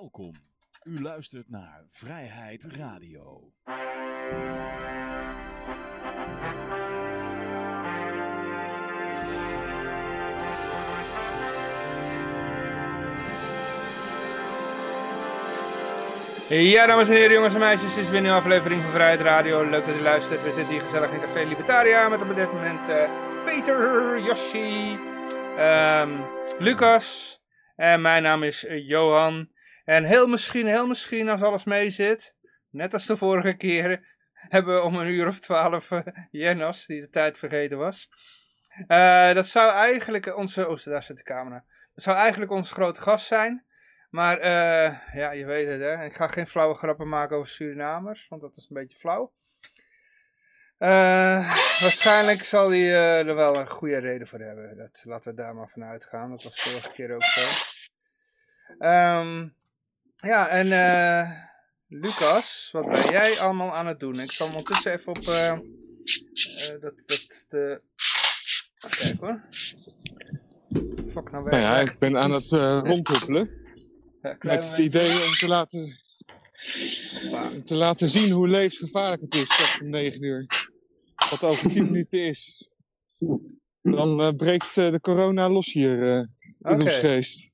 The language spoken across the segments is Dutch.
Welkom. U luistert naar Vrijheid Radio. Ja, dames en heren, jongens en meisjes, dit is weer een aflevering van Vrijheid Radio. Leuk dat u luistert. We zitten hier gezellig in Café Libertaria met op dit moment eh, Peter, Yoshi, ehm, Lucas en mijn naam is eh, Johan. En heel misschien, heel misschien als alles mee zit, net als de vorige keren, hebben we om een uur of twaalf uh, Jennas, die de tijd vergeten was. dat zou eigenlijk onze, oh daar zit de camera. Dat zou eigenlijk onze grote gast zijn. Maar uh, ja, je weet het hè. Ik ga geen flauwe grappen maken over Surinamers, want dat is een beetje flauw. Waarschijnlijk zal hij er wel een goede reden voor hebben. Dat, laten we daar maar van uitgaan. Dat was vorige keer ook zo. Um, ja, en Lucas, wat ben jij allemaal aan het doen? Ik zal ondertussen even op dat, dat de... Kijk hoor. Fuck nou, nou ja, ik ben aan het rondhuppelen. Ja, Met het idee om te laten, om te laten zien hoe levensgevaarlijk het is straks om 9 uur. Wat over 10 minuten is. Dan uh, breekt uh, de corona los hier uh, in okay. ons geest.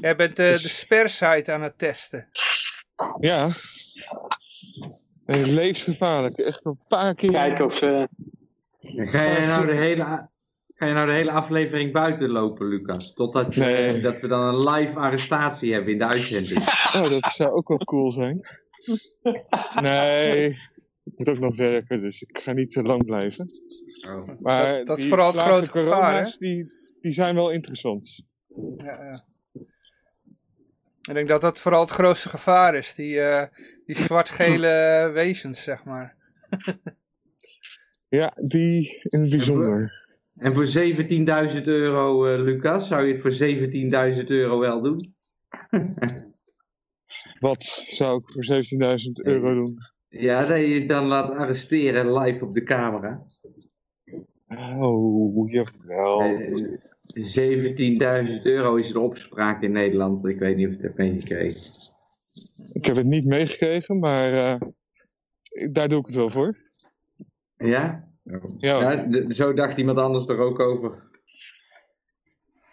Jij bent dus... de spersite aan het testen. Ja. levensgevaarlijk. Echt een paar keer. Kijken of ze... Ga je nou de hele Ga je nou de hele aflevering buiten lopen, Lucas? Totdat je, nee. dat we dan een live arrestatie hebben in de uitzending. Oh, dat zou ook wel cool zijn. Nee, ik moet ook nog werken, dus ik ga niet te lang blijven. Oh. Maar dat, dat die vooral het grote corona's, die, die zijn wel interessant. Ja, ja. Ik denk dat dat vooral het grootste gevaar is, die, uh, die zwart-gele wezens, zeg maar. ja, die in het bijzonder. En voor 17.000 euro, uh, Lucas, zou je het voor 17.000 euro wel doen? Wat zou ik voor 17.000 euro doen? Ja, dat je dan laat arresteren live op de camera. Oh, jawel. 17.000 euro is de opspraak in Nederland. Ik weet niet of je het hebt meegekregen. Ik heb het niet meegekregen, maar uh, daar doe ik het wel voor. Ja? Ja, ja zo dacht iemand anders er ook over.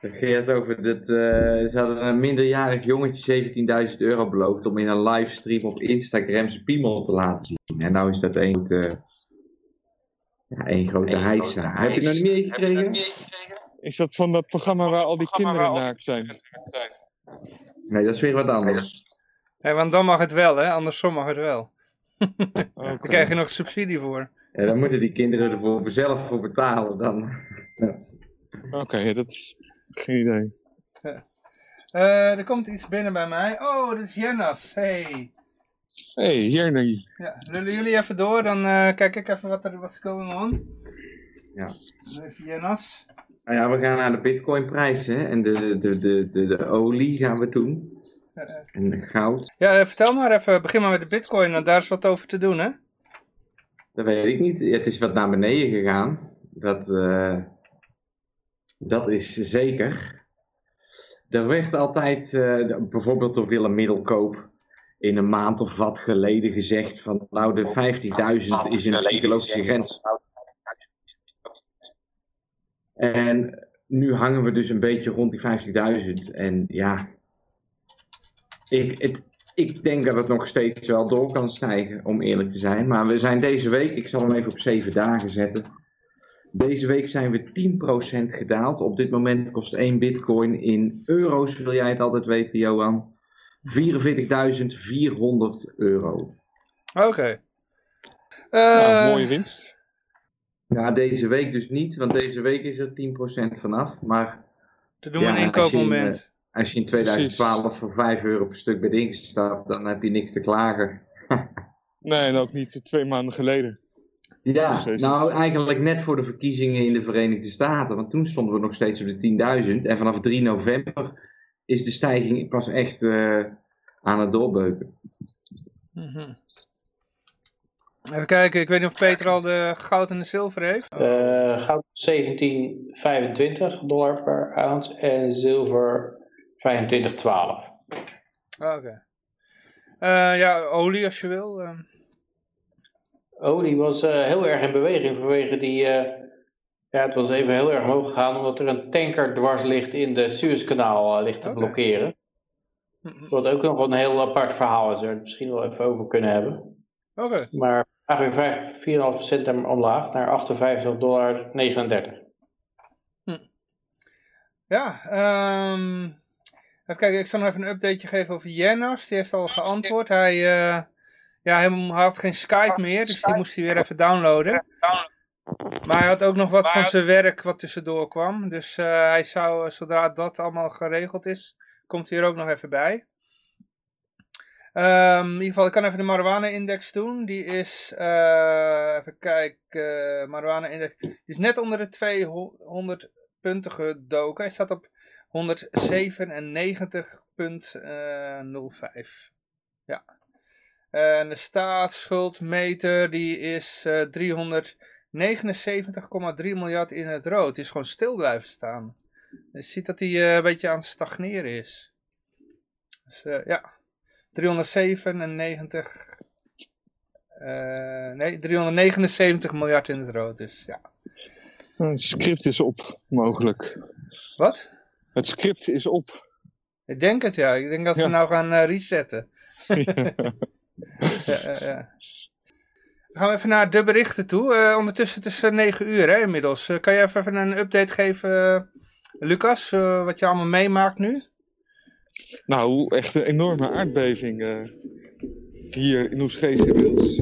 Geert over dat uh, ze hadden een minderjarig jongetje 17.000 euro beloofd om in een livestream op Instagram zijn piemel te laten zien. En nou is dat één grote, ja, één grote heisa. Heb je het nog niet meegekregen? Is dat van dat programma waar al die kinderen naakt zijn? Nee, dat is weer wat anders. Want dan mag het wel, hè? Andersom mag het wel. Okay. Daar krijg je nog subsidie voor. Ja, dan moeten die kinderen er voor zelf voor betalen dan. Oké, okay, dat is geen idee. Uh, er komt iets binnen bij mij. Oh, dat is Jennas. Hey. Hey, Jerny. Ja, willen jullie even door? Dan uh, kijk ik even wat er was going on. Ja. Dat is Jennas. Nou ja, we gaan naar de bitcoinprijs hè. En de, de, de, de, de olie gaan we doen. En goud. Ja, vertel maar even. Begin maar met de bitcoin. Want daar is wat over te doen hè. Dat weet ik niet. Het is wat naar beneden gegaan. Dat, uh, dat is zeker. Er werd altijd, uh, bijvoorbeeld door Willem Middelkoop, in een maand of wat geleden gezegd van nou de 15.000 is een psychologische grens. En nu hangen we dus een beetje rond die 15.000. En ja, ik, het, ik denk dat het nog steeds wel door kan stijgen, om eerlijk te zijn. Maar we zijn deze week, ik zal hem even op 7 dagen zetten. Deze week zijn we 10% gedaald. Op dit moment kost 1 bitcoin in euro's, wil jij het altijd weten, Johan? 44.400 euro. Oké. Nou, mooie winst. Ja, deze week dus niet, want deze week is er 10% vanaf. Maar. Te doen ja, een inkoopmoment. Als je in 2012 Precies. voor 5 euro per stuk bent ingestapt, dan heb je niks te klagen. nee, en ook niet twee maanden geleden. Ja, nou eigenlijk net voor de verkiezingen in de Verenigde Staten. Want toen stonden we nog steeds op de 10.000. En vanaf 3 november is de stijging pas echt uh, aan het doorbeuken. Mm -hmm. Even kijken, ik weet niet of Peter al de goud en de zilver heeft. Uh, goud 17,25 dollar per ounce en zilver 25,12. Ah, oké. Okay. ja, olie als je wil. Uh. Olie was heel erg in beweging vanwege die... ja, het was even heel erg hoog gegaan omdat er een tanker dwars ligt in de Suezkanaal ligt te blokkeren. Wat ook nog een heel apart verhaal is, er misschien wel even over kunnen hebben. Oké. Maar eigenlijk 4,5 cent omlaag naar 58,39 dollar. Hm. Ja, um, even kijken, ik zal nog even een updateje geven over Jennas. Die heeft al geantwoord. Hij, uh, ja, hij had geen Skype meer, dus die moest hij weer even downloaden. Maar hij had ook nog wat van zijn werk wat tussendoor kwam. Dus uh, hij zou, zodra dat allemaal geregeld is, komt hij er ook nog even bij. Um, in ieder geval, ik kan even de marijuana-index doen. Die is, uh, even kijken, uh, marijuana-index, is net onder de 200 punten gedoken. Hij staat op 197,05. ja. En de staatsschuldmeter, die is uh, 379,3 miljard in het rood. Het is gewoon stil blijven staan. Je ziet dat hij een beetje aan het stagneren is. Dus ja. 397, uh, nee, 379 miljard in het rood, dus ja. Het script is op, mogelijk. Wat? Het script is op. Ik denk het, ja. Ik denk dat ze nou gaan uh, resetten. ja. ja, ja, Gaan we even naar de berichten toe. Uh, ondertussen het is 9 uur hè, inmiddels. kan je even een update geven, Lucas, wat je allemaal meemaakt nu? Nou, echt een enorme aardbeving uh, hier in Oesgees inmiddels.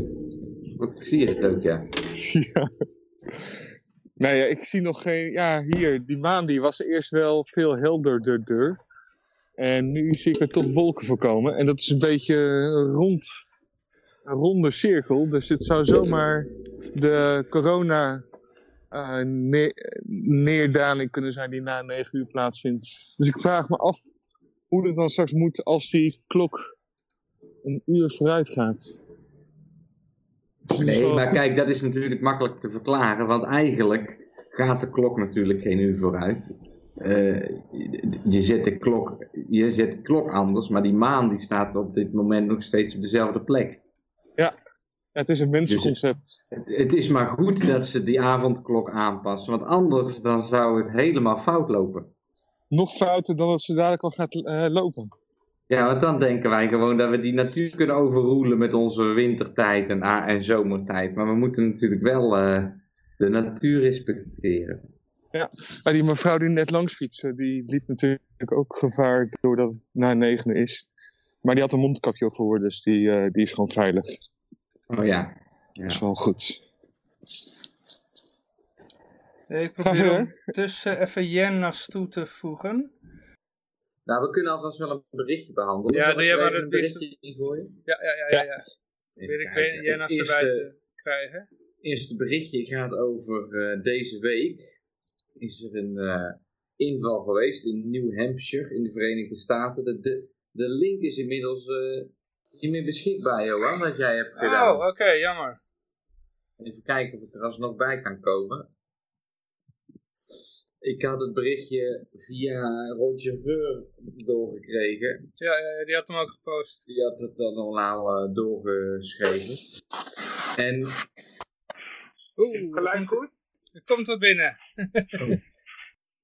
Ik zie het ook, ja. ja. Nou ja, ik zie nog geen... Ja, hier, die maan die was eerst wel veel helderder. En nu zie ik er toch wolken voor komen. En dat is een beetje een, rond, een ronde cirkel. Dus het zou zomaar de corona uh, neerdaling kunnen zijn die na 9 uur plaatsvindt. Dus ik vraag me af hoe het dan straks moet als die klok een uur vooruit gaat. Nee, maar kijk, dat is natuurlijk makkelijk te verklaren, want eigenlijk gaat de klok natuurlijk geen uur vooruit. Uh, je, zet de klok, je zet de klok anders, maar die maan die staat op dit moment nog steeds op dezelfde plek. Ja, het is een mensenconcept. Dus het, het, is maar goed dat ze die avondklok aanpassen, want anders dan zou het helemaal fout lopen nog fouter dan dat ze dadelijk al gaat uh, lopen. Ja, want dan denken wij gewoon dat we die natuur kunnen overroelen met onze wintertijd en, en zomertijd. Maar we moeten natuurlijk wel uh, de natuur respecteren. Ja, maar die mevrouw die net langs fietste, die liep natuurlijk ook gevaar doordat het na negen is. Maar die had een mondkapje voor, dus die, uh, die is gewoon veilig. Oh ja. ja. Dat is wel goed. Ik probeer tussen even Jennas toe te voegen. Nou, we kunnen alvast wel een berichtje behandelen. Ja, doe jij maar een berichtje ingooien? Ja, ja, ja, ja. ja. Weer ik ben Jennas erbij te krijgen. Eerste berichtje gaat over uh, deze week. Is er een uh, inval geweest in New Hampshire in de Verenigde Staten. De, de, de link is inmiddels uh, niet meer beschikbaar, Johan, dat jij hebt gedaan. Oh, oké, okay, jammer. Even kijken of ik er alsnog bij kan komen. Ik had het berichtje via Roger Ver doorgekregen. Ja, ja, die had hem ook gepost. Die had het dan al uh, doorgeschreven. En... Oeh, gelijk goed. Er komt wat binnen. oh.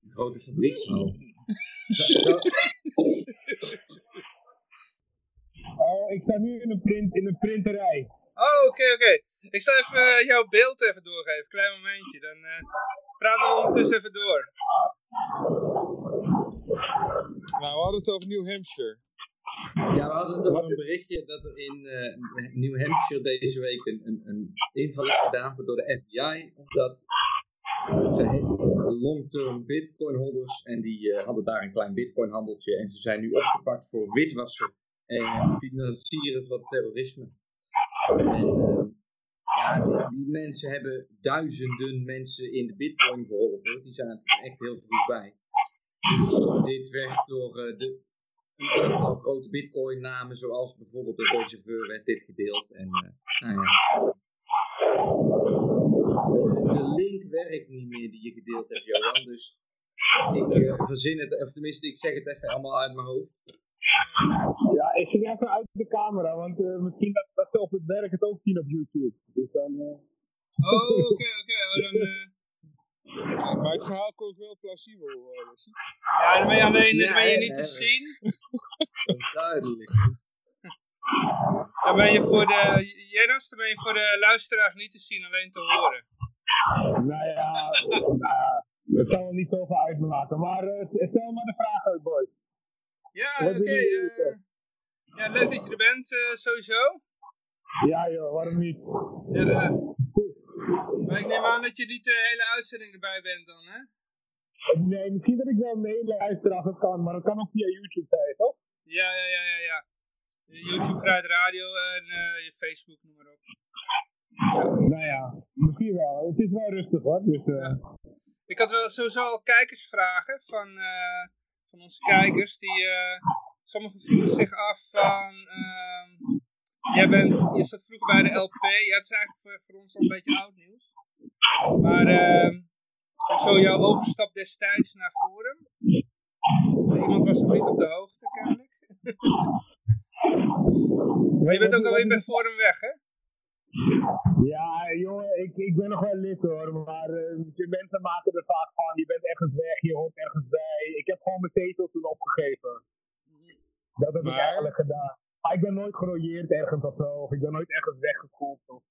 Grote fabrieksmal. oh, ik sta nu in een, print, in een printerij. Oh, oké, okay, oké. Okay. Ik zal even uh, jouw beeld even doorgeven. Klein momentje. Dan uh, praten we ondertussen even door. Nou, we hadden het over New Hampshire. Ja, we hadden het over een berichtje dat er in uh, New Hampshire deze week een, een, een inval is gedaan door de FBI. Omdat ze long-term bitcoin holders en die hadden daar een klein bitcoin handeltje. En ze zijn nu opgepakt voor witwassen en financieren van terrorisme. En ja, die, mensen hebben duizenden mensen in de bitcoin geholpen. Die zaten er echt heel vroeg bij. Dus dit werd door uh, de, een aantal grote bitcoin namen, zoals bijvoorbeeld de Roger werd dit gedeeld. En uh, nou ja. De, link werkt niet meer die je gedeeld hebt, Johan. Dus ik verzin het, of tenminste ik zeg het even allemaal uit mijn hoofd. Ja, ik ging even uit de camera, want uh, misschien dat, dat ze op het werk het ook zien op YouTube. Dus dan... Uh... Oh, oké, oké. Dan... Uh... Ja, maar het verhaal klonk wel plausibel, uh, Ja, dan ben je alleen ja, ben je niet te zien. dat is duidelijk. Dan ben je voor de, Jennas, dan ben je voor de luisteraar niet te zien, alleen te horen. Nou ja, nou, het zal wel niet zoveel uitmaken, maar uh, stel maar de vraag uit, boys. Ja, oké. Okay, uh, ja, leuk dat je er bent, uh, sowieso. Ja joh, waarom niet? Ja, maar ik neem aan dat je niet de hele uitzending erbij bent dan, hè? Nee, misschien dat ik wel meeluister als het kan, maar dat kan ook via YouTube zijn, toch? Ja, ja, ja, ja, ja. YouTube, Vrijheid Radio en uh, je Facebook, noem maar op. Nou ja, misschien wel. Het is wel rustig hoor. Dus, uh... Ik had wel sowieso al kijkersvragen van, uh, van onze kijkers. Die, sommigen vroegen zich af van... Ehm, jij bent, je zat vroeger bij de LP. Ja, het is eigenlijk voor, voor ons al een beetje oud nieuws. Maar ehm, zo jouw overstap destijds naar Forum. Iemand was nog niet op de hoogte kennelijk. Maar je bent ook alweer bij Forum weg, hè? Ja, jongen, ik, ik ben nog wel lid hoor, maar uh, mensen maken er vaak van, je bent ergens weg, je hoort ergens bij. Ik heb gewoon mijn zetel toen opgegeven. Dat heb ik eigenlijk gedaan. Maar ik ben nooit gerooieerd ergens of zo, of ik ben nooit ergens weggekoeld. Of...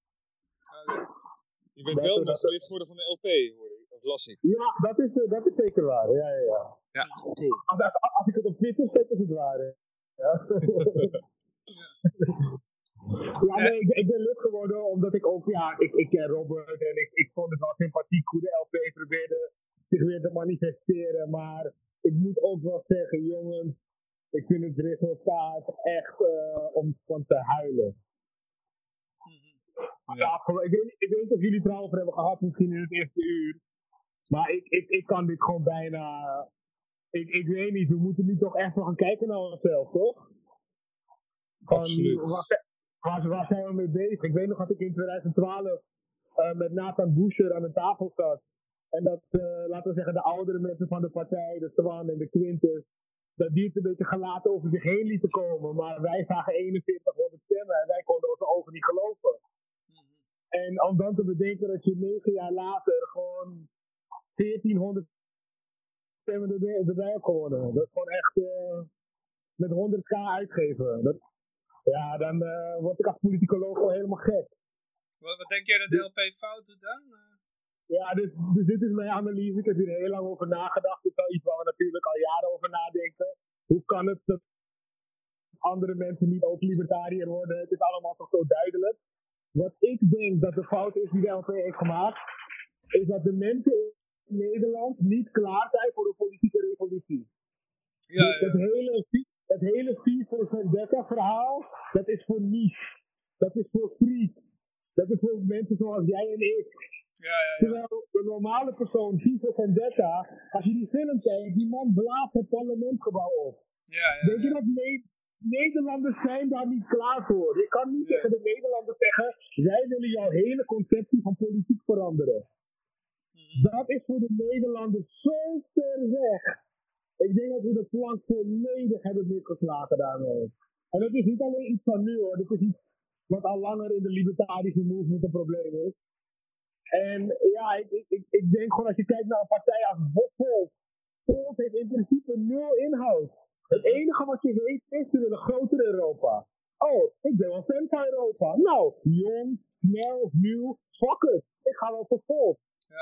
Je bent wel nog lid geworden van de LP, hoor ik, of las ik. Ja, dat is, uh, dat is zeker waar, ja, ja, ja. Ja. Als, als, als ik het op Twitter zet, is het waar, Ja. Ja, nee, ik, ik, ben lid geworden omdat ik ook, ja, ik, ik ken Robert en ik, ik vond het wel sympathiek hoe de LP probeerde zich weer te manifesteren. Maar ik moet ook wel zeggen, jongens, ik vind het resultaat echt uh, om van te huilen. Ja. ik, weet, ik weet niet of jullie het erover hebben gehad, misschien in het eerste uur. Maar ik, ik, ik kan dit gewoon bijna. Ik, ik weet niet, we moeten nu toch echt nog gaan kijken naar onszelf, toch? Absoluut. Waar, waar, zijn we mee bezig? Ik weet nog dat ik in 2012 uh, eh, met Nathan Boucher aan de tafel zat. En dat, uh, laten we zeggen, de oudere mensen van de partij, de Swan en de Quintus, dat die het een beetje gelaten over zich heen lieten komen. Maar wij zagen 4100 stemmen en wij konden onze ogen niet geloven. En om dan te bedenken dat je negen jaar later gewoon 1400 stemmen erbij hebt gewonnen. Dat is gewoon echt uh, met 100k uitgeven. Dat, ja, dan uh, word ik als politicoloog wel helemaal gek. Wat, wat denk jij dat de LP fout doet dan? Ja, dus, dus dit is mijn analyse. Ik heb hier heel lang over nagedacht. Dit is wel iets waar we natuurlijk al jaren over nadenken. Hoe kan het dat andere mensen niet ook libertariër worden? Het is allemaal toch zo duidelijk. Wat ik denk dat de fout is die de LP heeft gemaakt, is dat de mensen in Nederland niet klaar zijn voor een politieke revolutie. Ja, ja. Het hele het hele V voor Vendetta verhaal, dat is voor niche. Dat is voor freak. Dat is voor mensen zoals jij en ik. Ja, ja, ja. Terwijl de normale persoon, V voor Vendetta, als je die film kijkt, die man blaast het parlementgebouw op. Ja, ja, Denk je dat Nederlanders zijn daar niet klaar voor? Je kan niet tegen de Nederlanders zeggen, wij willen jouw hele conceptie van politiek veranderen. Mhm. Dat is voor de Nederlanders zo ver weg. Ik denk dat we de plank volledig hebben misgeslagen daarmee. En dat is niet alleen iets van nu hoor, dat is iets wat al langer in de libertarische movement een probleem is. En ja, ik, ik, ik denk gewoon als je kijkt naar een partij als Volt, Volt heeft in principe nul inhoud. Het enige wat je weet is, ze willen groter Europa. Oh, ik ben wel fan van Europa. Nou, jong, snel, nieuw, fuck it. Ik ga wel voor Volt.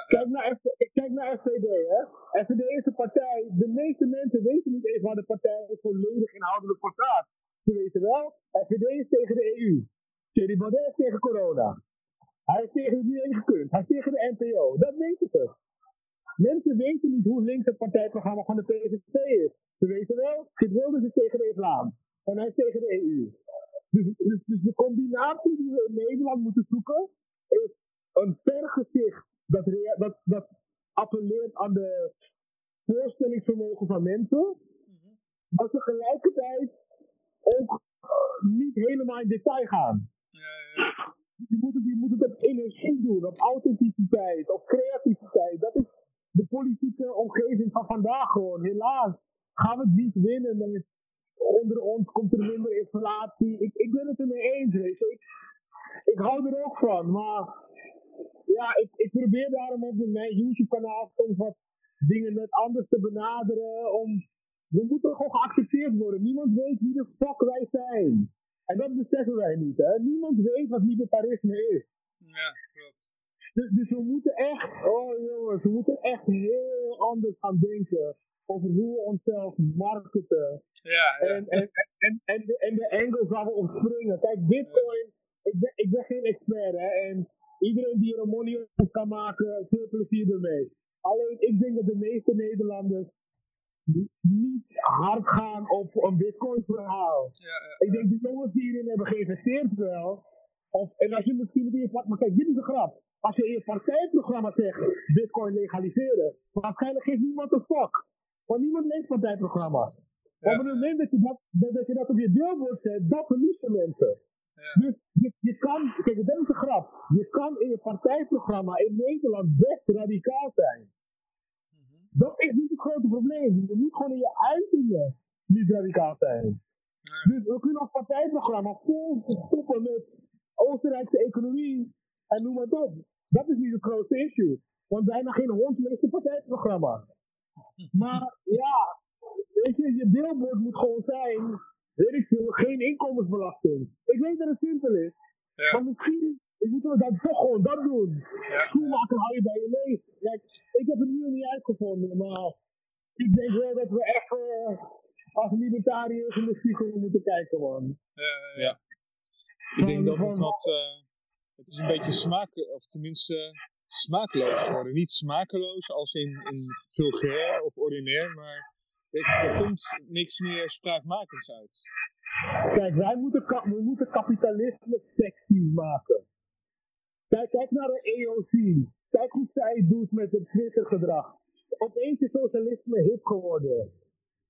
Kijk, naar FVD, hè. FVD is een partij, de meeste mensen weten niet eens waar de partij volledig inhoudelijk voor staat. Ze weten wel, FVD is tegen de EU. Thierry Baudet is tegen corona. Hij is tegen de niet gekund. Hij is tegen de NPO. Dat weten ze. Mensen weten niet hoe links het partijprogramma van de PVV is. Ze weten wel, Geert Wilders is tegen de islam. En hij is tegen de EU. Dus, dus, dus de combinatie die we in Nederland moeten zoeken, is een vergezicht dat, dat, dat appelleert aan de voorstellingsvermogen van mensen, mhm. maar tegelijkertijd ook niet helemaal in detail gaan. Ja, ja. Je, moet het, je moet het op energie doen, op authenticiteit, op creativiteit. Dat is de politieke omgeving van vandaag gewoon. Helaas gaan we het niet winnen met onder ons komt er minder inflatie. Ik, ik ben het ermee eens, weet je. Ik, ik hou er ook van, maar ja, ik, ik probeer daarom op mijn YouTube-kanaal soms wat dingen net anders te benaderen. Om, we moeten gewoon geaccepteerd worden. Niemand weet wie de fuck wij zijn. En dat beseffen wij niet, hè. Niemand weet wat libertarisme is. Ja, klopt. Dus, dus we moeten echt, oh jongens, we moeten echt heel anders gaan denken over hoe we onszelf marketen. Ja, ja. En, en, en, en, de, en de angles waar we op springen. Kijk, bitcoin, ik ben, ik ben geen expert hè, en iedereen die er een money op kan maken, veel plezier ermee. Alleen, ik denk dat de meeste Nederlanders niet hard gaan op een bitcoin verhaal. Ja, ja. Ik denk, de jongens die hierin hebben geïnvesteerd wel, of, en als je misschien een je maar kijk, dit is een grap. Als je in je partijprogramma zegt, bitcoin legaliseren, waarschijnlijk geeft niemand een fuck. Want niemand leest partijprogramma. Ja. Op het moment dat je dat, dat, je dat op je billboard zet, dat verliezen mensen. Ja. Dus je, je kan, kijk, dat is een grap. Je kan in je partijprogramma in Nederland best radicaal zijn. Mhm. Dat is niet het grote probleem. Je moet gewoon in je uitingen niet radicaal zijn. Dus we kunnen ons partijprogramma vol stoppen met Oostenrijkse economie en noem maar op. Dat is niet het grootste issue. Want bijna geen hond leest het partijprogramma. Maar ja, weet je, je billboard moet gewoon zijn, weet ik veel, geen inkomensbelasting. Ik weet dat het simpel is, Ja. maar misschien moeten we dat toch gewoon dat doen. Ja. Schoenmaker hou je bij je leeg. Kijk, ik heb het nu niet uitgevonden, maar ik denk wel dat we echt eh, als libertariërs in de spiegel moeten kijken, man. Ja, Ja. Ik denk dat het wat, eh, het is een beetje smaak, of tenminste smakeloos geworden. Niet smakeloos als in, in vulgair of ordinair, maar er, komt niks meer spraakmakends uit. Kijk, wij moeten, we moeten kapitalisme sexy maken. Kijk, kijk naar de EOC. Kijk hoe zij het doet met het Twitter-gedrag. Opeens is socialisme hip geworden.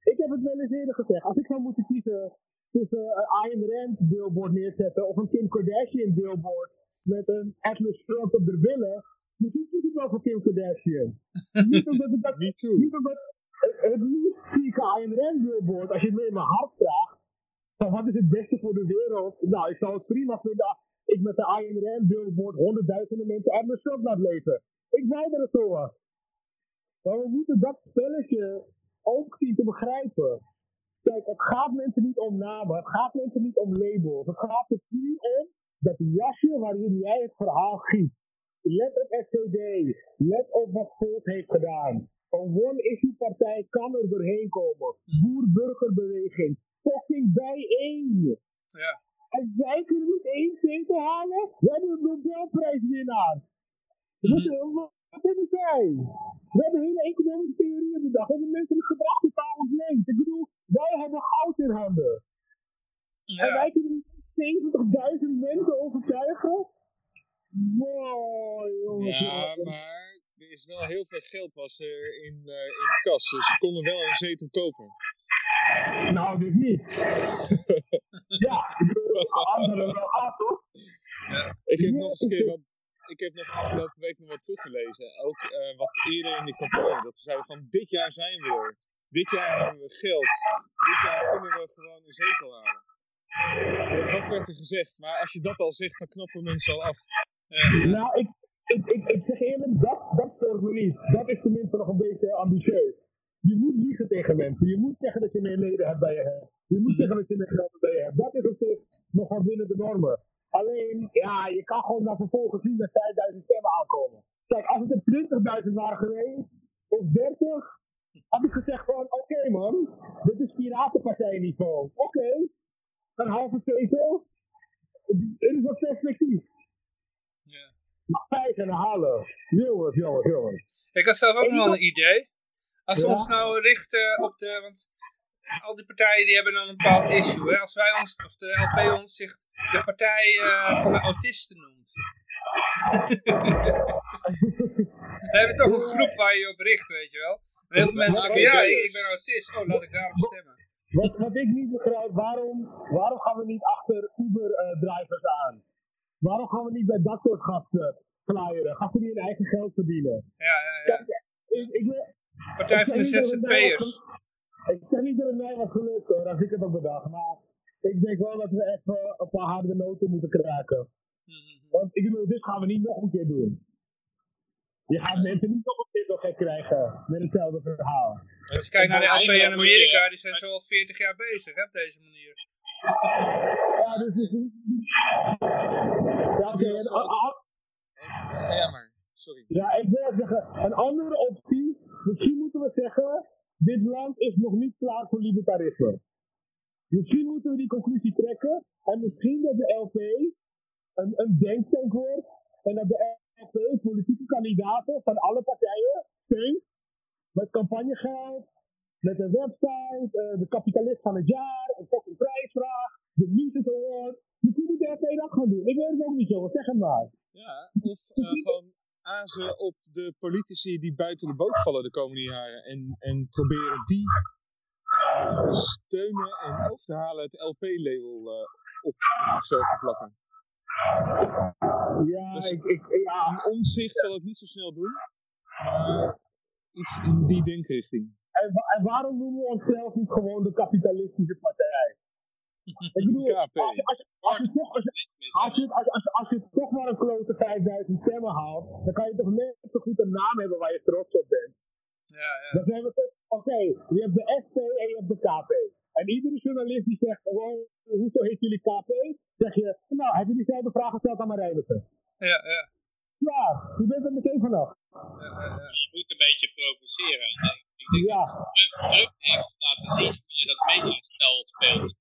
Ik heb het wel eens eerder gezegd. Als ik zou moeten kiezen tussen een Ayn Rand billboard neerzetten of een Kim Kardashian billboard met een Atlas Shrugged op de billen, misschien kies ik wel voor Kim Kardashian. niet omdat ik dat Me too. niet omdat het, liefst zie ik een billboard, als je het me in mijn hart vraagt, van wat is het beste voor de wereld? Nou, ik zou het prima vinden als ik met de Ayn Rand billboard honderdduizenden mensen uit mijn shop laat leven. Ik wou dat het zo was. Maar we moeten dat spelletje ook zien te begrijpen. Kijk, het gaat mensen niet om namen, het gaat mensen niet om labels. Het gaat er puur om dat jasje waarin jij het verhaal giet. Let op SCD, let op wat Volt heeft gedaan. Een one-issue partij kan er doorheen komen. Boer-burgerbeweging, fucking bijeen. Ja. En wij kunnen niet één zetel halen. We hebben een Nobelprijswinnaar. Wat, wat hebben zij? We hebben hele economische theorieën bedacht. We hebben mensen gedrag totaal ontleend. Ik bedoel, wij hebben goud in handen. En Ja. wij kunnen niet 70.000 mensen overtuigen. Wow, jongens. Ja, maar er is wel heel veel geld was er in, eh, in de kas, dus ze konden wel een zetel kopen. Nou, dus niet. ja, ik bedoel, anderen wel gaat toch? Ik heb nog eens een keer wat, ik heb nog afgelopen week nog wat teruggelezen. Ook eh, wat eerder in de campagne. Dat ze zeiden van dit jaar zijn we er. Dit jaar hebben we geld. Dit jaar kunnen we gewoon een zetel halen. Dat, dat werd er gezegd. Maar als je dat al zegt, dan knappen mensen al af. Nou, ik, ik, ik, ik zeg eerlijk, dat, dat stoort me niet. Dat is tenminste nog een beetje ambitieus. Je moet liegen tegen mensen. Je moet zeggen dat je meer leden hebt bij je hebt. Je moet zeggen dat je meer geld bij je hebt. Dat is op zich nog binnen de normen. Alleen, ja, je kan gewoon naar vervolgens zien dat 5000 stemmen aankomen. Kijk, als het er 20.000 waren geweest, of 30, had ik gezegd van, oké man, dit is piratenpartijniveau. Oké, een halve zetel. Het is wat perspectief. Vijf en een half. Jongens, jongens, jongens. Ik had zelf ook nog wel een idee. Als we Ja. ons nou richten op de... Want al die partijen die hebben dan een bepaald issue. Hè? Als wij ons, of de LP ons zich de partij eh, van de autisten noemt. Dan heb je toch een groep waar je je op richt, weet je wel. Heel veel mensen zeggen, ja, ik, ik ben autist. Oh, laat ik daarop stemmen. Wat, wat ik niet begrijp, waarom, waarom gaan we niet achter Uber-drivers aan? Waarom gaan we niet bij dat soort gasten flyeren? Gasten die hun eigen geld verdienen? Ja, ja, ja. Ik, Partij van de niet ZZP'ers. Ik zeg niet dat het mij was gelukt hoor, als ik het ook bedacht. Maar ik denk wel dat we even een paar harde noten moeten kraken. Mhm. Want ik bedoel, dit gaan we niet nog een keer doen. Je gaat mensen niet nog een keer nog gek krijgen met hetzelfde verhaal. Als je kijkt naar de LP in Amerika, die zijn zo al 40 jaar bezig hè, op deze manier. Ja, dus... dus ja, oké. Jij maar, sorry. Ja, ik wil zeggen, een andere optie, misschien moeten we zeggen, dit land is nog niet klaar voor libertarisme. Misschien moeten we die conclusie trekken, en misschien dat de LP een, een denktank wordt, en dat de LP politieke kandidaten van alle partijen steunt, met campagnegeld, met een website, uh, de kapitalist van het jaar, een fucking prijsvraag, de Mises Award. Misschien moet de LP dat gaan doen. Ik weet het ook niet zo, zeg het maar. Ja, of uh, gewoon azen op de politici die buiten de boot vallen de komende jaren. En, en proberen die uh, te steunen en of te halen het LP-label op zichzelf te plakken. Ja, dus ik, ik, ja. In omzicht zal het niet zo snel doen, maar iets in die denkrichting. En, en waarom noemen we onszelf niet gewoon de kapitalistische partij? Ik bedoel, als, je, als, als, je toch, maar een klote 5000 stemmen haalt, dan kan je toch net zo goed een naam hebben waar je trots op bent. Ja, ja. Dan zijn we toch, oké, je hebt de SP en je hebt de KP. En iedere journalist die zegt, oh, hoezo heet jullie KP? Zeg je, nou, heb je diezelfde vraag gesteld aan Marijnissen? Ja, ja. Ja, je bent er meteen vanaf. Ja, ja, ja. Je moet een beetje provoceren. Ik denk, ik denk ja. dat Trump, Trump heeft laten zien hoe je dat mediaspel speelt.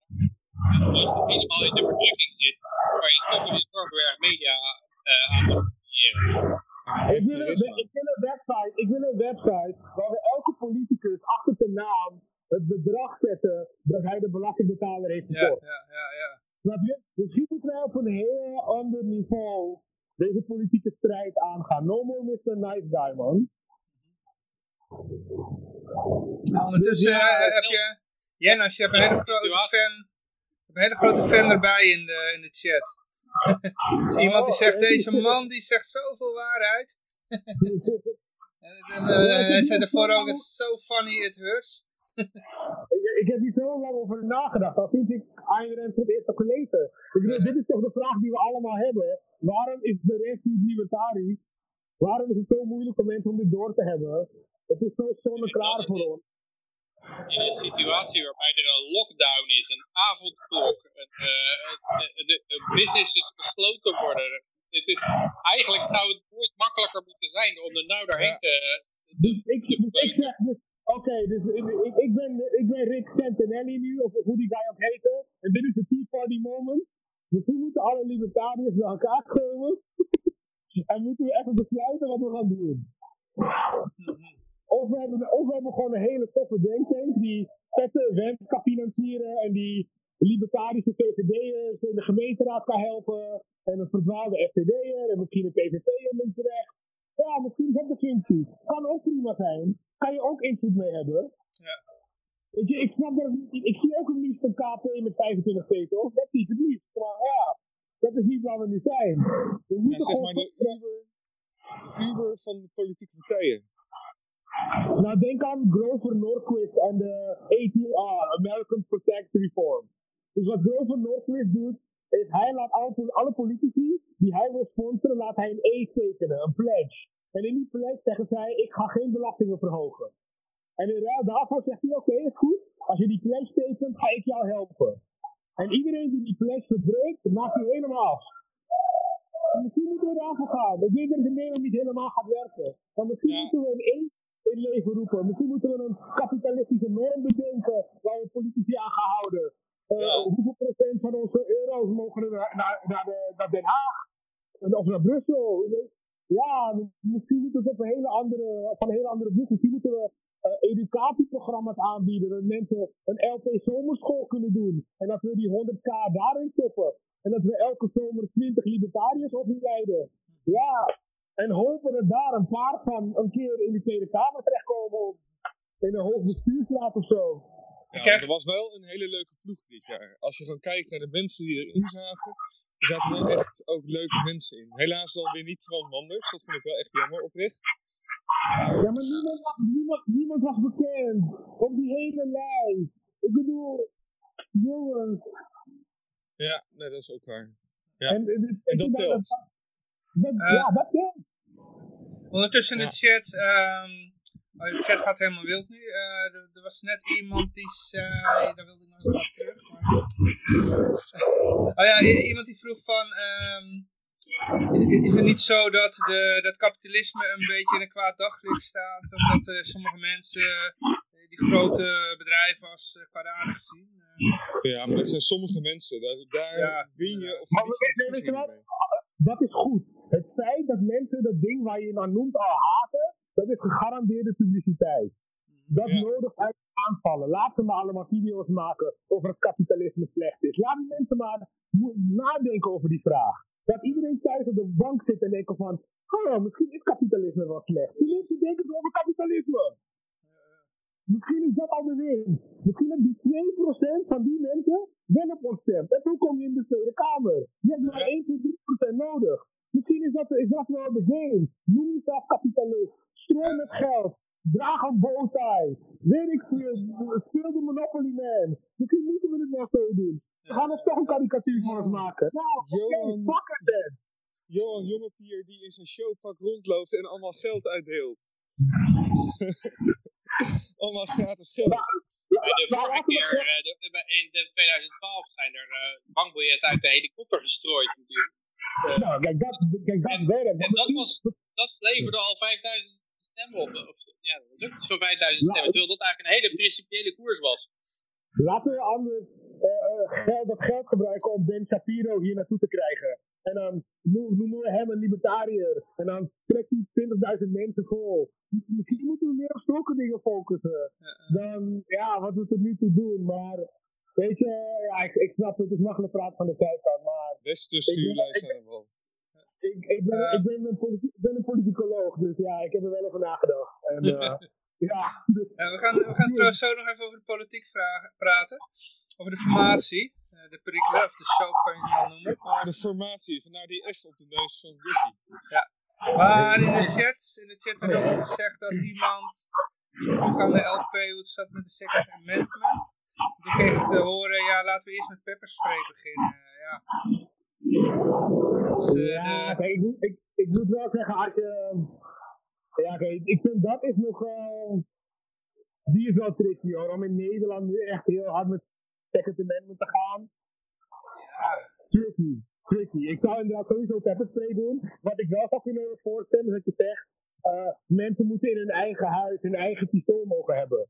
En als je helemaal in de verdrukking zit, kan je toch een enorm erg media uh, aan creëren. Ik wil, een, ik, wil een website, ik wil een website waar we elke politicus achter de naam het bedrag zetten dat hij de belastingbetaler heeft gekocht. Ja, ja, ja. ja. Snap je? Misschien moeten wij op een heel ander niveau deze politieke strijd aangaan. No more Mr. Nice Guy, man. Nou, ondertussen ja, uh, heb je... Jennas, je hebt een hele grote fan... een hele grote fan erbij in de, in de chat. dus iemand die zegt, deze man die zegt zoveel waarheid. en, uh, hij zei ervoor ook, it's so funny it hurts ik, ik, heb hier zo lang over nagedacht. Al sinds ik Ayn Rand voor het eerst heb gelezen. Ik bedoel, dit is toch de vraag die we allemaal hebben. Waarom is de rest niet libertarisch? Waarom is het zo moeilijk om mensen om dit door te hebben? Het is zo zonneklaar voor ons. In een situatie waarbij er een lockdown is, een avondklok, een, uh, de, de businesses gesloten worden. Het is, eigenlijk zou het nooit makkelijker moeten zijn om er nou doorheen te... Dus ik, dus dus Oké, dus ik, ik, ben, ik ben Rick Santinelli nu, of hoe die guy ook heette. En dit is de Tea Party moment. Misschien moeten alle libertariërs bij elkaar komen. En moeten we even besluiten wat we gaan doen. Of we, hebben, of we hebben gewoon een hele toffe denktank die vette events kan financieren en die libertarische VVD'ers in de gemeenteraad kan helpen. En een verdwaalde FVD'er en misschien een PVP'er linksrecht. Ja, misschien is dat de functie. Kan ook prima zijn kan je ook invloed mee hebben. Ja. Weet je, ik snap dat. Ik zie ook het liefst een KP met 25 zetels. Dat zie ik het liefst. Maar ja, dat is niet waar we nu zijn. We moeten ja, zeg maar de Uber, de Uber van de politieke partijen. Nou, denk aan Grover Norquist en de ATR, American Protect Reform. Dus wat Grover Norquist doet, is hij laat alle, alle politici die hij wil sponsoren, laat hij een E tekenen, een pledge. En in die pledge zeggen zij, ik ga geen belastingen verhogen. En in ruil daarvoor zegt hij, oké, is goed. Als je die pledge tekent, ga ik jou helpen. En iedereen die die pledge verbreekt, maakt hij helemaal af. En misschien moeten we eraan gaan. Ik weet dat Nederland niet helemaal gaat werken. Maar misschien ja. moeten we een één in leven roepen. Misschien moeten we een kapitalistische norm bedenken waar we politici aan gaan houden. Uh, ja. Hoeveel procent van onze euro's mogen naar, naar, naar, de, naar Den Haag? Of naar Brussel? Ja, misschien moeten we op een hele andere, van een hele andere boek. Misschien moeten we educatieprogramma's aanbieden. Dat mensen een LP zomerschool kunnen doen. En dat we die 100k daarin stoppen. En dat we elke zomer 20 libertariërs opleiden. Ja, en hopen dat daar een paar van een keer in de Tweede Kamer terechtkomen. Of in een hoog bestuursraad of zo. Ja, er was wel een hele leuke ploeg dit jaar. Als je gewoon kijkt naar de mensen die erin zaten, er zaten wel echt ook leuke mensen in. Helaas dan weer niet Twan Manders, dat vond ik wel echt jammer oprecht. Ja, maar niemand was, niemand, niemand was bekend. Op die hele lijst. Ik bedoel, jongens. Ja, nee, dat is ook waar. Ja. En, dus, en dat telt. Dat, uh, ja, dat telt. Ondertussen in de chat, um, oh, de chat gaat helemaal wild nu. Uh, er, er, was net iemand die zei, daar wilde ik nog even terug. Maar... oh ja, iemand die vroeg van, um, is, is, het niet zo dat, de, dat kapitalisme een beetje in een kwaad daglicht staat, omdat uh, sommige mensen die grote bedrijven als uh, kwaadaardig zien? Ja, maar dat zijn sommige mensen, daar, daar ja, win je of maar, weet, weet je wat? Dat is goed. Het feit dat mensen dat ding waar je naar noemt al haten, dat is gegarandeerde publiciteit. Dat ja. nodig uit aanvallen. Laat ze maar allemaal video's maken over het kapitalisme slecht is. Laat die mensen maar nadenken over die vraag. Dat iedereen thuis op de bank zit en denkt van, oh, misschien is kapitalisme wel slecht. Die mensen denken over kapitalisme. Misschien is dat al. Misschien hebben die 2% van die mensen wel op ons. En toen kom je in de Tweede Kamer. Je hebt maar 1 tot 3% nodig. Misschien is dat, is dat wel de game. Noem jezelf kapitalist. Strooi met geld. Draag een bowtie. Weet ik veel. Speel de Monopoly Man. Misschien moeten we het nog zo doen. We gaan ons toch een karikatuur van ons maken. Nou, oké, fuck it then. Johan Jongepier die in zijn showpak rondloopt en allemaal geld uitdeelt. allemaal gratis geld. Bij de vorige keer, uh, in 2012 zijn er uh, bankbiljetten uit de helikopter gestrooid natuurlijk. Uh, nou, kijk, dat, kijk, dat werkt. En dat, was, dat leverde al 5000 stemmen op. Of, ja, dat was ook iets van 5000 stemmen, terwijl dat eigenlijk een hele principiële koers was. Laten we anders geld, dat geld gebruiken om Ben Shapiro hier naartoe te krijgen. En dan noemen we hem een libertariër. En dan trekt hij 20.000 mensen vol. Misschien moeten we meer op zulke dingen focussen. Dan ja, wat we tot nu toe doen. Maar weet je, ja, ik, ik snap het, het is makkelijk praten van de zijkant. Maar Beste stuurlijst de wal. Ik, ik, ben, ik, ben een politi ben een politicoloog, dus ja, ik heb er wel over nagedacht. En, uh, ja, dus, we gaan, we gaan trouwens zo nog even over de politiek vragen, praten. Over de formatie. Uh, de perikelen, of de soap kan je het wel noemen. Oh, de formatie, vandaar die F op de neus van Ruffy. Ja. Maar in de chat, in de chat werd ook gezegd dat iemand die vroeg aan de LP hoe het zat met de Second Amendment. Toen kreeg ik te horen, ja laten we eerst met pepperspray beginnen. Ja. Dus, ja, kijk, ik, ik, ik moet wel zeggen, als je... Ja, kijk, ik vind dat is nog... Uh, die is wel tricky hoor, om in Nederland nu echt heel hard met Second Amendment te gaan. Ja. Tricky tricky. Ik zou inderdaad sowieso pepperspray doen. Wat ik wel zou kunnen voorstellen is dat je zegt, uh, mensen moeten in hun eigen huis hun eigen pistool mogen hebben.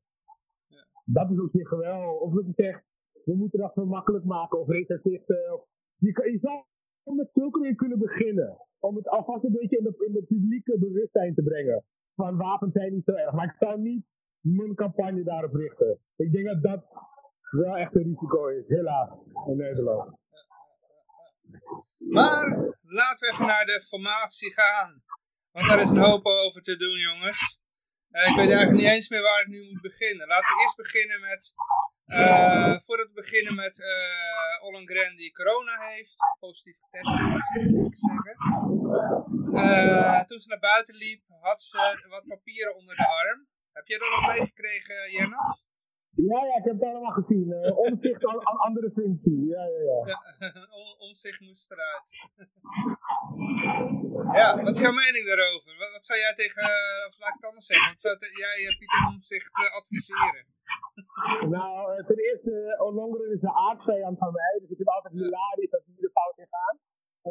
Ja. Dat is op zich wel. Of dat je zegt, we moeten dat zo makkelijk maken of recensisten. Of, je, je zou met zulke dingen kunnen beginnen. Om het alvast een beetje in de, in de publieke bewustzijn te brengen. Van wapens zijn niet zo erg. Maar ik zou niet mijn campagne daarop richten. Ik denk dat dat wel echt een risico is, helaas, in Nederland. Maar laten we even naar de formatie gaan. Want daar is een hoop over te doen, jongens. Uh, ik weet eigenlijk niet eens meer waar ik nu moet beginnen. Laten we eerst beginnen met... Uh, voordat we beginnen met Ollengren die corona heeft, positief getest is, moet ik zeggen. toen ze naar buiten liep, had ze wat papieren onder de arm. Heb jij dat nog meegekregen, Jennas? Ja, ja, ik heb het allemaal gezien. Uh, omzicht, an, andere functie. Ja, ja, ja. ja omzicht moest eruit. ja, wat is jouw mening daarover? Wat, wat zou jij tegen, uh, of laat ik het anders zeggen, wat zou jij uh, Pieter Omzicht adviseren? nou, ten eerste, Ollongren is een aardvijand van mij, dus ik vind altijd hilarisch dat die de fout in gaan.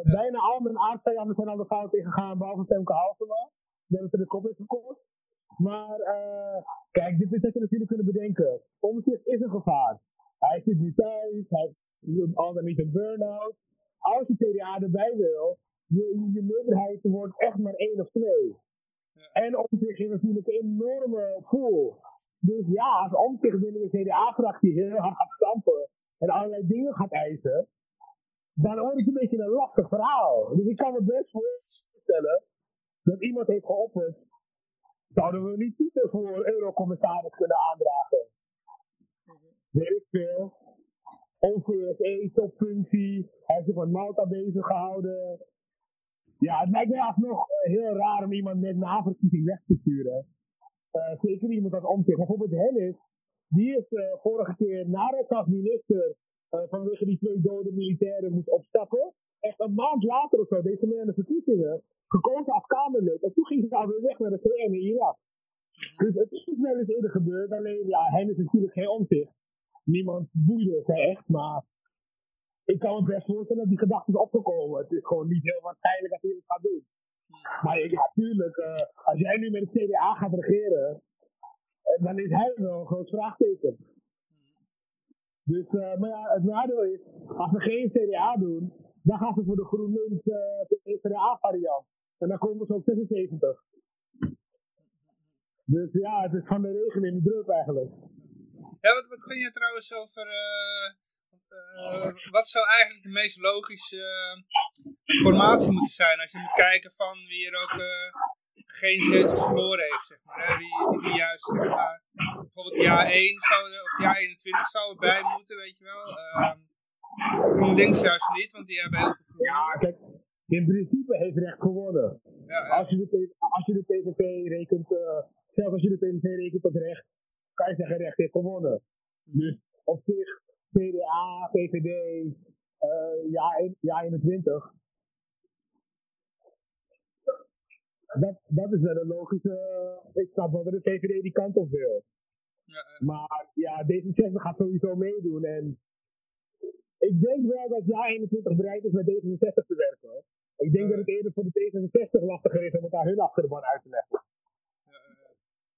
Bijna al mijn aardvijanden zijn al de fout ingegaan, behalve Femke Halsema. Dat het er de kop is gekost. Maar uh, kijk, dit is wat je natuurlijk kunnen bedenken. Omzicht is een gevaar. Hij zit nu thuis, hij heeft al dan niet een burn-out. Als je CDA erbij wil, je, je meerderheid wordt echt maar één of twee. Ja. En Omzicht is natuurlijk een enorme pool. Dus ja, als Omzicht binnen de CDA-fractie heel hard gaat stampen en allerlei dingen gaat eisen, dan wordt het een beetje een lastig verhaal. Dus ik kan me best voorstellen dat iemand heeft geopperd zouden we niet titel voor eurocommissaris kunnen aandragen. Weet ik veel. OVSE, topfunctie. Hij heeft zich met Malta bezig gehouden. Ja, het lijkt mij alsnog heel raar om iemand net na verkiezing weg te sturen. Uh, zeker iemand als omzicht. Bijvoorbeeld Hennis, die is uh, vorige keer nadat als minister uh, vanwege die twee dode militairen moest opstappen. Echt een maand later of zo, deze man de verkiezingen, gekozen als. En toen ging ze alweer weg naar de VN in Irak. Dus het is wel eens eerder gebeurd. Alleen, ja, Hennis is natuurlijk geen omzicht. Niemand boeide ze echt, maar ik kan me best voorstellen dat die gedachte is opgekomen. Het is gewoon niet heel waarschijnlijk dat hij het gaat doen. Maar ja, tuurlijk, uh, als jij nu met het CDA gaat regeren, uh, dan is hij wel een groot vraagteken. Dus, uh, maar ja, het nadeel is, als we geen CDA doen, dan gaan ze voor de GroenLinks uh, CDA-variant. En dan komen ze op 76. Dus ja, het is van de regen in de drup eigenlijk. Ja, wat, wat vind je trouwens over... Uh, wat zou eigenlijk de meest logische uh, formatie moeten zijn als je moet kijken van wie er ook geen zetels verloren heeft, zeg maar. Hè? Wie, wie juist, zeg maar, bijvoorbeeld jaar 1 zou, of jaar 21 zou erbij moeten, weet je wel. Ehm, GroenLinks juist niet, want die hebben heel veel verloren. Ja, kijk, in principe heeft recht gewonnen. Ja. Als, je de, als je de PVV rekent, zelfs als je de PVV rekent tot recht, kan je zeggen recht heeft gewonnen. Dus op zich CDA, VVD, uh, ja, ja 21. Dat, dat is wel een logische. Ik snap wel dat de VVD die kant op wil. Ja, maar ja, D66 gaat sowieso meedoen. En ik denk wel dat ja 21 bereid is met D66 te werken. Ik denk dat het eerder voor de D66 lastiger is om het aan hun achterban uit te leggen.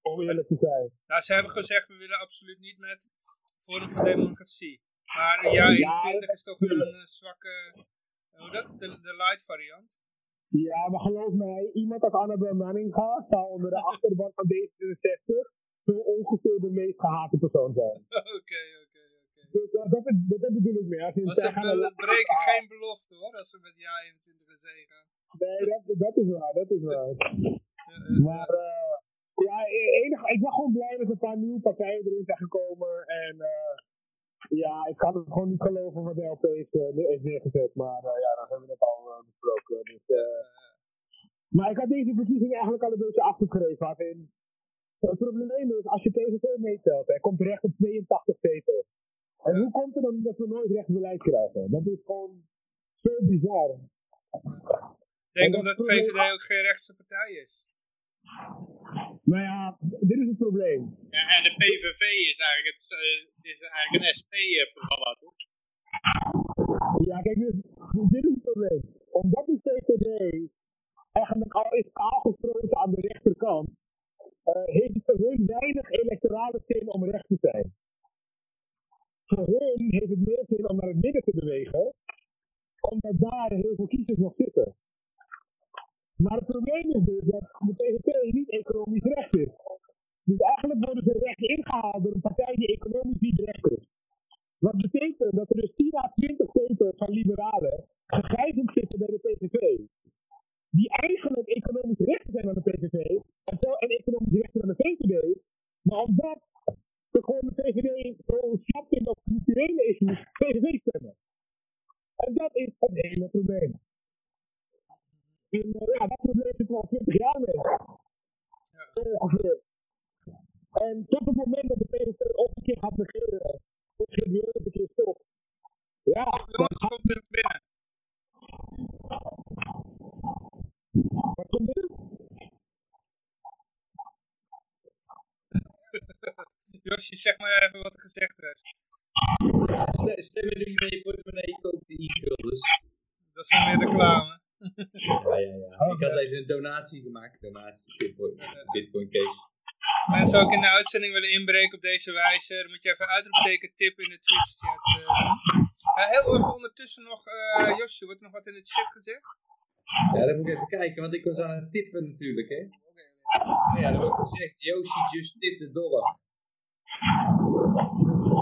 Om eerlijk te zijn. Nou, ze hebben gezegd, we willen absoluut niet met Forum voor Democratie. Maar ja, 21 is toch een, een zwakke, hoe dat, de, de light variant. Ja, maar geloof mij, iemand als Annabel Manninga zou onder de achterban van D66 zo ongeveer de meest gehate persoon zijn. Oké. Dus dat, dat, dat bedoel ik meer. Als ze, ze breken geen belofte hoor, als ze met ja 21 en zee gaan. Nee, dat, dat is waar, dat is waar. maar uh, ja, enig, ik ben gewoon blij dat een paar nieuwe partijen erin zijn gekomen en... Uh, ja, ik kan het gewoon niet geloven wat de LP heeft, heeft neergezet. Maar uh, ja, dat hebben we net al besproken. Dus, maar ik had deze verkiezing eigenlijk al een beetje afgeschreven. In. Het probleem is, als je PVV meetelt, hij komt terecht op 82 zetels. En hoe komt het dan dat we nooit recht beleid krijgen? Dat is gewoon zo bizar. Ik denk omdat de VVD ook geen rechtse partij is. Nou ja, dit is het probleem. Ja, en de PVV is eigenlijk, het, uh, is eigenlijk een SP-programma, toch? Ja, kijk, dus, dit is het probleem. Omdat de VVD eigenlijk al is aangesproken aan de rechterkant, uh, heeft het voor hun weinig electorale zin om recht te zijn. Voor hun heeft het meer zin om naar het midden te bewegen, omdat daar heel veel kiezers nog zitten. Maar het probleem is dus dat de PVV niet economisch recht is. Dus eigenlijk worden ze recht ingehaald door een partij die economisch niet recht is. Wat betekent dat er dus 10 à 20 zetels van liberalen gegijzeld zitten bij de PVV. Die eigenlijk economisch recht zijn aan de PVV en, zo, en economisch recht aan de VVD. Maar omdat ze gewoon de VVD slap vinden op culturele issues, PVV stemmen. En dat is het hele probleem. En uh, ja, dat probleem zit er al 20 jaar mee. Ongeveer. En tot het moment dat de PVV ook een keer gaat wordt gebeuren dat een keer stop. Ja, Jongens, komt er binnen. Wat komt er? Josje, zeg maar even wat er gezegd werd. Stemmen jullie met je portemonnee, koop de e-guldens. Dat is weer reclame. Ja, ja, ja. Ik had even een donatie gemaakt. Donatie, Bitcoin, Bitcoin Cash. Als mensen ook in de uitzending willen inbreken op deze wijze, dan moet je even uitroepteken tip in de Twitch chat uh, doen. Uh, heel even ondertussen nog, uh, Josje, wordt nog wat in de chat gezegd? Ja, dan moet ik even kijken, want ik was aan het tippen natuurlijk, hè. Okay. Ja, er wordt gezegd, Yoshi just tip de dollar.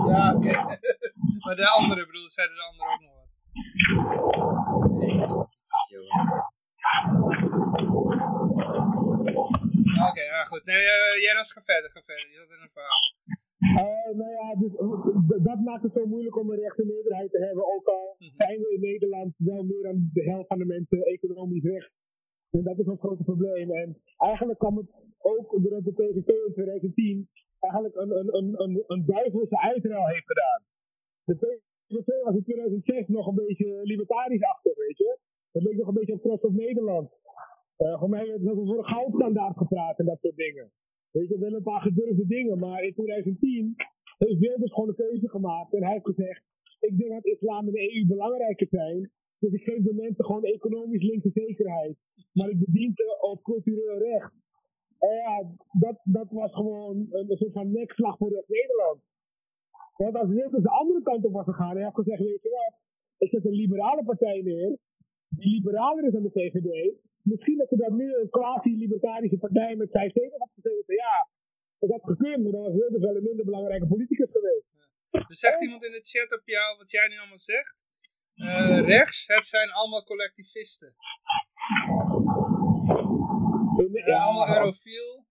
Ja, oké. Okay. maar de andere, bedoel, zeiden de anderen ook nog wat? Oké, okay, ja, goed. Nee, uh, Jennis, ga verder, ga verder. Je had in een verhaal. Uh, nou ja, dus, dat maakt het zo moeilijk om een rechte meerderheid te hebben. Ook al zijn we in Nederland wel meer dan de helft van de mensen economisch recht En dat is een groot probleem. En eigenlijk kwam het ook doordat de PVV in 2010 eigenlijk een, een, een, een, een duivelse uitruil heeft gedaan. De PVV was in 2006 nog een beetje libertarisch achter, weet je. Dat leek nog een beetje op trots op Nederland. Uh, voor mij werd er over een goudstandaard gepraat en dat soort dingen. Weet je, wel een paar gedurfde dingen, maar in 2010 heeft Wilders gewoon een keuze gemaakt en hij heeft gezegd, ik denk dat islam en de EU belangrijker zijn, dus ik geef de mensen gewoon economisch linkse zekerheid, maar ik bedien ze op cultureel recht. En ja, dat, dat was gewoon een, soort van nekslag voor Nederland. Want als Wilders de andere kant op was gegaan en had gezegd, weet je wat, ik zet een liberale partij neer, die liberaler is dan de VVD, misschien dat ze dat nu een quasi-libertarische partij met vijf zetels had gezeten, ja, dat had gekund, maar dan was Wilders wel een minder belangrijke politicus geweest. Dus zegt iemand in de chat op jou wat jij nu allemaal zegt? Uh, rechts, het zijn allemaal collectivisten. Ja, allemaal eurofiel.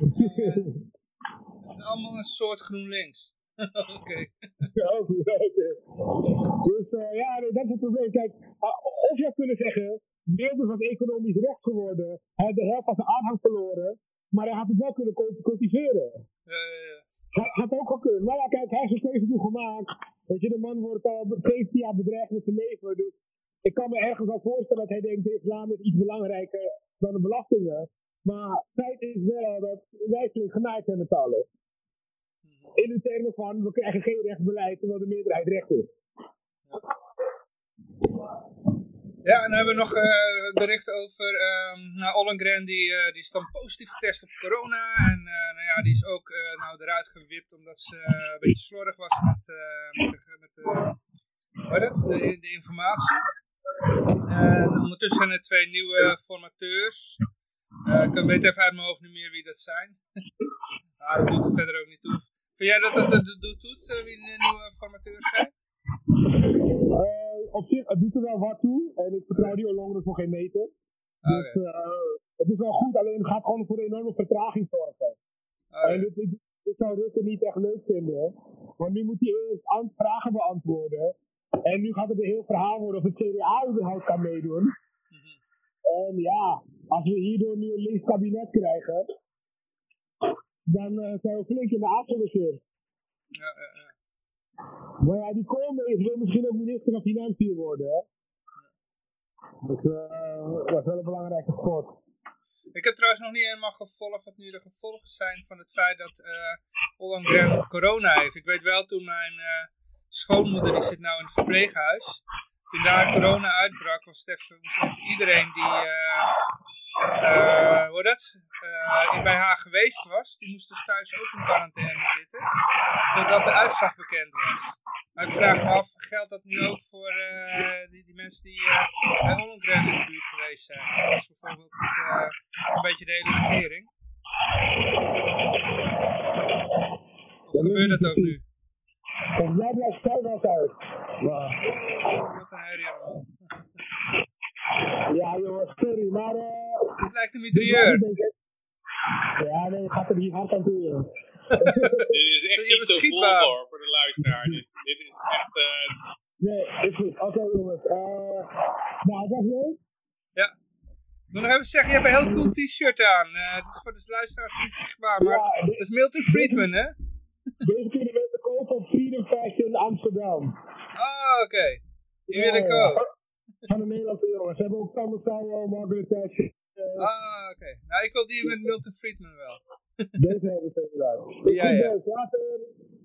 Uh, allemaal een soort GroenLinks. Oké. Okay. Ja, oké. Dus uh, ja, dat is het probleem. Kijk, of je kunnen zeggen, Wilders was economisch recht geworden. Hij had de helft van zijn aanhang verloren. Maar hij had het wel kunnen cultiveren. Ja, ja, ja. Hij had ook gekund. Maar ja, kijk, hij heeft zijn keuze toe gemaakt. Weet je, de man wordt al 17 jaar bedreigd met zijn leven. Dus ik kan me ergens wel voorstellen dat hij denkt, de islam is iets belangrijker dan de belastingen. Maar feit is wel dat wij genaaid zijn met allen. In de termen van, we krijgen geen rechtsbeleid terwijl de meerderheid recht is. Ja, en dan hebben we nog uh, bericht over uh, nou, Ollengren, die, uh, die is dan positief getest op corona. En uh, nou ja, die is ook nou, eruit gewipt omdat ze een beetje slordig was met, met, de, met de, wat het, de, de informatie. En ondertussen zijn er twee nieuwe formateurs. ik weet even uit mijn hoofd niet meer wie dat zijn. nou, dat doet er verder ook niet toe. Vind jij dat dat er doet, wie de nieuwe formateurs zijn? Op zich, het doet er wel wat toe. En ik vertrouw die Olongeren voor geen meter. Ah, dus het is wel goed, alleen het gaat gewoon voor een enorme vertraging zorgen. Okay. En dit, dit, dit, zou Rutte niet echt leuk vinden. Want nu moet hij eerst vragen beantwoorden. En nu gaat het een heel verhaal worden of het CDA überhaupt kan meedoen. Mm -hmm. En ja, als we hierdoor nu een links kabinet krijgen, dan uh, zijn we flink in de afgelopen. Ja, ja, ja. Maar ja, die Koolmees wil misschien ook minister van Financiën worden, hè? Dus uh, dat is wel een belangrijke sport. Ik heb trouwens nog niet helemaal gevolgd wat nu de gevolgen zijn van het feit dat uh, Ollengren corona heeft. Ik weet wel toen mijn uh, schoonmoeder, die zit nou in het verpleeghuis. Toen daar corona uitbrak, was het even, iedereen die, uh, hoe dat, uh, bij haar geweest was, die moest dus thuis ook in quarantaine zitten, totdat de uitslag bekend was. Maar ik vraag me af, geldt dat nu ook voor die, die, mensen die bij Ollengren in de buurt geweest zijn? Zoals bijvoorbeeld het, een beetje de hele regering. Of gebeurt dat ook nu? Volgens mij blijft Zuidwest uit. Wow. Wat een herrie allemaal. Ja jongens, sorry, maar... Uh, Dit lijkt een mitrailleur. Ja, nee, gaat er niet hard aan toe. dit is echt niet te volbaar voor de luisteraar. dit, dit is echt... Uh... Nee, is goed. Oké okay, jongens. Uh, nou, dat is leuk. Ja. Ik wil nog even zeggen, je hebt een heel cool t-shirt aan. Uh, het is voor de luisteraars niet zichtbaar, maar ja, dat is Milton Friedman, hè? Deze kunnen we kopen op Freedom Fashion Amsterdam. Ah, oké. Okay. Die wil ik ook. Van de Nederlandse jongens. Ze hebben ook Thomas Sauer, Margaret Thatcher. Uh, ah, oké. Okay. Nou, ik wil die met Milton Friedman wel. Deze hebben ze inderdaad. Ja, ja.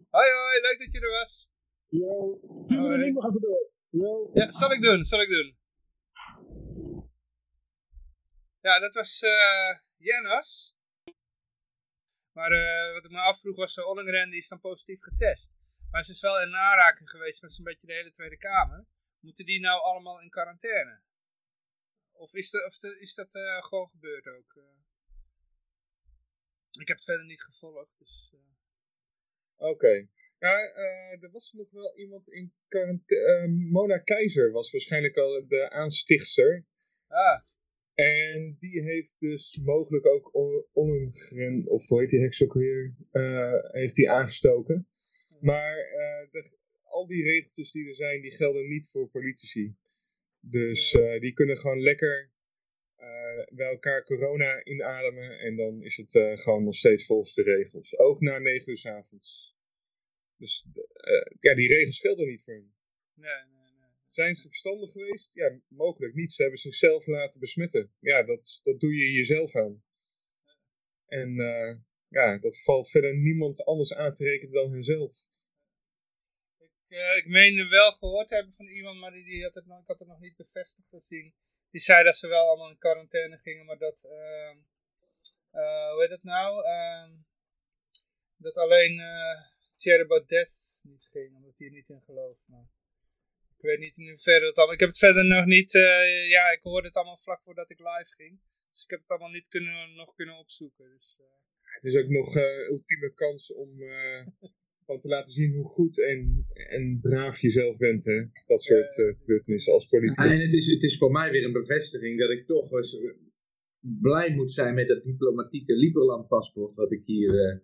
Hoi, hoi. Leuk dat je er was. Yo. De link nog even door. Yo. Ja, zal ik doen. Zal ik doen. Ja, dat was uh, Jennas. Maar uh, wat ik me afvroeg was, uh, Ollengren die is dan positief getest. Maar ze is wel in aanraking geweest met zo'n beetje de hele Tweede Kamer. Moeten die nou allemaal in quarantaine? Of is, de, of de, is dat uh, gewoon gebeurd ook? Uh... Ik heb het verder niet gevolgd, dus... Uh... Oké. Okay. Ja, er was nog wel iemand in quarantaine... Mona Keizer was waarschijnlijk al de aanstichtster. Ah. En die heeft dus mogelijk ook Ollengren, of hoe heet die heks ook weer, heeft die aangestoken. Maar de, al die regeltjes die er zijn, die gelden niet voor politici. Dus uh, die kunnen gewoon lekker uh, bij elkaar corona inademen en dan is het gewoon nog steeds volgens de regels. Ook na 9 uur s avonds. Dus ja, die regels gelden niet voor hen. Nee, nee, nee. Zijn ze verstandig geweest? Ja, mogelijk niet. Ze hebben zichzelf laten besmetten. Ja, dat, dat doe je jezelf aan. En ja, dat valt verder niemand anders aan te rekenen dan henzelf. Ik, uh, ik meende wel gehoord hebben van iemand, maar die, die had het nog, ik had het nog niet bevestigd gezien. Die zei dat ze wel allemaal in quarantaine gingen, maar dat, uh, uh, hoe heet het nou? Ehm, dat alleen uh, Thierry Baudet niet ging, omdat hij er niet in gelooft. Maar ik weet niet in hoeverre dat allemaal... Ik heb het verder nog niet... ja, ik hoorde het allemaal vlak voordat ik live ging. Dus ik heb het allemaal niet kunnen, nog kunnen opzoeken. Dus, het is ook nog uh, ultieme kans om uh, gewoon te laten zien hoe goed en, en braaf je zelf bent. Hè? Dat soort uh, gebeurtenissen als politicus. en het is, het is voor mij weer een bevestiging dat ik toch eens blij moet zijn met dat diplomatieke Liberland paspoort wat ik hier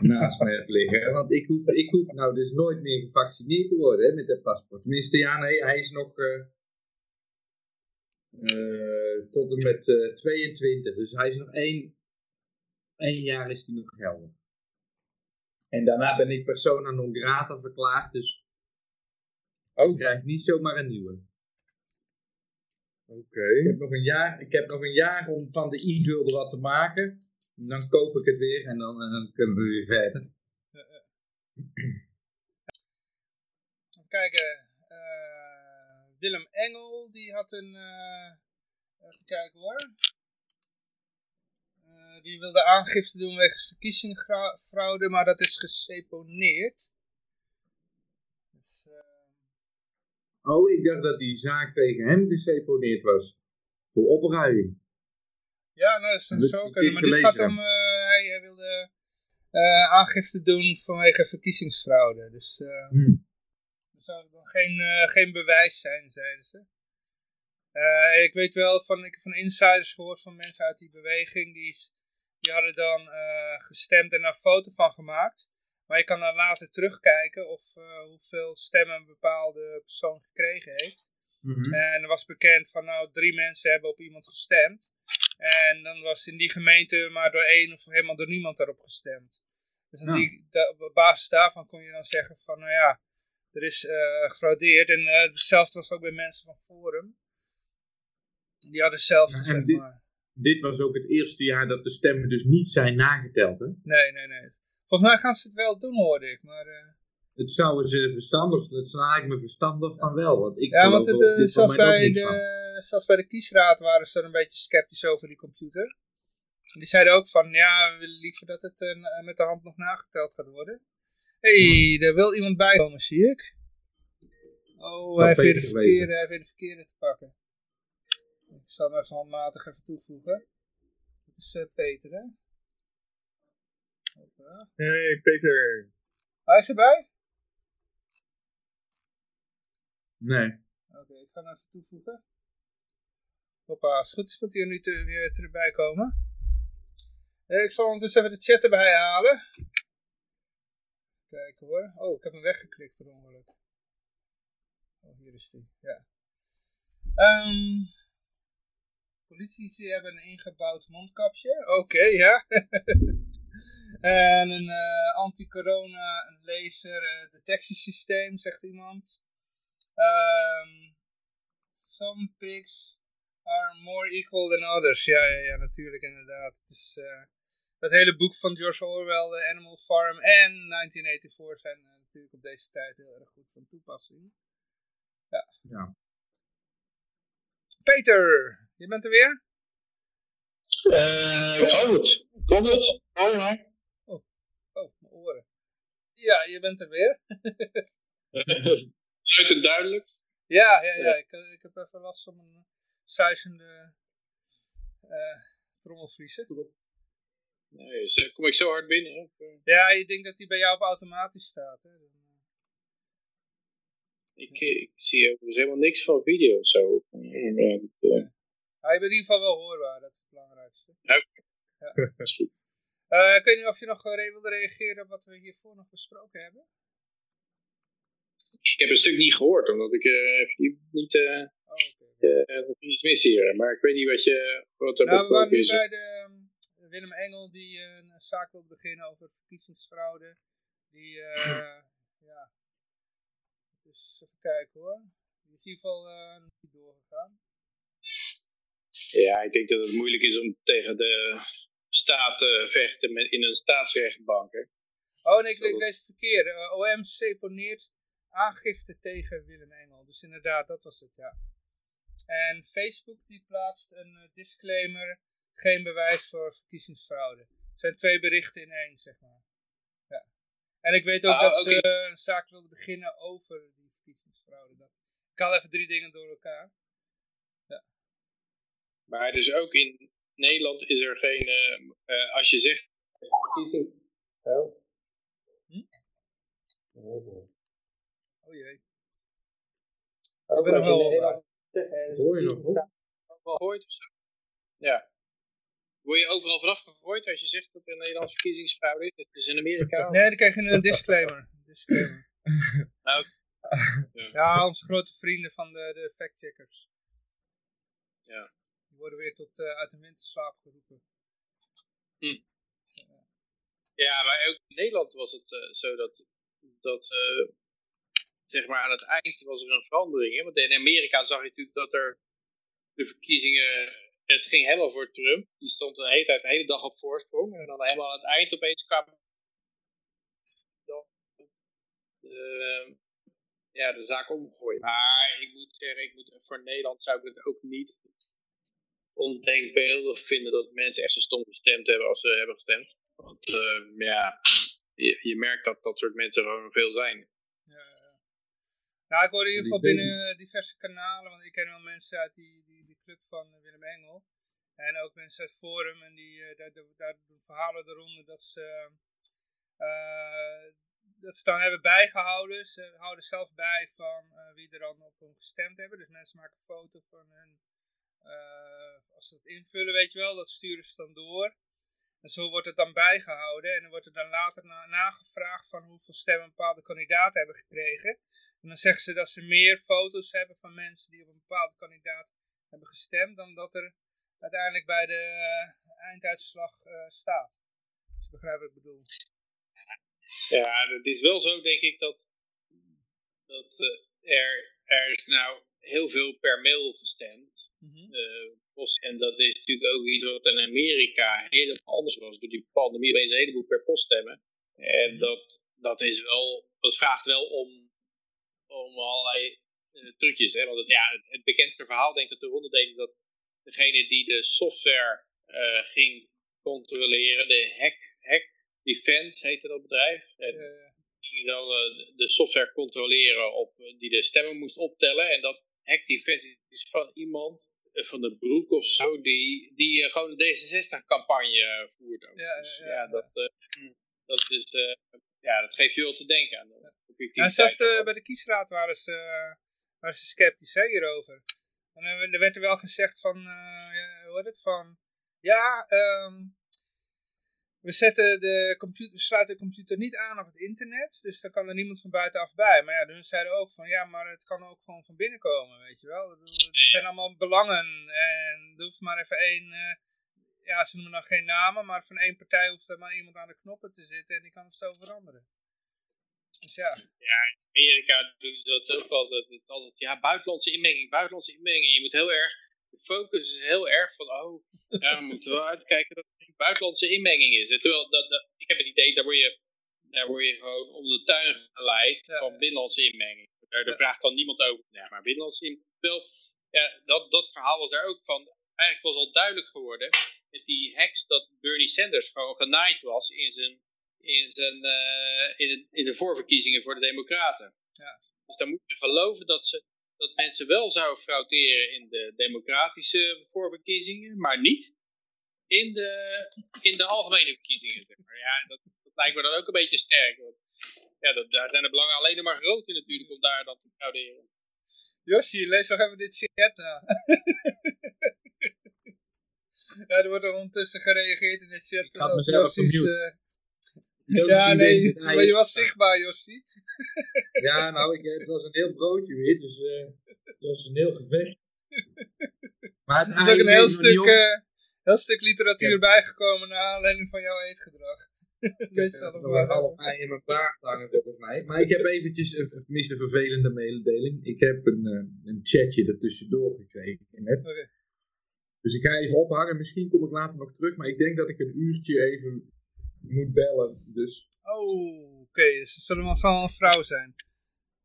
naast me heb liggen. Want ik hoef, ik hoef nou dus nooit meer gevaccineerd te worden hè, met dat paspoort. Tenminste, ja, nee, hij is nog... tot en met 22. Dus hij is nog één, één jaar is die nog geldig. En daarna ben ik persona non grata verklaard, dus oh. ik krijg niet zomaar een nieuwe. Oké. Ik, heb nog een jaar, ik heb nog een jaar om van de e-gulden wat te maken. En dan koop ik het weer en dan, en dan kunnen we weer verder. Even kijken. Uh, Willem Engel, die had een... Uh, even kijken hoor. Uh, die wilde aangifte doen wegens verkiezingsfraude, maar dat is geseponeerd. Dus, uh... Oh, ik dacht dat die zaak tegen hem geseponeerd was. Voor opruiming. Ja, nou, dat is zo kunnen. Maar dit gaat om, uh, hij, hij, wilde aangifte doen vanwege verkiezingsfraude. Dus hmm. er zou dan geen, geen bewijs zijn, zeiden ze. Uh, ik weet wel van, ik heb van insiders gehoord van mensen uit die beweging. Die, die hadden dan uh, gestemd en daar een foto van gemaakt. Maar je kan dan later terugkijken of uh, hoeveel stemmen een bepaalde persoon gekregen heeft. Mm -hmm. En er was bekend van nou drie mensen hebben op iemand gestemd. En dan was in die gemeente maar door één of helemaal door niemand daarop gestemd. Dus ja. die, op basis daarvan kon je dan zeggen van nou ja, er is gefraudeerd. En hetzelfde was ook bij mensen van Forum. Die hadden zelf, ja, zeg maar. Dit was ook het eerste jaar dat de stemmen dus niet zijn nageteld, hè? Nee, nee, nee. Volgens mij gaan ze het wel doen, hoorde ik, maar... Uh... Het zou ze verstandig, het ik me verstandig van wel, want ik Ja, want het, uh, zelfs, bij de, zelfs bij de kiesraad waren ze er een beetje sceptisch over die computer. Die zeiden ook van, ja, we willen liever dat het uh, met de hand nog nageteld gaat worden. Hé, hey, er wil iemand bij komen, zie ik. Oh, hij heeft, weer de verkeerde, hij heeft weer de verkeerde te pakken. Ik zal hem even handmatig even toevoegen. Dit is uh, Peter, hè? Hoppa. Hey, Peter. Hij is erbij? Nee. Oké, okay, ik ga hem even toevoegen. Hoppa, als het goed is moet hij er nu te, weer erbij komen. Eh, ik zal ondertussen even de chat erbij halen. Kijken hoor. Oh, ik heb hem weggeklikt per ongeluk. Oh, hier is hij. Ja. Um, Politici hebben een ingebouwd mondkapje. Oké, okay, ja. en een uh, anti-corona laser uh, detectiesysteem, zegt iemand. Um, some pigs are more equal than others. Ja, ja, ja natuurlijk, inderdaad. Het is, uh, dat hele boek van George Orwell, The Animal Farm en 1984 zijn natuurlijk op deze tijd heel erg goed van toepassing. Ja. ja. Peter, je bent er weer? Uh, oh, het. Komt het? Hoor je mij? Oh, oh, mijn oren. Ja, je bent er weer. Zuid het duidelijk? Ja, ja, ja. Ik, ik heb even last van een suizende uh, trommelvliezen. Nee, kom ik zo hard binnen? Of? Ja, je denkt dat die bij jou op automatisch staat. Hè? Ik, ik zie ook dus helemaal niks van video zo. Hij bent in ieder geval wel hoorbaar, dat is het belangrijkste. Ja, ja. dat is goed. Uh, ik weet niet of je nog wilde reageren op wat we hiervoor nog besproken hebben. Ik heb een stuk niet gehoord, omdat ik uh, niet... Uh... Oh, oké. Okay. uh, iets mis hier, maar ik weet niet wat, je, wat er nou, we waren nu is. bij de, ehm, Willem Engel die een zaak wil beginnen over verkiezingsfraude. Die, ja, dus even kijken hoor. Die is in ieder geval niet doorgegaan. Ja, ik denk dat het moeilijk is om tegen de staat te vechten met, in een staatsrechtbank. Hè? Oh nee, ik, ik lees het verkeerd. Uh, OM seponeert aangifte tegen Willem Engel. Dus inderdaad, dat was het, ja. En Facebook die plaatst een uh, disclaimer, geen bewijs voor verkiezingsfraude. Het zijn twee berichten in één, zeg maar. Ja. En ik weet ook Ah, dat oké. ze uh, een zaak wilden beginnen over die verkiezingsfraude. Dat, ik haal even drie dingen door elkaar. Maar dus ook in Nederland is er geen, uh, uh, als je zegt verkiezing... Oh. Hm? Oh, oh jee. Ook ik ben wel Nederland er is Hoor je nog verkiezingsfraude. Gegooid of zo? Ja. Word je overal vanaf gegooid als je zegt dat er in Nederland verkiezingsfraude is? Dat is in Amerika? Nee, dan krijg je een disclaimer. disclaimer. Nou, Ja, onze grote vrienden van de, de factcheckers. Ja. Worden weer tot uh, uit de winterslaap geroepen. Hm. Ja, maar ook in Nederland was het uh, zo dat, dat uh, zeg maar aan het eind was er een verandering. Hè? Want in Amerika zag je natuurlijk dat er de verkiezingen, het ging helemaal voor Trump. Die stond de hele tijd, de hele dag op voorsprong. En dan helemaal aan het eind opeens kwam de, ja, de zaak omgooien. Maar ik moet zeggen, ik moet, voor Nederland zou ik het ook niet ondenkbeeldig vinden dat mensen echt zo stom gestemd hebben als ze hebben gestemd. Want uh, ja, je, je, merkt dat dat soort mensen gewoon veel zijn. Ja, nou, ik hoor in ieder geval binnen diverse kanalen, want ik ken wel mensen uit die, die, die club van Willem Engel. En ook mensen uit Forum, en die, uh, daar, daar doen verhalen eronder dat ze, uh, dat ze dan hebben bijgehouden. Ze houden zelf bij van wie er dan op hem gestemd hebben. Dus mensen maken een foto van hun, als ze dat invullen, weet je wel, dat sturen ze dan door. En zo wordt het dan bijgehouden en dan wordt er dan later na, nagevraagd van hoeveel stemmen bepaalde kandidaten hebben gekregen. En dan zeggen ze dat ze meer foto's hebben van mensen die op een bepaalde kandidaat hebben gestemd dan dat er uiteindelijk bij de uh, einduitslag uh, staat. Dus je begrijpt wat ik bedoel. Ja, het is wel zo denk ik dat, dat er, er is nou heel veel per mail gestemd. Mhm. Mm -hmm. post, en dat is natuurlijk ook iets wat in Amerika helemaal anders was. Door die pandemie je een heleboel per post stemmen. En mm -hmm. dat, dat is wel, dat vraagt wel om, om allerlei uh, trucjes. Hè? Want het, ja, het, het, bekendste verhaal denk ik dat de ronde deed is dat degene die de software uh, ging controleren, de hack, hack Defense heette dat bedrijf. En uh, ging dan uh, de software controleren op, die de stemmen moest optellen. En dat hack Defense is van iemand van de broek of zo, die, die uh, gewoon de D66-campagne voert. Ook. Ja, dus, ja. Dat, uh, dat, is, uh, ja, dat geeft je wel te denken aan. De ja, zelfs de, bij de kiesraad waren ze, waren ze sceptisch hè, hierover. En er werd er wel gezegd van, ja, hoe heet het, van, ja, um, we, zetten de computer, sluiten de computer niet aan op het internet, dus dan kan er niemand van buitenaf bij. Maar ja, hun zeiden ook van, ja, maar het kan ook gewoon van binnen komen, weet je wel. Het zijn allemaal belangen en er hoeft maar even één, uh, ja, ze noemen dan geen namen, maar van één partij hoeft er maar iemand aan de knoppen te zitten en die kan het zo veranderen. Dus ja. Ja, in Amerika doen ze dat ook altijd. altijd ja, buitenlandse inmenging, buitenlandse inmenging. Je moet heel erg, de focus is heel erg van, oh, ja, we moeten wel uitkijken dat het een buitenlandse inmenging is. En terwijl, dat, dat, ik heb het idee, daar word je, daar word je gewoon om de tuin geleid van binnenlandse inmenging. Daar, daar vraagt dan niemand over. Ja, maar binnenlandse inmenging. Terwijl, ja, dat, dat verhaal was daar ook van. Eigenlijk was al duidelijk geworden met die hacks dat Bernie Sanders gewoon genaaid was in zijn in, zijn, uh, in, de, in de voorverkiezingen voor de Democraten. Ja. Dus dan moet je geloven dat, ze, dat mensen wel zouden frauderen in de democratische voorverkiezingen, maar niet in de, in de algemene verkiezingen. Zeg maar. Ja, dat, dat lijkt me dan ook een beetje sterk. Want, ja, dat, daar zijn de belangen alleen maar groter natuurlijk om daar dan te frauderen. Josje, lees nog even dit chat na. ja, er wordt er ondertussen gereageerd in het chat. Ik had mezelf. Uh, ja, nee, maar je was zichtbaar, Josje. ja, nou, ik, het was een heel broodje weer, dus uh, het was een heel gevecht. Maar er is ook een heel stuk, uh, heel stuk literatuur ja. bijgekomen naar aanleiding van jouw eetgedrag. Wees dat nog allebei in mijn baard hangen volgens mij. Maar ik heb eventjes, tenminste een vervelende mededeling. Ik heb een, uh, een chatje ertussendoor gekregen net. Okay. Dus ik ga even ophangen. Misschien kom ik later nog terug. Maar ik denk dat ik een uurtje even moet bellen. Dus... Oh, oké. Okay. Dus het zal een vrouw zijn.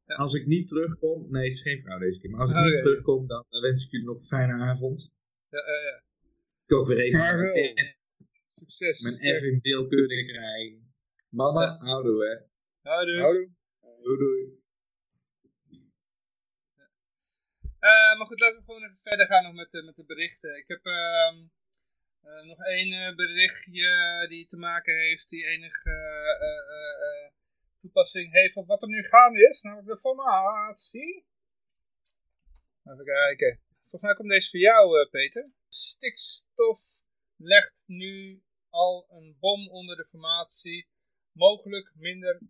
Ja. Als ik niet terugkom, nee, het is geen vrouw deze keer, maar als ik niet terugkom, dan wens ik jullie nog een fijne avond. Ja, ja, ja. Toch weer even maar wel. Succes. Mijn F in beeld kunnen krijgen. Mama, ja. houdoe hè. Houdoe. Houdoe. Doei doei. Uh, maar goed, laten we gewoon even verder gaan nog met, de, met de berichten. Ik heb uh, uh, nog één eh, berichtje die te maken heeft, die enig toepassing heeft op wat er nu gaande is, namelijk de formatie. Even kijken. Volgens mij komt deze voor jou, Peter. Stikstof legt nu al een bom onder de formatie. Mogelijk minder,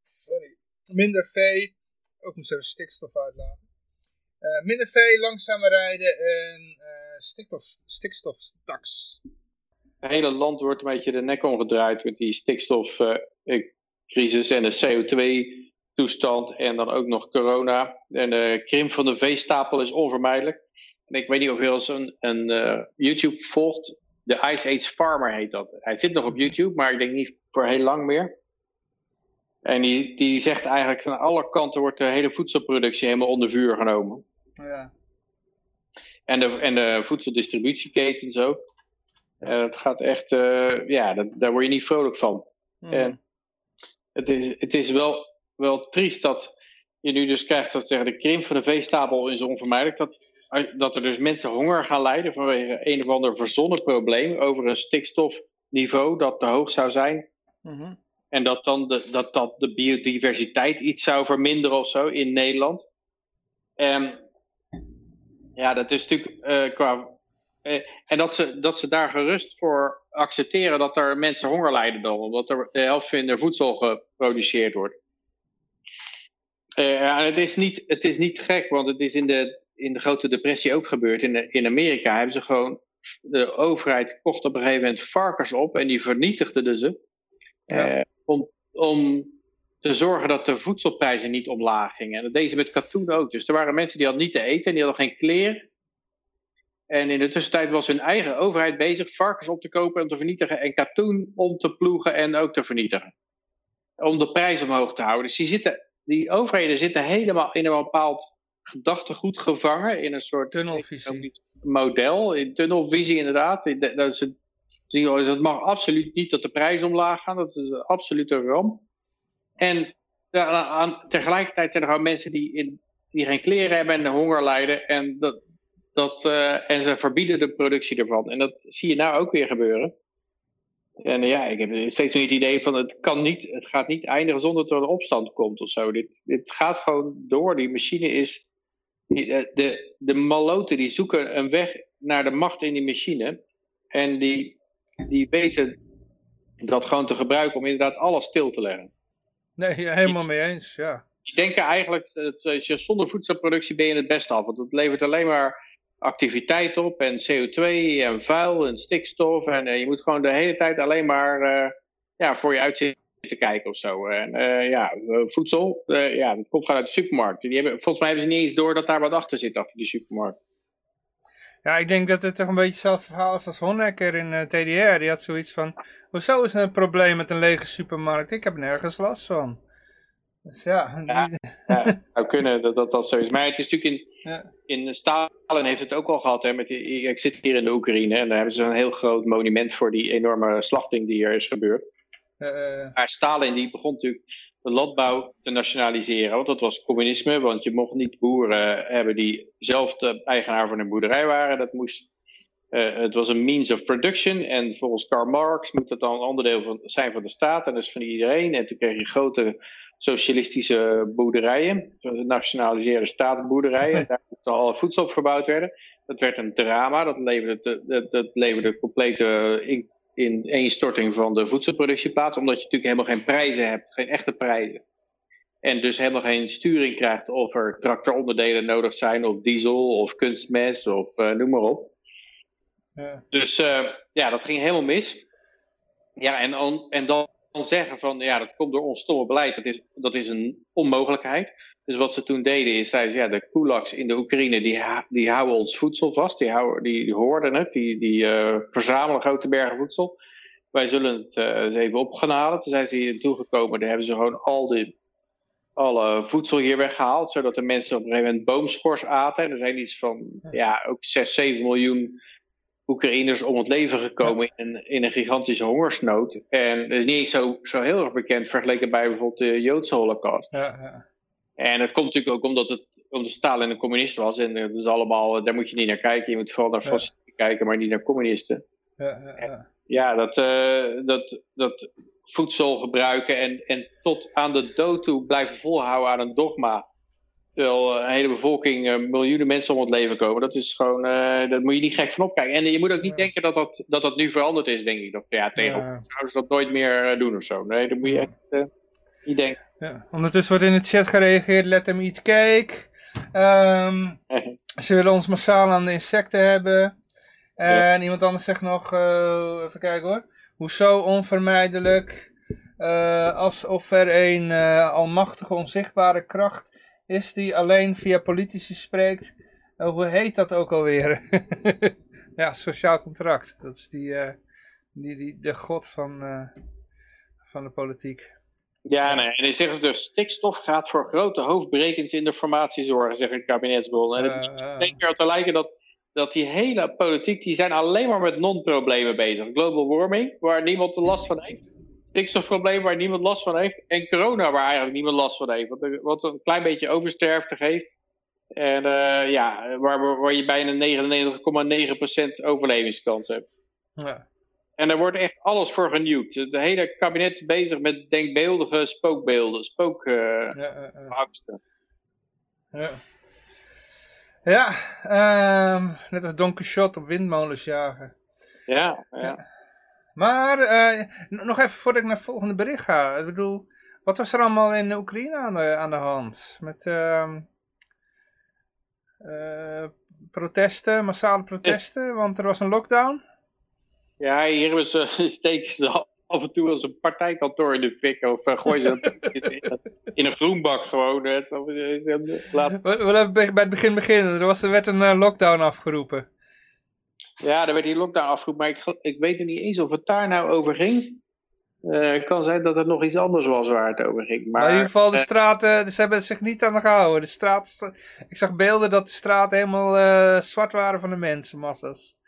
sorry, minder vee. Ook moest even stikstof uitlaten. Uh, minder vee, langzamer rijden en uh, stikstof, stikstoftax. Het hele land wordt een beetje de nek omgedraaid met die stikstof. ik crisis en de CO2-toestand en dan ook nog corona. En de krimp van de veestapel is onvermijdelijk. En ik weet niet of je als een, een YouTube volgt. De Ice Age Farmer heet dat. Hij zit nog op YouTube, maar ik denk niet voor heel lang meer. En die, die zegt eigenlijk van alle kanten wordt de hele voedselproductie helemaal onder vuur genomen. Ja. En de, en de voedseldistributieketens ook. Uh, het gaat echt, uh, ja, dat, daar word je niet vrolijk van. Hmm. En het is, het is wel, wel triest dat je nu dus krijgt dat zeggen, de krimp van de veestapel is onvermijdelijk. Dat, dat er dus mensen honger gaan lijden vanwege een of ander verzonnen probleem over een stikstofniveau dat te hoog zou zijn. Mhm. En dat dan de, dat, dat de biodiversiteit iets zou verminderen of zo in Nederland. En ja, dat is natuurlijk uh, qua. Uh, en dat ze, dat ze daar gerust voor accepteren dat er mensen honger lijden dan, omdat er de helft minder voedsel geproduceerd wordt. Uh, het, is niet, het is niet gek, want het is in de, in de grote depressie ook gebeurd. In, de, in Amerika hebben ze gewoon, de overheid kocht op een gegeven moment varkens op en die vernietigden ze. Ja. Om, om te zorgen dat de voedselprijzen niet omlaag gingen. En dat deden ze met katoen ook. Dus er waren mensen die hadden niet te eten en die hadden geen kleren. En in de tussentijd was hun eigen overheid bezig varkens op te kopen en te vernietigen en katoen om te ploegen en ook te vernietigen. Om de prijs omhoog te houden. Dus die, zitten, die overheden zitten helemaal in een bepaald gedachtegoed gevangen. In een soort tunnelvisie. model, in tunnelvisie inderdaad. Dat, ze, dat mag absoluut niet dat de prijzen omlaag gaan. Dat is een absolute ramp. En tegelijkertijd zijn er gewoon mensen die, in, die geen kleren hebben en honger lijden. En dat, dat, uh, en ze verbieden de productie ervan. En dat zie je nou ook weer gebeuren. En uh, ja, ik heb steeds meer het idee van het, kan niet, het gaat niet eindigen zonder dat er een opstand komt of zo. Dit, dit gaat gewoon door. Die machine is. Die, eh, de, de maloten die zoeken een weg naar de macht in die machine. En die, die weten dat gewoon te gebruiken om inderdaad alles stil te leggen. Nee, helemaal mee eens, ja. Die denken eigenlijk, dat je zonder voedselproductie ben je het beste af. Want het levert alleen maar activiteit op en CO2 en vuil en stikstof. En uh, je moet gewoon de hele tijd alleen maar uh, ja, voor je uitzicht te kijken of zo. En ja, voedsel, ja, dat komt gewoon uit de supermarkt. Die hebben, volgens mij hebben ze niet eens door dat daar wat achter zit, achter die supermarkt. Ja, ik denk dat het toch een beetje hetzelfde verhaal is als Honecker in TDR. Die had zoiets van, hoezo is er een probleem met een lege supermarkt? Ik heb nergens last van. Dus ja, ja, ja zou kunnen dat, dat dat zo is. Maar het is natuurlijk in, ja. in Stalin heeft het ook al gehad. Hè, met die, ik zit hier in de Oekraïne en daar hebben ze een heel groot monument voor die enorme slachting die er is gebeurd. Uh, maar Stalin die begon natuurlijk de landbouw te nationaliseren. Want dat was communisme, want je mocht niet boeren hebben die zelf de eigenaar van een boerderij waren. Dat moest, uh, het was een means of production. En volgens Karl Marx moet dat dan een onderdeel van, zijn van de staat en dus van iedereen. En toen kreeg je grote socialistische boerderijen, nationaliseerde staatsboerderijen. Daar moesten al voedsel op verbouwd werden. Dat werd een drama, dat leverde, dat, dat leverde complete in, ineenstorting van de voedselproductie plaats, omdat je natuurlijk helemaal geen prijzen hebt, geen echte prijzen. En dus helemaal geen sturing krijgt of er tractoronderdelen nodig zijn, of diesel, of kunstmest, of noem maar op. Ja. Dus ja, dat ging helemaal mis. Ja, en, en dan zeggen van ja, dat komt door ons stomme beleid, dat is, dat is een onmogelijkheid. Dus wat ze toen deden is, zeiden ze, ja, de kulaks in de Oekraïne, die, die houden ons voedsel vast, die, houden, die, die hoorden het, die, die uh, verzamelen grote bergen voedsel. Wij zullen het uh, eens even op gaan halen. Toen zijn ze hier toegekomen, daar hebben ze gewoon al die, alle voedsel hier weggehaald, zodat de mensen op een gegeven moment boomschors aten. En er zijn iets van, ja, ook 6, 7 miljoen Oekraïners om het leven gekomen in, in een gigantische hongersnood. En dat is niet eens zo, zo heel erg bekend vergeleken bij bijvoorbeeld de Joodse holocaust. Ja, ja. En het komt natuurlijk ook omdat het omdat Stalin een communist was. En dat is allemaal, daar moet je niet naar kijken. Je moet vooral naar fascisten kijken, maar niet naar communisten. Ja, ja, ja. dat, uh, dat, dat voedsel gebruiken en, en tot aan de dood toe blijven volhouden aan een dogma. Terwijl een hele bevolking, uh, miljoenen mensen om het leven komen. Dat is gewoon, uh, daar moet je niet gek van opkijken. En je moet ook niet denken dat dat, dat dat nu veranderd is, denk ik. Dat, ja, tegenwoordig zouden ze dat nooit meer doen of zo. Nee, dat moet je echt niet denken. Ja. Ondertussen wordt in de chat gereageerd, let hem eat cake. Um, ze willen ons massaal aan de insecten hebben. En iemand anders zegt nog, uh, even kijken hoor. Hoezo onvermijdelijk, uh, alsof er een uh, almachtige onzichtbare kracht is die alleen via politici spreekt. hoe heet dat ook alweer? ja, sociaal contract. Dat is die, die, die, de god van, van de politiek. Ja, nee. En dan zeggen ze dus, stikstof gaat voor grote hoofdbrekens in de formatie zorgen, zegt een kabinetsbron. En het is één keer te lijken dat, dat die hele politiek, die zijn alleen maar met non-problemen bezig. Global warming, waar niemand last van heeft. Stikstofprobleem waar niemand last van heeft. En corona, waar eigenlijk niemand last van heeft. Wat, wat een klein beetje oversterfte geeft. En uh, ja, waar, waar je bijna 99,9% overlevingskans hebt. Ja. En er wordt echt alles voor genuwd. Het hele kabinet is bezig met denkbeeldige spookbeelden, spookangsten. Uh, ja, ja. ja um, net als Don Quixote op windmolens jagen. Ja, ja. Maar uh, nog even voordat ik naar het volgende bericht ga. Ik bedoel, wat was er allemaal in Oekraïne aan de, aan de hand? Met uh, protesten, massale protesten, want er was een lockdown. Ja, hier hebben ze, steken ze af en toe als een partijkantoor in de fik. Of uh, gooien ze in een groenbak gewoon. Hè. Laat... We hebben bij het begin beginnen. Er, was, er werd een uh, lockdown afgeroepen. Ja, er werd die lockdown afgeroepen. Maar ik, ik weet er niet eens of het daar nou over ging. Uh, het kan zijn dat het nog iets anders was waar het over ging. Maar, maar in ieder geval, de straten, ze hebben zich niet aan gehouden. De straat, ik zag beelden dat de straten helemaal zwart waren van de mensen, massas.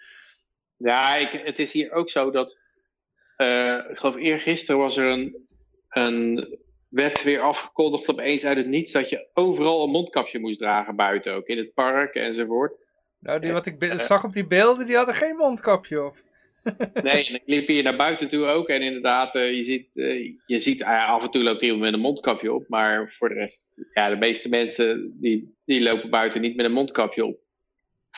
Ja, ik, het is hier ook zo dat, uh, ik geloof eergisteren was er een, een wet weer afgekondigd opeens uit het niets dat je overal een mondkapje moest dragen buiten ook, in het park enzovoort. Nou, die wat ik uh, zag op die beelden, die hadden geen mondkapje op. nee, en ik liep hier naar buiten toe ook en inderdaad, uh, je ziet, je ziet af en toe loopt iemand met een mondkapje op, maar voor de rest, ja, de meeste mensen die, die lopen buiten niet met een mondkapje op.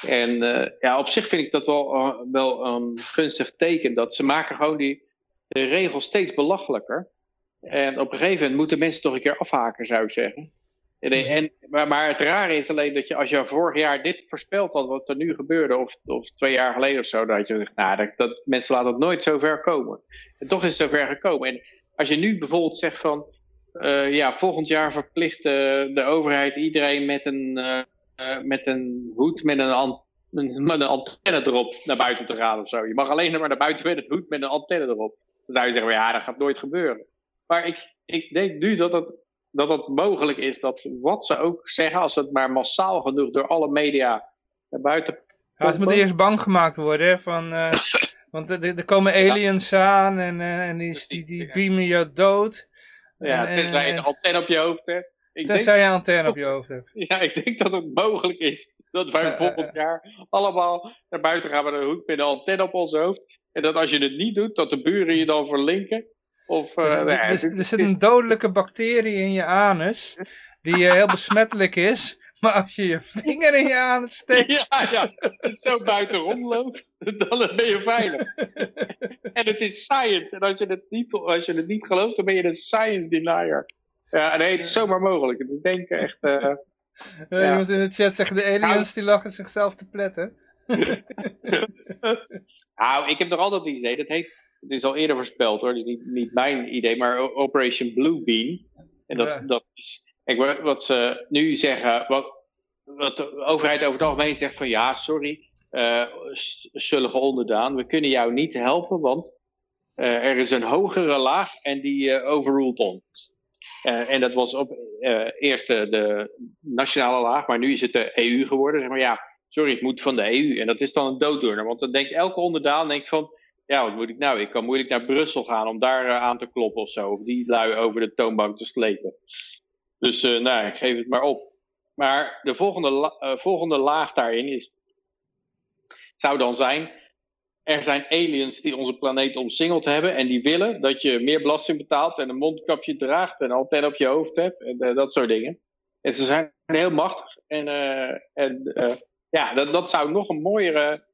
En uh, ja, op zich vind ik dat wel, uh, wel een gunstig teken. Dat ze maken gewoon die de regels steeds belachelijker. En op een gegeven moment moeten mensen toch een keer afhaken, zou ik zeggen. En, en, maar, het rare is alleen dat je als je vorig jaar dit voorspeld had, wat er nu gebeurde, of, of twee jaar geleden of zo, dat je zegt, nou, dat, mensen laten het nooit zo ver komen. En toch is het zo ver gekomen. En als je nu bijvoorbeeld zegt van, ja, volgend jaar verplicht de overheid iedereen met een met een hoed met een, met een antenne erop naar buiten te gaan of zo. Je mag alleen maar naar buiten met een hoed met een antenne erop. Dan zou je zeggen, ja, dat gaat nooit gebeuren. Maar ik, ik denk nu dat het, dat het mogelijk is dat wat ze ook zeggen, als het maar massaal genoeg door alle media naar buiten... Ja, ze moeten eerst bang gemaakt worden, van, uh, want er, komen aliens aan en, uh, en die, die, die beamen je dood. Ja, en, tenzij je een antenne op je hoofd hebt. Ik Tenzij denk, je een antenne op je hoofd hebt. Ja, ik denk dat het mogelijk is dat wij volgend jaar allemaal naar buiten gaan met een hoed met een antenne op ons hoofd. En dat als je het niet doet, dat de buren je dan verlinken. Of, uh, er, er, er, zit een dodelijke bacterie in je anus, die uh, heel besmettelijk is. Maar als je je vinger in je anus steekt... Ja, ja, zo buiten rondloopt, dan ben je veilig. en het is science. En als je het niet, als je het niet gelooft, dan ben je een science denier. Ja, nee, het is zomaar mogelijk. Ik denk echt... Uh, ja. Iemand in de chat zegt, de aliens die lachen zichzelf te pletten. nou, ik heb nog altijd het idee, dat heeft, het is al eerder voorspeld hoor, dus niet, niet mijn idee, maar Operation Blue Beam. En dat, dat is, ik, wat ze nu zeggen, wat, wat de overheid over het algemeen zegt van ja, sorry, uh, zullige onderdaan, we kunnen jou niet helpen, want uh, er is een hogere laag en die uh, overruled ons. En dat was op eerst de, nationale laag, maar nu is het de EU geworden. Zeg maar ja, sorry, het moet van de EU. En dat is dan een dooddoorner, want dan denkt elke onderdaan denkt van, ja, wat moet ik nou? Ik kan moeilijk naar Brussel gaan om daar aan te kloppen of zo, of die lui over de toonbank te slepen. Dus nou, ik geef het maar op. Maar de volgende, volgende laag daarin is zou dan zijn, er zijn aliens die onze planeet omsingeld hebben en die willen dat je meer belasting betaalt en een mondkapje draagt en altijd op je hoofd hebt en uh, dat soort dingen. En ze zijn heel machtig en, uh, en uh, ja, dat, dat zou nog een mooiere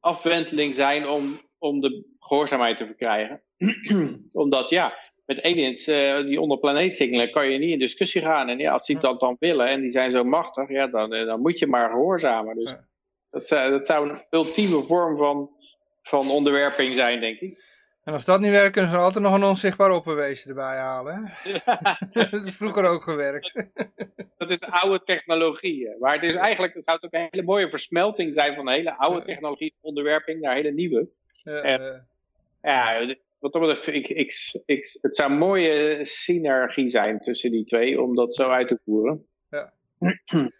afwenteling zijn om, om de gehoorzaamheid te verkrijgen. Omdat ja, met aliens die onder planeet singelen kan je niet in discussie gaan. En ja, als die dat dan willen en die zijn zo machtig, ja, dan, dan moet je maar gehoorzamen. Dus dat, dat zou een ultieme vorm van, van onderwerping zijn, denk ik. En als dat niet werkt, kunnen ze altijd nog een onzichtbaar opperwezen erbij halen. dat is vroeger ook gewerkt. dat is oude technologie. Maar het is eigenlijk, het zou ook een hele mooie versmelting zijn van hele oude technologie, onderwerping naar hele nieuwe. Ja, en, ja wat dat betreft, ik, ik, ik, het zou een mooie synergie zijn tussen die twee, om dat zo uit te voeren. Ja.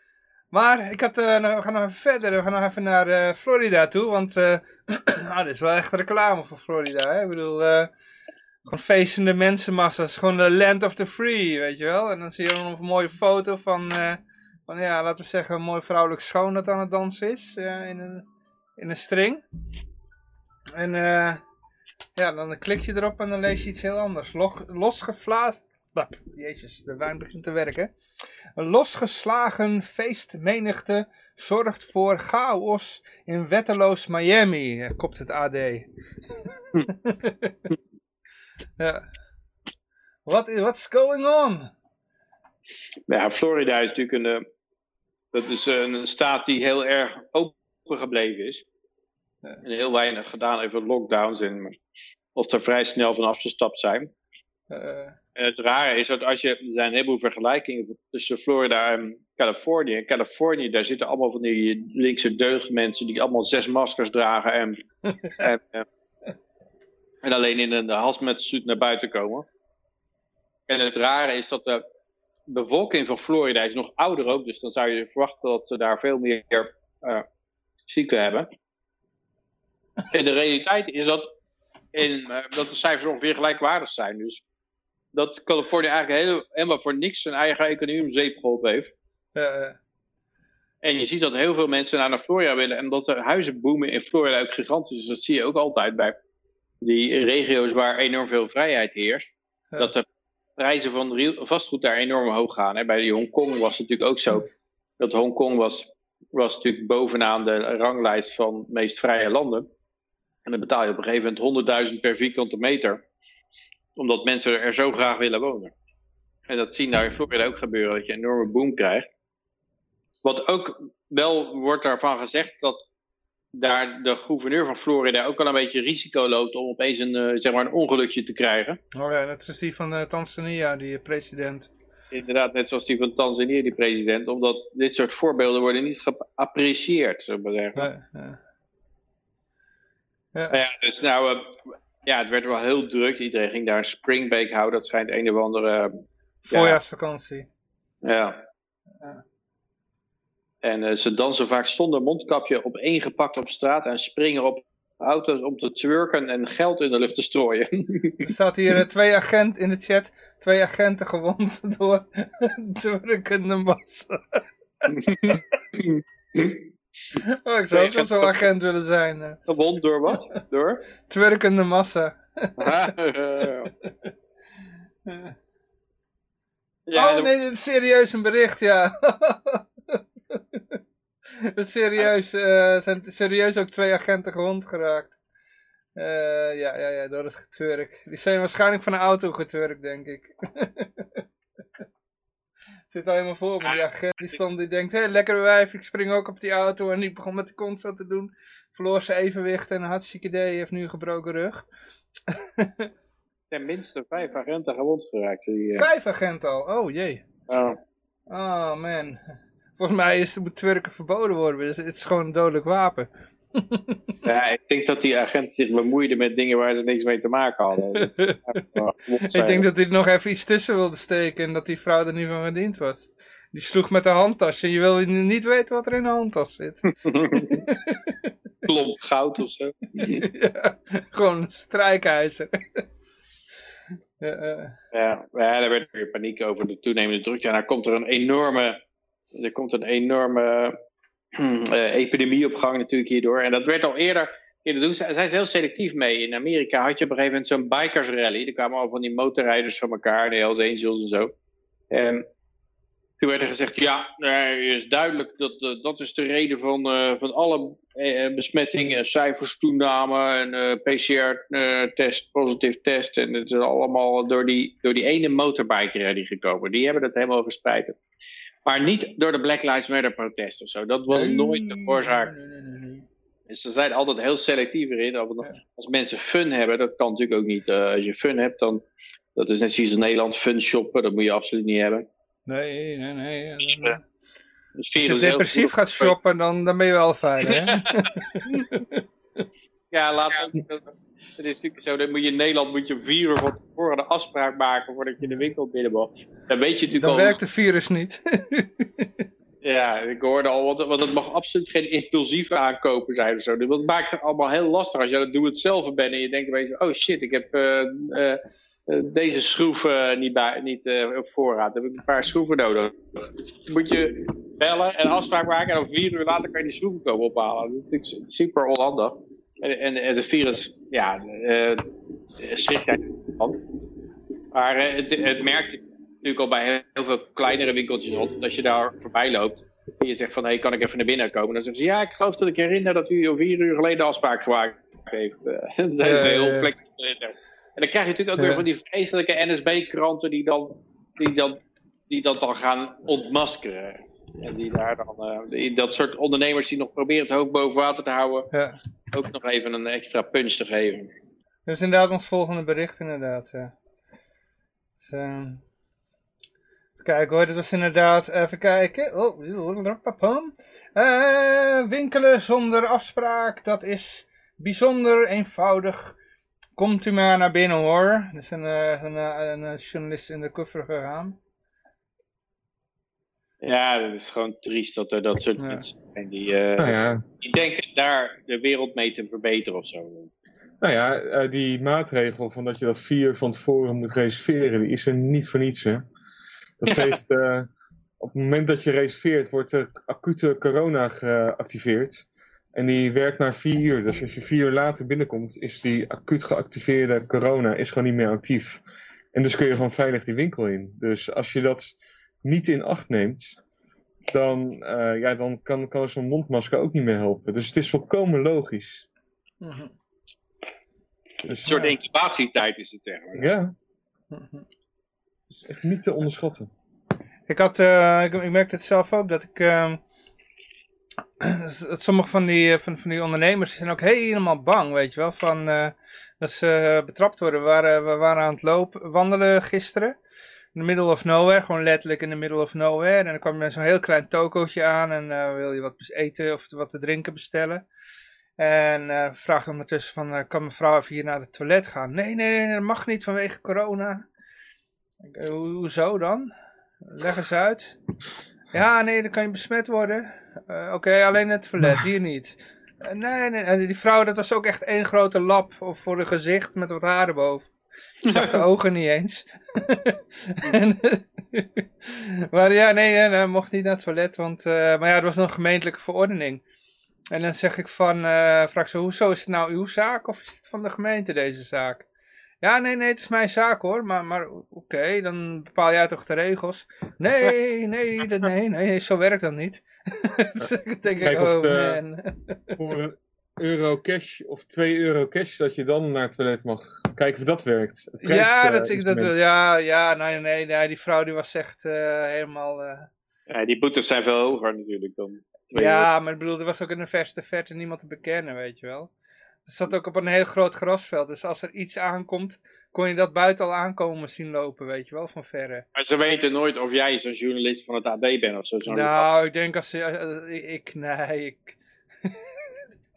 Maar ik had, uh, we gaan nog even verder. We gaan nog even naar uh, Florida toe. Want uh, is wel echt reclame voor Florida. Hè? Ik bedoel, gewoon feestende mensenmassa's. Gewoon de land of the free, weet je wel. En dan zie je nog een mooie foto van, van ja, laten we zeggen, een mooi vrouwelijk schoon dat aan het dansen is. in, een, in een string. En ja, dan klik je erop en dan lees je iets heel anders. Losgeflaasd. Jezus, de wijn begint te werken. Een losgeslagen feestmenigte zorgt voor chaos in wetteloos Miami, eh, kopt het AD. ja. What is, what's going on? Ja, Florida is natuurlijk een, eh, dat is een staat die heel erg open gebleven is. En heel weinig gedaan heeft lockdowns en of er vrij snel van afgestapt zijn. Uh, het rare is dat als je, er zijn een heleboel vergelijkingen tussen Florida en Californië. In Californië, daar zitten allemaal van die linkse deugdmensen die allemaal zes maskers dragen en, en, en, alleen in een hazmatsuit naar buiten komen. En het rare is dat de bevolking van Florida is nog ouder ook, dus dan zou je verwachten dat ze daar veel meer uh, ziekte hebben. En de realiteit is dat, in, uh, dat de cijfers ongeveer gelijkwaardig zijn. Dus dat Californië eigenlijk helemaal voor niks zijn eigen economie om zeep geholpen heeft. En je ziet dat heel veel mensen naar Florida willen. En dat de huizen boomen in Florida ook gigantisch is. Dat zie je ook altijd bij die regio's waar enorm veel vrijheid heerst. Dat de prijzen van vastgoed daar enorm hoog gaan. Hè. Bij Hongkong was het natuurlijk ook zo. Dat Hongkong was, was natuurlijk bovenaan de ranglijst van de meest vrije landen. En dan betaal je op een gegeven moment 100.000 per vierkante meter omdat mensen er zo graag willen wonen. En dat zien daar in Florida ook gebeuren, dat je een enorme boom krijgt. Wat ook wel wordt daarvan gezegd dat daar de gouverneur van Florida ook al een beetje risico loopt om opeens een, uh, zeg maar een ongelukje te krijgen. Oh ja, dat is die van uh, Tanzania, die president. Inderdaad, net zoals die van Tanzania, die president. Omdat dit soort voorbeelden worden niet geapprecieerd, zullen we zeggen. Ja, ja. Ja. ja. dus nou, uh, ja, het werd wel heel druk. Iedereen ging daar een springbreak houden. Dat schijnt een of andere... Voorjaarsvakantie. Ja. ja. En uh, ze dansen vaak zonder mondkapje op één gepakt op straat en springen op auto's om te twerken en geld in de lucht te strooien. Er staat hier uh, twee agenten in de chat, twee agenten gewond door twerkende massa. Oh, ik zou ook wel zo'n agent willen zijn. Gewond door wat? Door? Twerkende massa. ja, oh nee, dit is serieus een bericht, ja. serieus, uh, zijn serieus ook twee agenten gewond geraakt. Uh, ja, ja, ja, door het getwerk. Die zijn waarschijnlijk van een auto getwerkt, denk ik. Zit al helemaal voor me. Die agent die stond, die denkt, hé, hey, lekker wijf, ik spring ook op die auto. En die begon met de constant te doen. Verloor zijn evenwicht en een hartstikke idee, heeft nu een gebroken rug. Ten minste vijf agenten gewond geraakt. Vijf agenten al? Oh jee. Oh. oh man. Volgens mij is het twerken verboden worden. Het is gewoon een dodelijk wapen. ja, ik denk dat die agent zich bemoeide met dingen waar ze niks mee te maken hadden. ik denk dat hij er nog even iets tussen wilde steken en dat die vrouw er niet van gediend was. Die sloeg met de handtas en je wil niet weten wat er in de handtas zit. Klomp goud of zo. ja, gewoon een strijkijzer. ja, uh... ja, ja, daar werd weer paniek over de toenemende drukte. En dan komt er een enorme, er komt een enorme uh, epidemie op gang natuurlijk hierdoor. En dat werd al eerder, eerder. Zij zijn heel selectief mee. In Amerika had je op een gegeven moment zo'n bikers rally. Er kwamen al van die motorrijders van elkaar, de Hells Angels en zo. En toen werd er gezegd, ja, er is duidelijk dat uh, dat is de reden van, uh, van alle uh, besmettingen, cijfers toename en PCR-test, positief test. En het is allemaal door die, door die ene motorbike rally gekomen. Die hebben dat helemaal verspreid. Maar niet door de Black Lives Matter protest of zo. Dat was nooit de oorzaak. Dus ze zijn altijd heel selectief erin. Als mensen fun hebben, dat kan natuurlijk ook niet. als je fun hebt, dan... Dat is net zoals in Nederland fun shoppen. Dat moet je absoluut niet hebben. Nee, nee, nee. Als je depressief gaat shoppen, dan, dan ben je wel fijn, hè? ja, laatst ook. Het is natuurlijk zo, dan moet je in Nederland moet je vier uur van tevoren een afspraak maken voordat je de winkel binnen mag. Dan weet je natuurlijk dan al... werkt het virus niet. ja, ik hoorde al, want, want het mag absoluut geen impulsieve aankopen zijn of zo. Dus dat maakt het allemaal heel lastig als je dat doet het zelf bent en je denkt opeens, oh shit, ik heb... Uh, uh, deze schroef uh, niet, bij, niet uh, op voorraad. Dan heb ik een paar schroeven nodig. Dan moet je bellen en afspraak maken en dan vier uur later kan je die schroeven komen ophalen. Dat is natuurlijk super onhandig. En, en, en het virus, ja, uh, schrikt van. Maar het, het merkt natuurlijk al bij heel veel kleinere winkeltjes rond. Als je daar voorbij loopt en je zegt van, hé, hey, kan ik even naar binnen komen? Dan zeggen ze, ja, ik geloof dat ik herinner dat u vier uur geleden afspraak gemaakt heeft. dan zijn ze heel flexibel en dan krijg je natuurlijk ook weer van die vreselijke NSB-kranten die dan, die, dan, die dat dan gaan ontmaskeren. En die daar dan, die, dat soort ondernemers die nog proberen het hoofd boven water te houden, ja. ook nog even een extra punch te geven. Dat is inderdaad ons volgende bericht, inderdaad. Ja. Dus, uh, kijken hoor, dit was inderdaad, even kijken. Oh, uh, winkelen zonder afspraak, dat is bijzonder eenvoudig Komt u maar naar binnen hoor. Er is een, een, een, een journalist in de koffer gegaan. Ja, dat is gewoon triest dat er dat soort ja. mensen zijn die, uh, nou ja. die denken daar de wereld mee te verbeteren of zo. Nou ja, uh, die maatregel van dat je dat vier van tevoren moet reserveren, die is er niet voor niets. Hè? Dat ja. geeft, uh, op het moment dat je reserveert, wordt de acute corona geactiveerd. En die werkt na vier uur. Dus als je vier uur later binnenkomt, is die acuut geactiveerde corona is gewoon niet meer actief. En dus kun je gewoon veilig die winkel in. Dus als je dat niet in acht neemt, dan, uh, ja, dan kan, kan zo'n mondmasker ook niet meer helpen. Dus het is volkomen logisch. Mm -hmm. dus, een soort ja. incubatietijd is het tegenwoordig. Ja. Mm -hmm. is echt niet te onderschatten. Ik, had, uh, ik, ik merkte het zelf ook dat ik... Uh, dat sommige van die, van, van die ondernemers zijn ook helemaal bang, weet je wel, van uh, dat ze betrapt worden. We waren, we waren aan het lopen, wandelen gisteren, the middle of nowhere, gewoon letterlijk in the middle of nowhere. En dan kwam je met zo'n heel klein tokootje aan en uh, wil je wat eten of wat te drinken bestellen. En uh, vraag ondertussen van, uh, kan mevrouw even hier naar het toilet gaan? Nee, nee, nee, dat mag niet vanwege corona. Hoezo dan? Leg eens uit. Ja, nee, dan kan je besmet worden. Oké, alleen het toilet, hier niet. Nee, nee, die vrouw, dat was ook echt één grote lap voor de gezicht met wat haar erboven. Je zag de ogen niet eens. en, maar ja, nee, hij mocht niet naar het toilet, want, uh, maar ja, er was een gemeentelijke verordening. En dan zeg ik van, vraag ze, hoezo is het nou uw zaak of is het van de gemeente deze zaak? Ja, nee, nee, het is mijn zaak hoor, maar, maar oké, okay, dan bepaal jij toch de regels? Nee, nee, dat, nee, nee, zo werkt dat niet. dus ik denk, Kijk, oh de, man. voor, euro cash of 2 euro cash, dat je dan naar het toilet mag kijken of dat werkt. ja, dat, ik, dat, ja, ja, nee, nee, nee, die vrouw die was echt uh, helemaal... Uh... Ja, die boetes zijn veel hoger natuurlijk dan Ja, euro. maar ik bedoel, er was ook in de verste verte niemand te bekennen, weet je wel. Er zat ook op een heel groot grasveld. Dus als er iets aankomt, kon je dat buiten al aankomen zien lopen, weet je wel, van verre. Maar ze weten nooit of jij zo'n journalist van het AD bent of zo. Nou, ik denk als ze... Ik, nee, ik...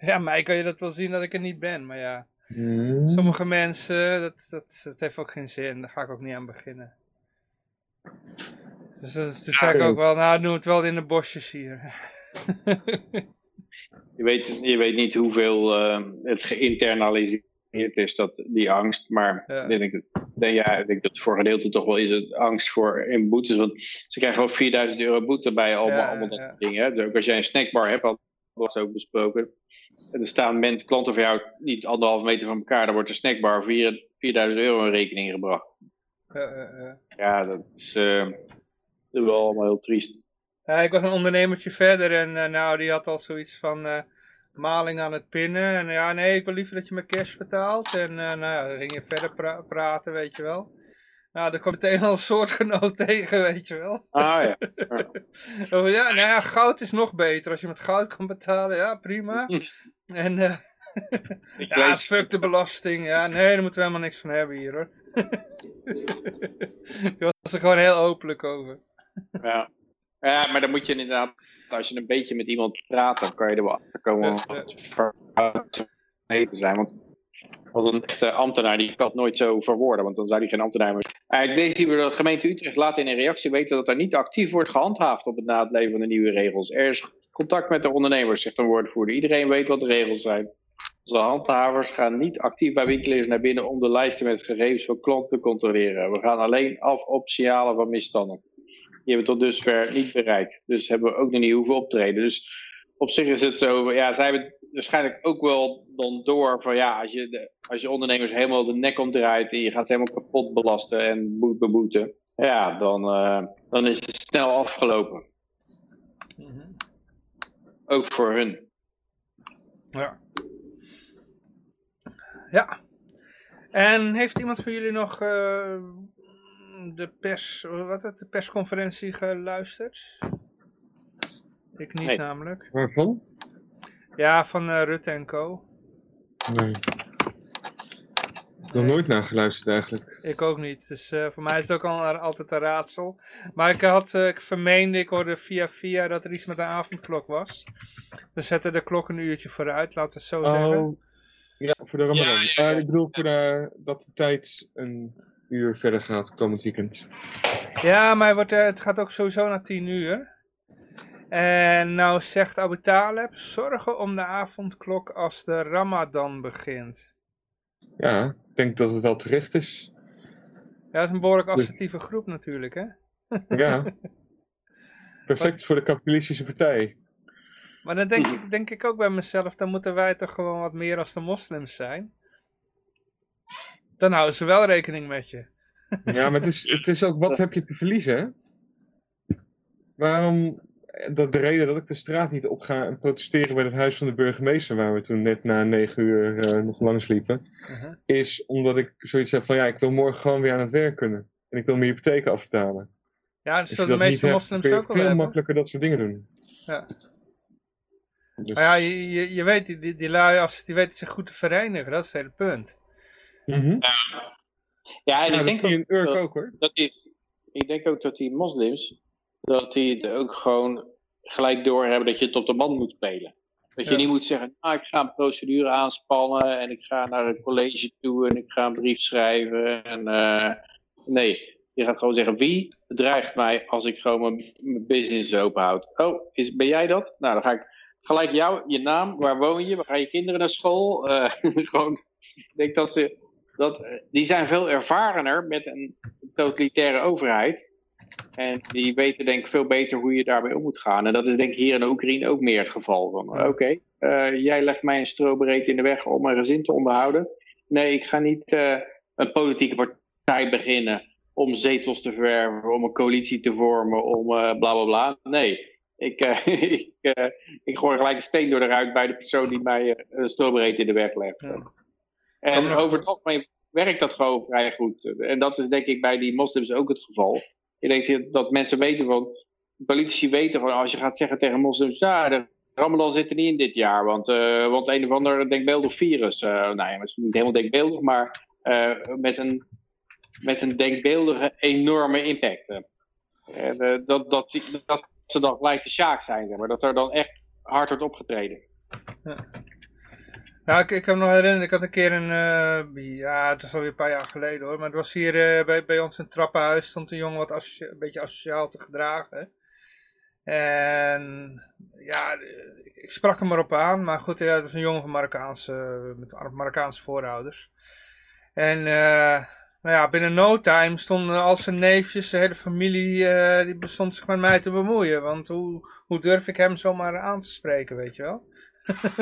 ja, mij kan je dat wel zien dat ik er niet ben, maar ja. Hmm. Sommige mensen, dat, dat, dat heeft ook geen zin. Daar ga ik ook niet aan beginnen. Dus, toen zei ik ook wel, nou, doe het wel in de bosjes hier. je, weet, je weet niet hoeveel uh, het geïnternaliseerd is, dat, die angst. Maar ja. ik, denk, ja, ik denk dat voor gedeelte toch wel is het angst voor in boetes. Want ze krijgen wel 4000 euro boete bij allemaal, ja, allemaal dat dingen. Dus ook als jij een snackbar hebt, dat was ook besproken. En er staan mensen, klanten van jou niet anderhalf meter van elkaar. Dan wordt de snackbar 4000 euro in rekening gebracht. Ja, dat is, dat is wel allemaal heel triest. Ik was een ondernemertje verder en nou, die had al zoiets van maling aan het pinnen. En ja, nee, ik wil liever dat je me cash betaalt. En nou ja, dan ging je verder pra praten, weet je wel. Nou, er komt meteen al een soortgenoot tegen, weet je wel. Ah ja. oh, ja, nou ja, goud is nog beter. Als je met goud kan betalen, ja, prima. en uh, ja, fuck de belasting. Ja, nee, daar moeten we helemaal niks van hebben hier, hoor. Je was er gewoon heel openlijk over. ja. Ja, maar dan moet je inderdaad, als je een beetje met iemand praat, dan kan je er wel achter komen ja. zijn. Want, want een echte ambtenaar die kan het nooit zo verwoorden, want dan zou hij geen ambtenaar meer zijn. Deze de gemeente Utrecht laat in een reactie weten dat er niet actief wordt gehandhaafd op het naleven van de nieuwe regels. Er is contact met de ondernemers, zegt een woordvoerder. Iedereen weet wat de regels zijn. De handhavers gaan niet actief bij winkeliers naar binnen om de lijsten met gegevens van klanten te controleren. We gaan alleen af op signalen van misstanden die hebben we tot dusver niet bereikt. Dus hebben we ook nog niet hoeven optreden. Dus op zich is het zo, ja, zij hebben waarschijnlijk ook wel dan door van ja, als je, de, als je ondernemers helemaal de nek omdraait en je gaat ze helemaal kapot belasten en boet beboeten, ja, dan, uh, dan is het snel afgelopen. Mm Ook voor hun. Ja. Ja. En heeft iemand van jullie nog uh, de, pers, wat het, de persconferentie geluisterd? Ik niet namelijk. Waarvan? Ja, van uh, Rutte en Co. Nee. Ik heb nog nooit naar geluisterd eigenlijk. Ik ook niet. Dus uh, voor mij is het ook al, altijd een raadsel. Maar ik had, uh, ik vermeende, ik hoorde via via dat er iets met de avondklok was. We zetten de klok een uurtje vooruit, laten we het zo oh, zeggen. Ja, voor de Ramadan. Ja, ja, ik bedoel voor de, dat de tijd een uur verder gaat komend weekend. Ja, maar wordt, uh, het gaat ook sowieso naar 10 uur. En nou zegt Abu Taleb, zorgen om de avondklok als de Ramadan begint. Ja, ik denk dat het wel terecht is. Ja, het is een behoorlijk dus- assertieve groep natuurlijk, hè? Ja. Perfect voor de kapitalistische partij. Maar dan denk ik, denk ik ook bij mezelf, dan moeten wij toch gewoon wat meer als de moslims zijn. Dan houden ze wel rekening met je. Ja, maar het is, het is ook, wat heb je te verliezen? Waarom, dat de reden dat ik de straat niet op ga en protesteren bij het huis van de burgemeester, waar we toen net na negen uur uh, nog lang sliepen, uh-huh. is omdat ik zoiets heb van, ja, ik wil morgen gewoon weer aan het werk kunnen. En ik wil mijn hypotheken afbetalen. Ja, dat zullen de meeste moslims ook al veel makkelijker dat soort dingen doen. Ja. Dus... Maar ja, je, je, je weet, die, die, die lui, als, die weten zich goed te verenigen, dat is het hele punt. Mm Ja, en ik denk ook, dat, ook, hoor. Dat die, ik denk ook dat die moslims, dat die het ook gewoon gelijk doorhebben dat je het op de band moet spelen. Dat je niet moet zeggen, nou, ik ga een procedure aanspannen en ik ga naar een college toe en ik ga een brief schrijven. En, uh, nee, je gaat gewoon zeggen, wie bedreigt mij als ik gewoon mijn, mijn business openhoud? Oh, is, ben jij dat? Nou, dan ga ik gelijk jou, je naam, waar woon je, waar gaan je kinderen naar school? Uh, gewoon, ik denk dat ze dat, die zijn veel ervarener met een totalitaire overheid. En die weten denk ik veel beter hoe je daarbij om moet gaan. En dat is denk ik hier in Oekraïne ook meer het geval. Van oké, eh, jij legt mij een strobreed in de weg om mijn gezin te onderhouden. Nee, ik ga niet uh, een politieke partij beginnen om zetels te verwerven, om een coalitie te vormen, om uh, bla bla bla. Nee, ik, ik, ik gooi gelijk een steen door de ruit bij de persoon die mij een strobreed in de weg legt. En over het algemeen werkt dat gewoon vrij goed. En dat is denk ik bij die moslims ook het geval. Ik denk dat mensen weten van, politici weten van, als je gaat zeggen tegen moslims, ja, de Ramadan zit er niet in dit jaar, want, uh, want een of ander denkbeeldig virus, uh, nou ja, misschien niet helemaal denkbeeldig, maar uh, met, een, met een denkbeeldige enorme impact. dat, dat, dat ze dan gelijk de sjaak zijn, zeg maar, dat er dan echt hard wordt opgetreden. Ja. Nou, ik, ik me nog herinneren, ik had een keer een, uh, ja, het is alweer een paar jaar geleden hoor, maar het was hier uh, bij, bij ons in het trappenhuis, stond een jongen wat een beetje asociaal te gedragen. En ja, ik, sprak hem erop aan, maar goed, ja, het was een jongen van Marokkaanse, met Marokkaanse voorouders. En uh, nou ja, binnen no time stonden al zijn neefjes, de hele familie, die bestond zich met mij te bemoeien. Want hoe, hoe durf ik hem zomaar aan te spreken, weet je wel?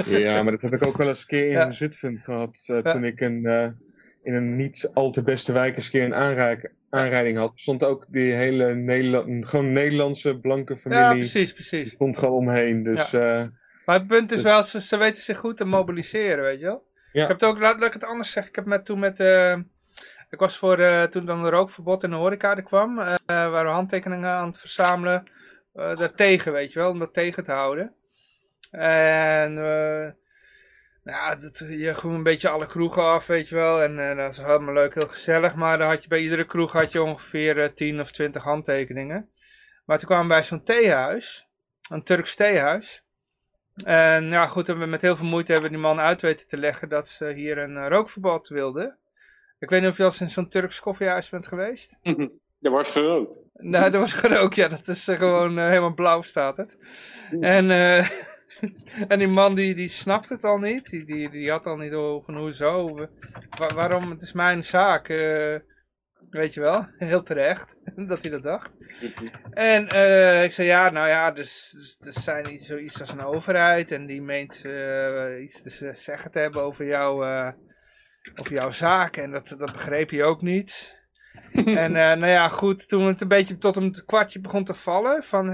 Ja, maar dat heb ik ook wel eens een keer in. Zutphen gehad. Uh, ja. Toen ik een, uh, in een niet al te beste wijk eens een keer een aanraak, aanrijding had. Stond ook die hele Nederland, gewoon Nederlandse blanke familie. Ja, precies, precies. Stond gewoon omheen. Dus, uh, maar het punt is wel, ze, ze weten zich goed te mobiliseren, weet je wel. Ik heb het ook, laat, laat ik het anders zeggen. Ik heb met, toen met... ik was voor, toen dan de rookverbod in de horeca er kwam. waren we handtekeningen aan het verzamelen. daartegen, weet je wel. Om dat tegen te houden. En uh, nou, dat, je ging een beetje alle kroegen af, weet je wel. En uh, dat was helemaal leuk, heel gezellig. Maar dan had je bij iedere kroeg had je ongeveer uh, 10 of 20 handtekeningen. Maar toen kwamen we bij zo'n theehuis. Een Turks theehuis. En ja, goed, we met heel veel moeite hebben we die man uit weten te leggen dat ze hier een rookverbod wilden. Ik weet niet of je al eens in zo'n Turks koffiehuis bent geweest. Er wordt gerookt. Nou, er wordt gerookt, ja. Dat is gewoon helemaal blauw staat het. En... en die man die, die snapt het al niet. Die, die, die had al niet over hoezo. Waar, waarom, het is mijn zaak. Uh, weet je wel, heel terecht dat hij dat dacht. En uh, ik zei ja, nou ja, dus, dus er zijn niet zoiets als een overheid. En die meent uh, iets te zeggen te hebben over, jou, over jouw zaak. En dat, dat begreep hij ook niet. en nou ja, goed, toen het een beetje tot hem het kwartje begon te vallen van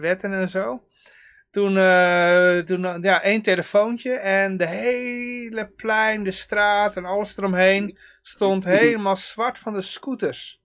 wetten en zo toen, uh, toen ja, één telefoontje en de hele plein, de straat en alles eromheen stond helemaal zwart van de scooters.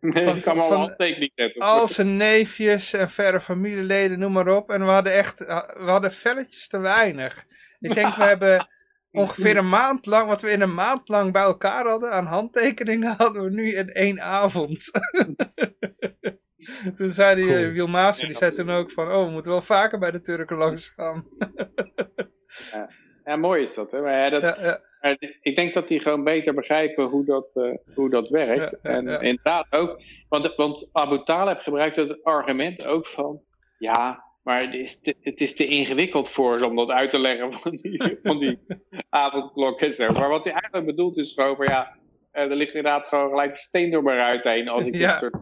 Nee, van, ik kan al handtekening zetten. Al zijn neefjes en verre familieleden, noem maar op. En we hadden echt, we hadden velletjes te weinig. Ik denk, we hebben ongeveer een maand lang, wat we in een maand lang bij elkaar hadden aan handtekeningen, hadden we nu in één avond. toen zei die cool. Wiel Maassen, die zei toen ook van, oh, we moeten wel vaker bij de Turken langs gaan. ja. ja, mooi is dat. Hè? Maar ja, dat ja, ja. Ik denk dat die gewoon beter begrijpen hoe dat, uh, hoe dat werkt. en inderdaad ook, want, want Abu Talib gebruikt het argument ook van, ja, maar het is te, het is te ingewikkeld voor ze om dat uit te leggen van die, van die avondklok en zo. Maar wat hij eigenlijk bedoelt is gewoon van, ja, er ligt inderdaad gewoon gelijk een steen door mijn ruit heen als ik dit soort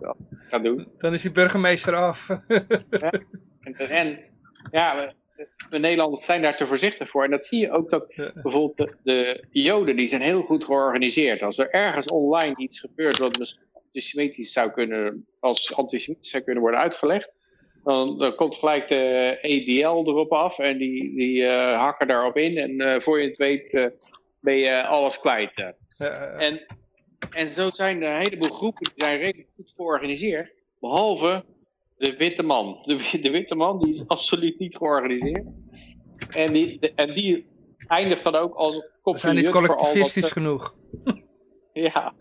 ga doen. Dan is die burgemeester af. ja. En, en, ja, de Nederlanders zijn daar te voorzichtig voor. En dat zie je ook dat bijvoorbeeld de, de, Joden, die zijn heel goed georganiseerd. Als er ergens online iets gebeurt wat misschien antisemitisch zou kunnen, als antisemitisch zou kunnen worden uitgelegd, dan, dan, komt gelijk de EDL erop af en die, die uh, hakken daarop in. En uh, voor je het weet uh, ben je alles kwijt. En en zo zijn er een heleboel groepen die zijn redelijk goed georganiseerd. Behalve de witte man. De, de witte man die is absoluut niet georganiseerd. En die, de, en die eindigt dan ook als kop zijn niet collectivistisch genoeg. ja.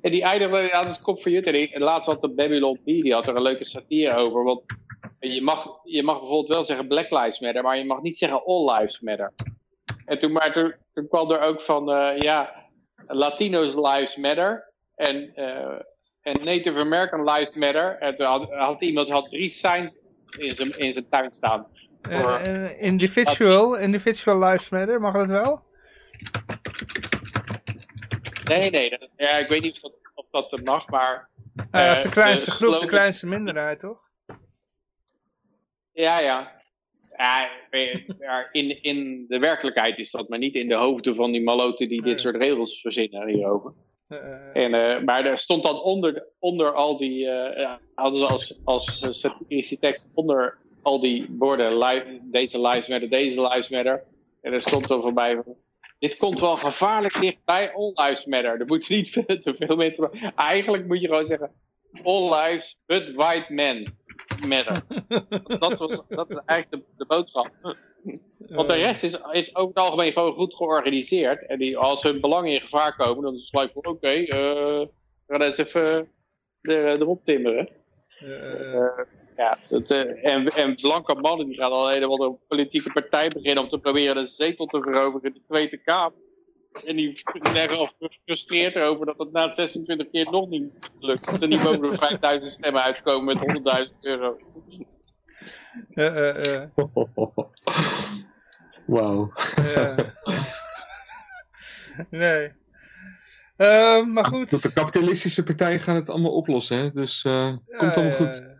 en die eindigt dan als kop van Jut. En laatst had de Babylon B, die had er een leuke satire over. Want je mag, je mag bijvoorbeeld wel zeggen Black Lives Matter, maar je mag niet zeggen All Lives Matter. En toen, maar toen, toen kwam er ook van, uh, ja, Latinos Lives Matter en, uh, en Native American Lives Matter. En had, had iemand had drie signs in zijn, in zijn tuin staan. Uh, uh, individual, individual Lives Matter, mag dat wel? Nee, nee. Dat, ja, ik weet niet of dat, of dat mag, maar... dat is de kleinste de groep, slogan... de kleinste minderheid, toch? Ja, ja. Ja, in, in de werkelijkheid is dat maar niet in de hoofden van die maloten die dit soort regels verzinnen hierover. En, maar er stond dan onder, onder al die, hadden ze als, als satirische tekst onder al die borden, deze lives matter, deze lives matter. En er stond er voorbij van, dit komt wel gevaarlijk dichtbij All Lives Matter. Er moeten niet te veel mensen... Eigenlijk moet je gewoon zeggen, All Lives but White Men Matter. dat, was, dat is eigenlijk de, de boodschap. Want de rest is, is over het algemeen gewoon goed georganiseerd. En die, als hun belangen in gevaar komen, dan is het van, oké, okay, uh, we gaan eens even er, erop timmeren. Uh, ja, dat, uh, en, en blanke mannen die gaan al helemaal een politieke partij beginnen om te proberen een zetel te veroveren in de Tweede Kamer. En die leggen al gefrustreerd erover dat het na 26 keer nog niet lukt. Dat er niet boven de 5000 stemmen uitkomen met 100.000 euro. Uh, uh, uh. Wauw. nee. Uh, maar goed. De kapitalistische partijen gaan het allemaal oplossen, hè? dus uh, komt allemaal goed.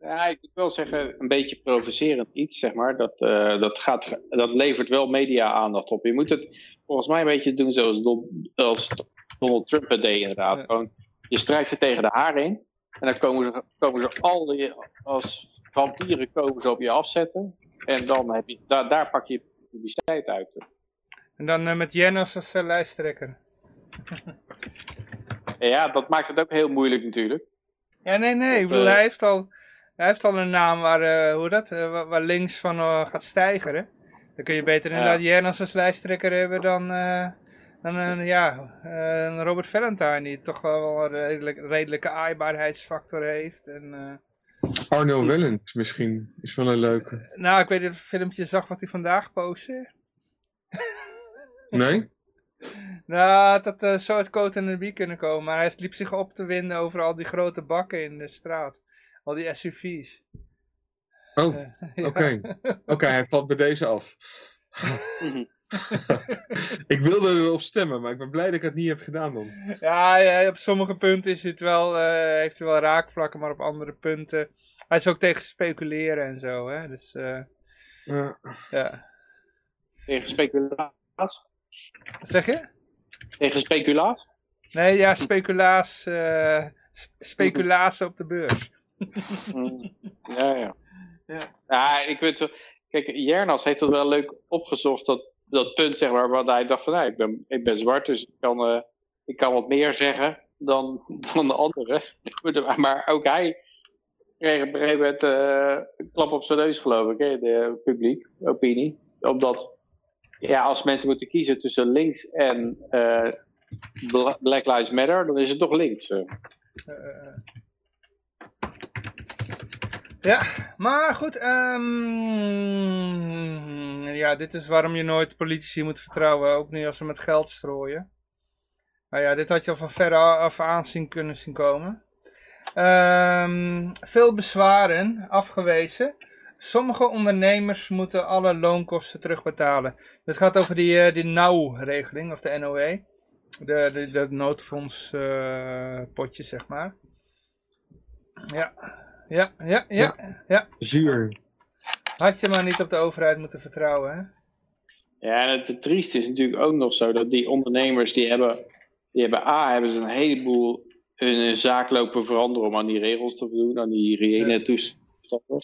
Ja, ik moet wel zeggen, een beetje provocerend iets, zeg maar. Dat, uh, dat, gaat, dat levert wel media-aandacht op. Je moet het volgens mij een beetje doen zoals als Donald Trump het deed, inderdaad. Gewoon, je strijkt ze tegen de haar in. En dan komen ze, komen ze al die, als vampieren komen ze op je afzetten. En dan heb je, daar, daar pak je publiciteit uit. En dan uh, met Jennis als uh, lijsttrekker. ja, dat maakt het ook heel moeilijk natuurlijk. Ja, nee, nee. Ik bedoel, hij, heeft al, hij heeft al een naam waar, hoe dat, waar, waar, links van gaat stijgen. Dan kun je beter inderdaad ja. Als lijsttrekker hebben dan, dan ja, Robert Valentine, die toch wel een redelijk, redelijke aaibaarheidsfactor heeft. En, Arno Wellens misschien, is wel een leuke. Nou, ik weet niet of je filmpje zag wat hij vandaag postte. nee? Nou, dat uh, zou het coat en de bie kunnen komen. Maar hij liep zich op te winden over al die grote bakken in de straat. Al die SUV's. Oh, uh, oké. Ja. Oké, okay, hij valt bij deze af. ik wilde erop stemmen, maar ik ben blij dat ik het niet heb gedaan dan. Ja, ja op sommige punten is het wel, uh, heeft hij wel raakvlakken, maar op andere punten... Hij is ook tegen speculeren en zo, hè. Dus, ja. Tegen speculatie? Wat zeg je? Tegen speculaas? Nee, ja, speculaas, uh, speculaas op de beurs. ja, ja, ja. Ja, ik weet wel. Kijk, Jernas heeft het wel leuk opgezocht, dat, dat punt, zeg maar, waar hij dacht van, nou, ik ben, ik ben zwart, dus ik kan, uh, ik kan wat meer zeggen dan, dan de anderen. maar ook hij kreeg op een gegeven moment uh, een klap op zijn neus, geloof ik, hè, de publiek, opinie. Omdat ja, als mensen moeten kiezen tussen links en uh, Black Lives Matter, dan is het toch links. Ja, maar goed, um, ja, dit is waarom je nooit politici moet vertrouwen, ook niet als ze met geld strooien. Nou ja, dit had je al van verre af aanzien kunnen zien komen. Um, veel bezwaren afgewezen. Sommige ondernemers moeten alle loonkosten terugbetalen. Het gaat over die, uh, die NOW-regeling, of de NOE. De, de, de noodfondspotje, uh, zeg maar. Ja. Ja, ja, ja, ja. Zuur. Had je maar niet op de overheid moeten vertrouwen, hè? Ja, en het trieste is natuurlijk ook nog zo dat die ondernemers, die hebben, die hebben A, hebben ze een heleboel hun zaak lopen veranderen om aan die regels te voldoen, aan die reële toestanden.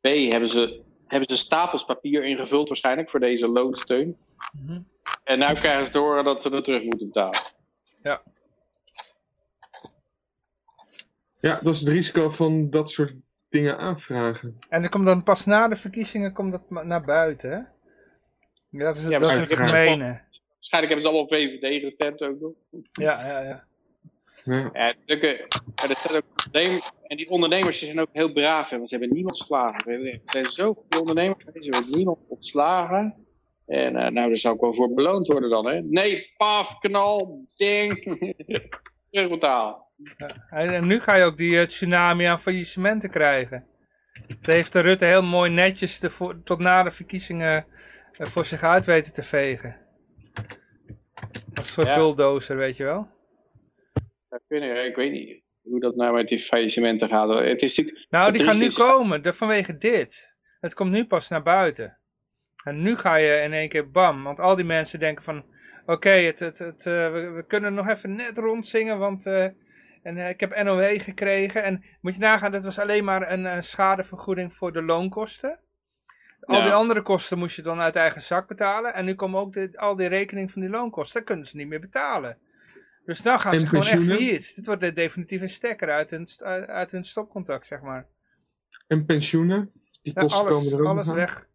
B, hebben ze, hebben ze stapels papier ingevuld waarschijnlijk voor deze loonsteun. Mm -hmm. En nu krijgen ze te horen dat ze het terug moeten betalen. Ja. Ja, dat is het risico van dat soort dingen aanvragen. En dat komt dan pas na de verkiezingen komt dat naar buiten, hè? Ja, dat is, ja, dat is het gemene. Waarschijnlijk hebben ze allemaal VVD gestemd ook nog. Ja, ja, ja. Ja. Ja, ook, en die ondernemers zijn ook heel braaf, hè, want ze hebben niemand ontslagen. Er zijn zoveel ondernemers, ze hebben niemand ontslagen. En uh, nou, daar zou ik wel voor beloond worden dan, hè? Nee, paf, knal, ding, terugbetaal. En nu ga je ook die uh, tsunami aan faillissementen krijgen. Dat heeft de Rutte heel mooi netjes voor, tot na de verkiezingen uh, voor zich uit weten te vegen. Als een soort ja. bulldozer, weet je wel. Ik weet niet hoe dat nou met die faillissementen gaat. Het is natuurlijk, nou, die gaan nu komen vanwege dit. Het komt nu pas naar buiten. En nu ga je in één keer bam. Want al die mensen denken van... Oké, het, het, het, uh, we, we, kunnen nog even net rondzingen, want uh, en, uh, ik heb NOW gekregen. En moet je nagaan, dat was alleen maar een schadevergoeding voor de loonkosten. Al ja. die andere kosten moest je dan uit eigen zak betalen. En nu komen ook de, al die rekening van die loonkosten, dat kunnen ze niet meer betalen. Dus dan gaan ze gewoon echt failliet. Dit wordt de definitieve stekker uit hun, uit hun stopcontact, zeg maar. En pensioenen? Die kosten alles, komen er ook alles weg.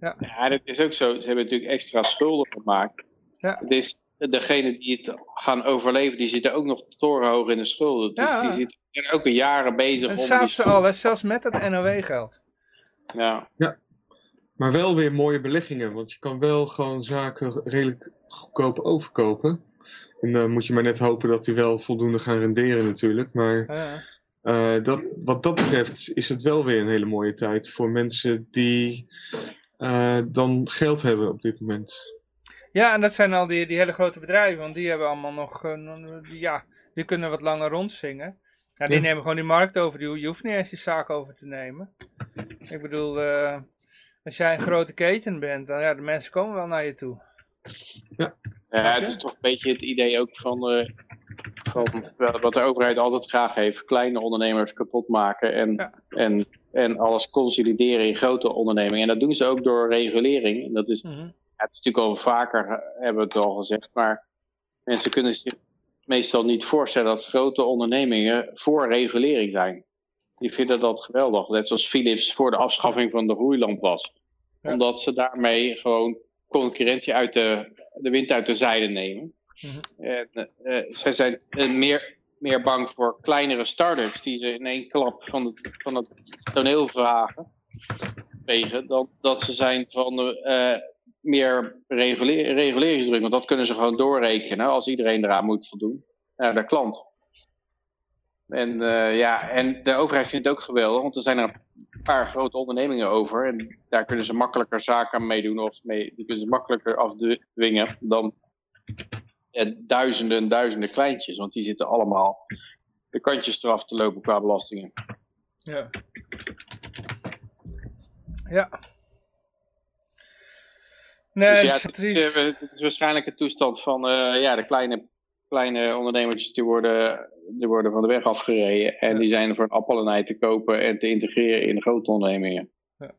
Ja. ja, dat is ook zo. Ze hebben natuurlijk extra schulden gemaakt. Ja. Dus degene die het gaan overleven, die zitten ook nog torenhoog in de schulden. Dus ja. die zitten ook een jaren bezig. En om zelfs, die al, zelfs met het NOW-geld. Ja. ja. Maar wel weer mooie beleggingen, want je kan wel gewoon zaken redelijk goedkoop overkopen. En dan moet je maar net hopen dat die wel voldoende gaan renderen natuurlijk. Maar ja. uh, dat, wat dat betreft is het wel weer een hele mooie tijd voor mensen die uh, dan geld hebben op dit moment. Ja, en dat zijn al die, die hele grote bedrijven, want die hebben allemaal nog, uh, ja, die kunnen wat langer rondzingen. Ja, die ja. nemen gewoon die markt over, die, je hoeft niet eens die zaak over te nemen. Ik bedoel, als jij een grote keten bent, dan ja, de mensen komen wel naar je toe. Ja. Ja, het is toch een beetje het idee ook van, uh, van wat de overheid altijd graag heeft. Kleine ondernemers kapot maken en, ja. en, en alles consolideren in grote ondernemingen. En dat doen ze ook door regulering. En dat is, mm -hmm. Ja, het is natuurlijk al vaker, hebben we het al gezegd, maar mensen kunnen zich meestal niet voorstellen dat grote ondernemingen voor regulering zijn. Die vinden dat geweldig. Net zoals Philips voor de afschaffing van de roeilamp was. Ja. Omdat ze daarmee gewoon concurrentie uit de, de wind uit de zeilen nemen. Mm -hmm. En uh, zij zijn uh, meer, meer bang voor kleinere start-ups die ze in één klap van het, van het toneel vragen. Tegen, dan dat ze zijn van uh, meer reguler, reguleringsdruk. Want dat kunnen ze gewoon doorrekenen als iedereen eraan moet voldoen. Naar de klant. En, ja, en de overheid vindt het ook geweldig, want er zijn er een paar grote ondernemingen over. En daar kunnen ze makkelijker zaken mee doen, of mee, die kunnen ze makkelijker afdwingen dan ja, duizenden en duizenden kleintjes. Want die zitten allemaal de kantjes eraf te lopen qua belastingen. Ja. Ja. Nee, dus ja, het, is, het is waarschijnlijk een toestand van uh, ja, de kleine kleine ondernemertjes die worden, die worden van de weg afgereden. En ja. die zijn voor een appel en ei te kopen en te integreren in de grote ondernemingen. Ja.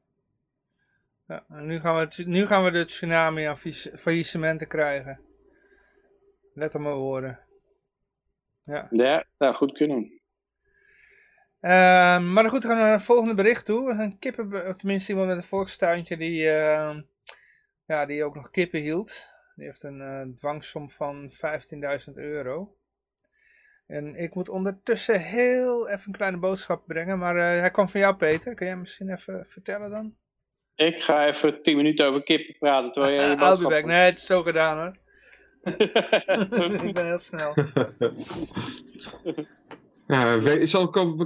ja en nu gaan, we, nu gaan we de tsunami aan faillissementen krijgen. Let op mijn woorden. Ja, ja dat goed kunnen. Uh, maar goed, we gaan naar het volgende bericht toe. Een kippen, of tenminste iemand met een volkstuintje die, uh, ja, die ook nog kippen hield. Die heeft een uh, dwangsom van 15.000 euro. En ik moet ondertussen heel even een kleine boodschap brengen. Maar uh, hij kwam van jou, Peter. Kun jij misschien even vertellen dan? Ik ga even 10 minuten over kippen praten. Terwijl jij je boodschap... back. Nee, het is zo gedaan hoor. ik ben heel snel. ja,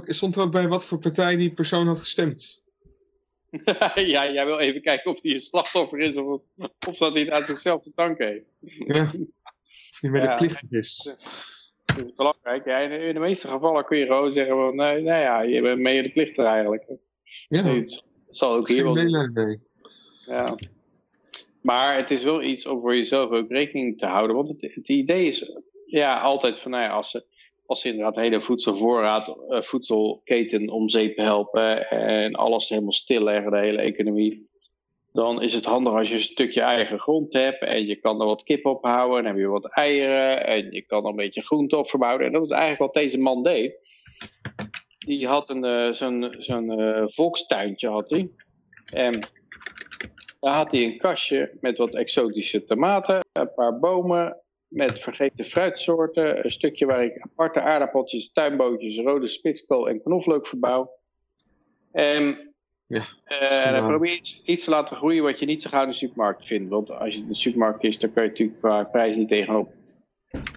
stond er ook bij wat voor partij die persoon had gestemd? ja, jij wil even kijken of hij een slachtoffer is of, of dat hij het aan zichzelf te danken heeft. Ja, of hij ja, de plicht is. Dat is belangrijk. Ja, in, de, meeste gevallen kun je gewoon zeggen, van, nee, nou ja, je bent mee de plichter eigenlijk. Ja. Nee, het zal ook hier wel zijn. Ja. Maar het is wel iets om voor jezelf ook rekening te houden. Want het, het idee is ja, altijd van, nou ja, als ze als ze inderdaad de hele voedselvoorraad, uh, voedselketen om zeep helpen en alles helemaal stilleggen, de hele economie, dan is het handig als je een stukje eigen grond hebt en je kan er wat kip op houden en heb je wat eieren en je kan er een beetje groente op verbouwen. En dat is eigenlijk wat deze man deed. Die had een, uh, zo'n, zo'n volkstuintje had hij. En daar had hij een kastje met wat exotische tomaten, een paar bomen, met vergeten fruitsoorten. Een stukje waar ik aparte aardappeltjes, tuinbootjes, rode spitskool en knoflook verbouw. En ja, uh, dan probeer iets, iets te laten groeien wat je niet zo gauw in de supermarkt vindt. Want als je in de supermarkt is, dan kun je natuurlijk qua prijs niet tegenop.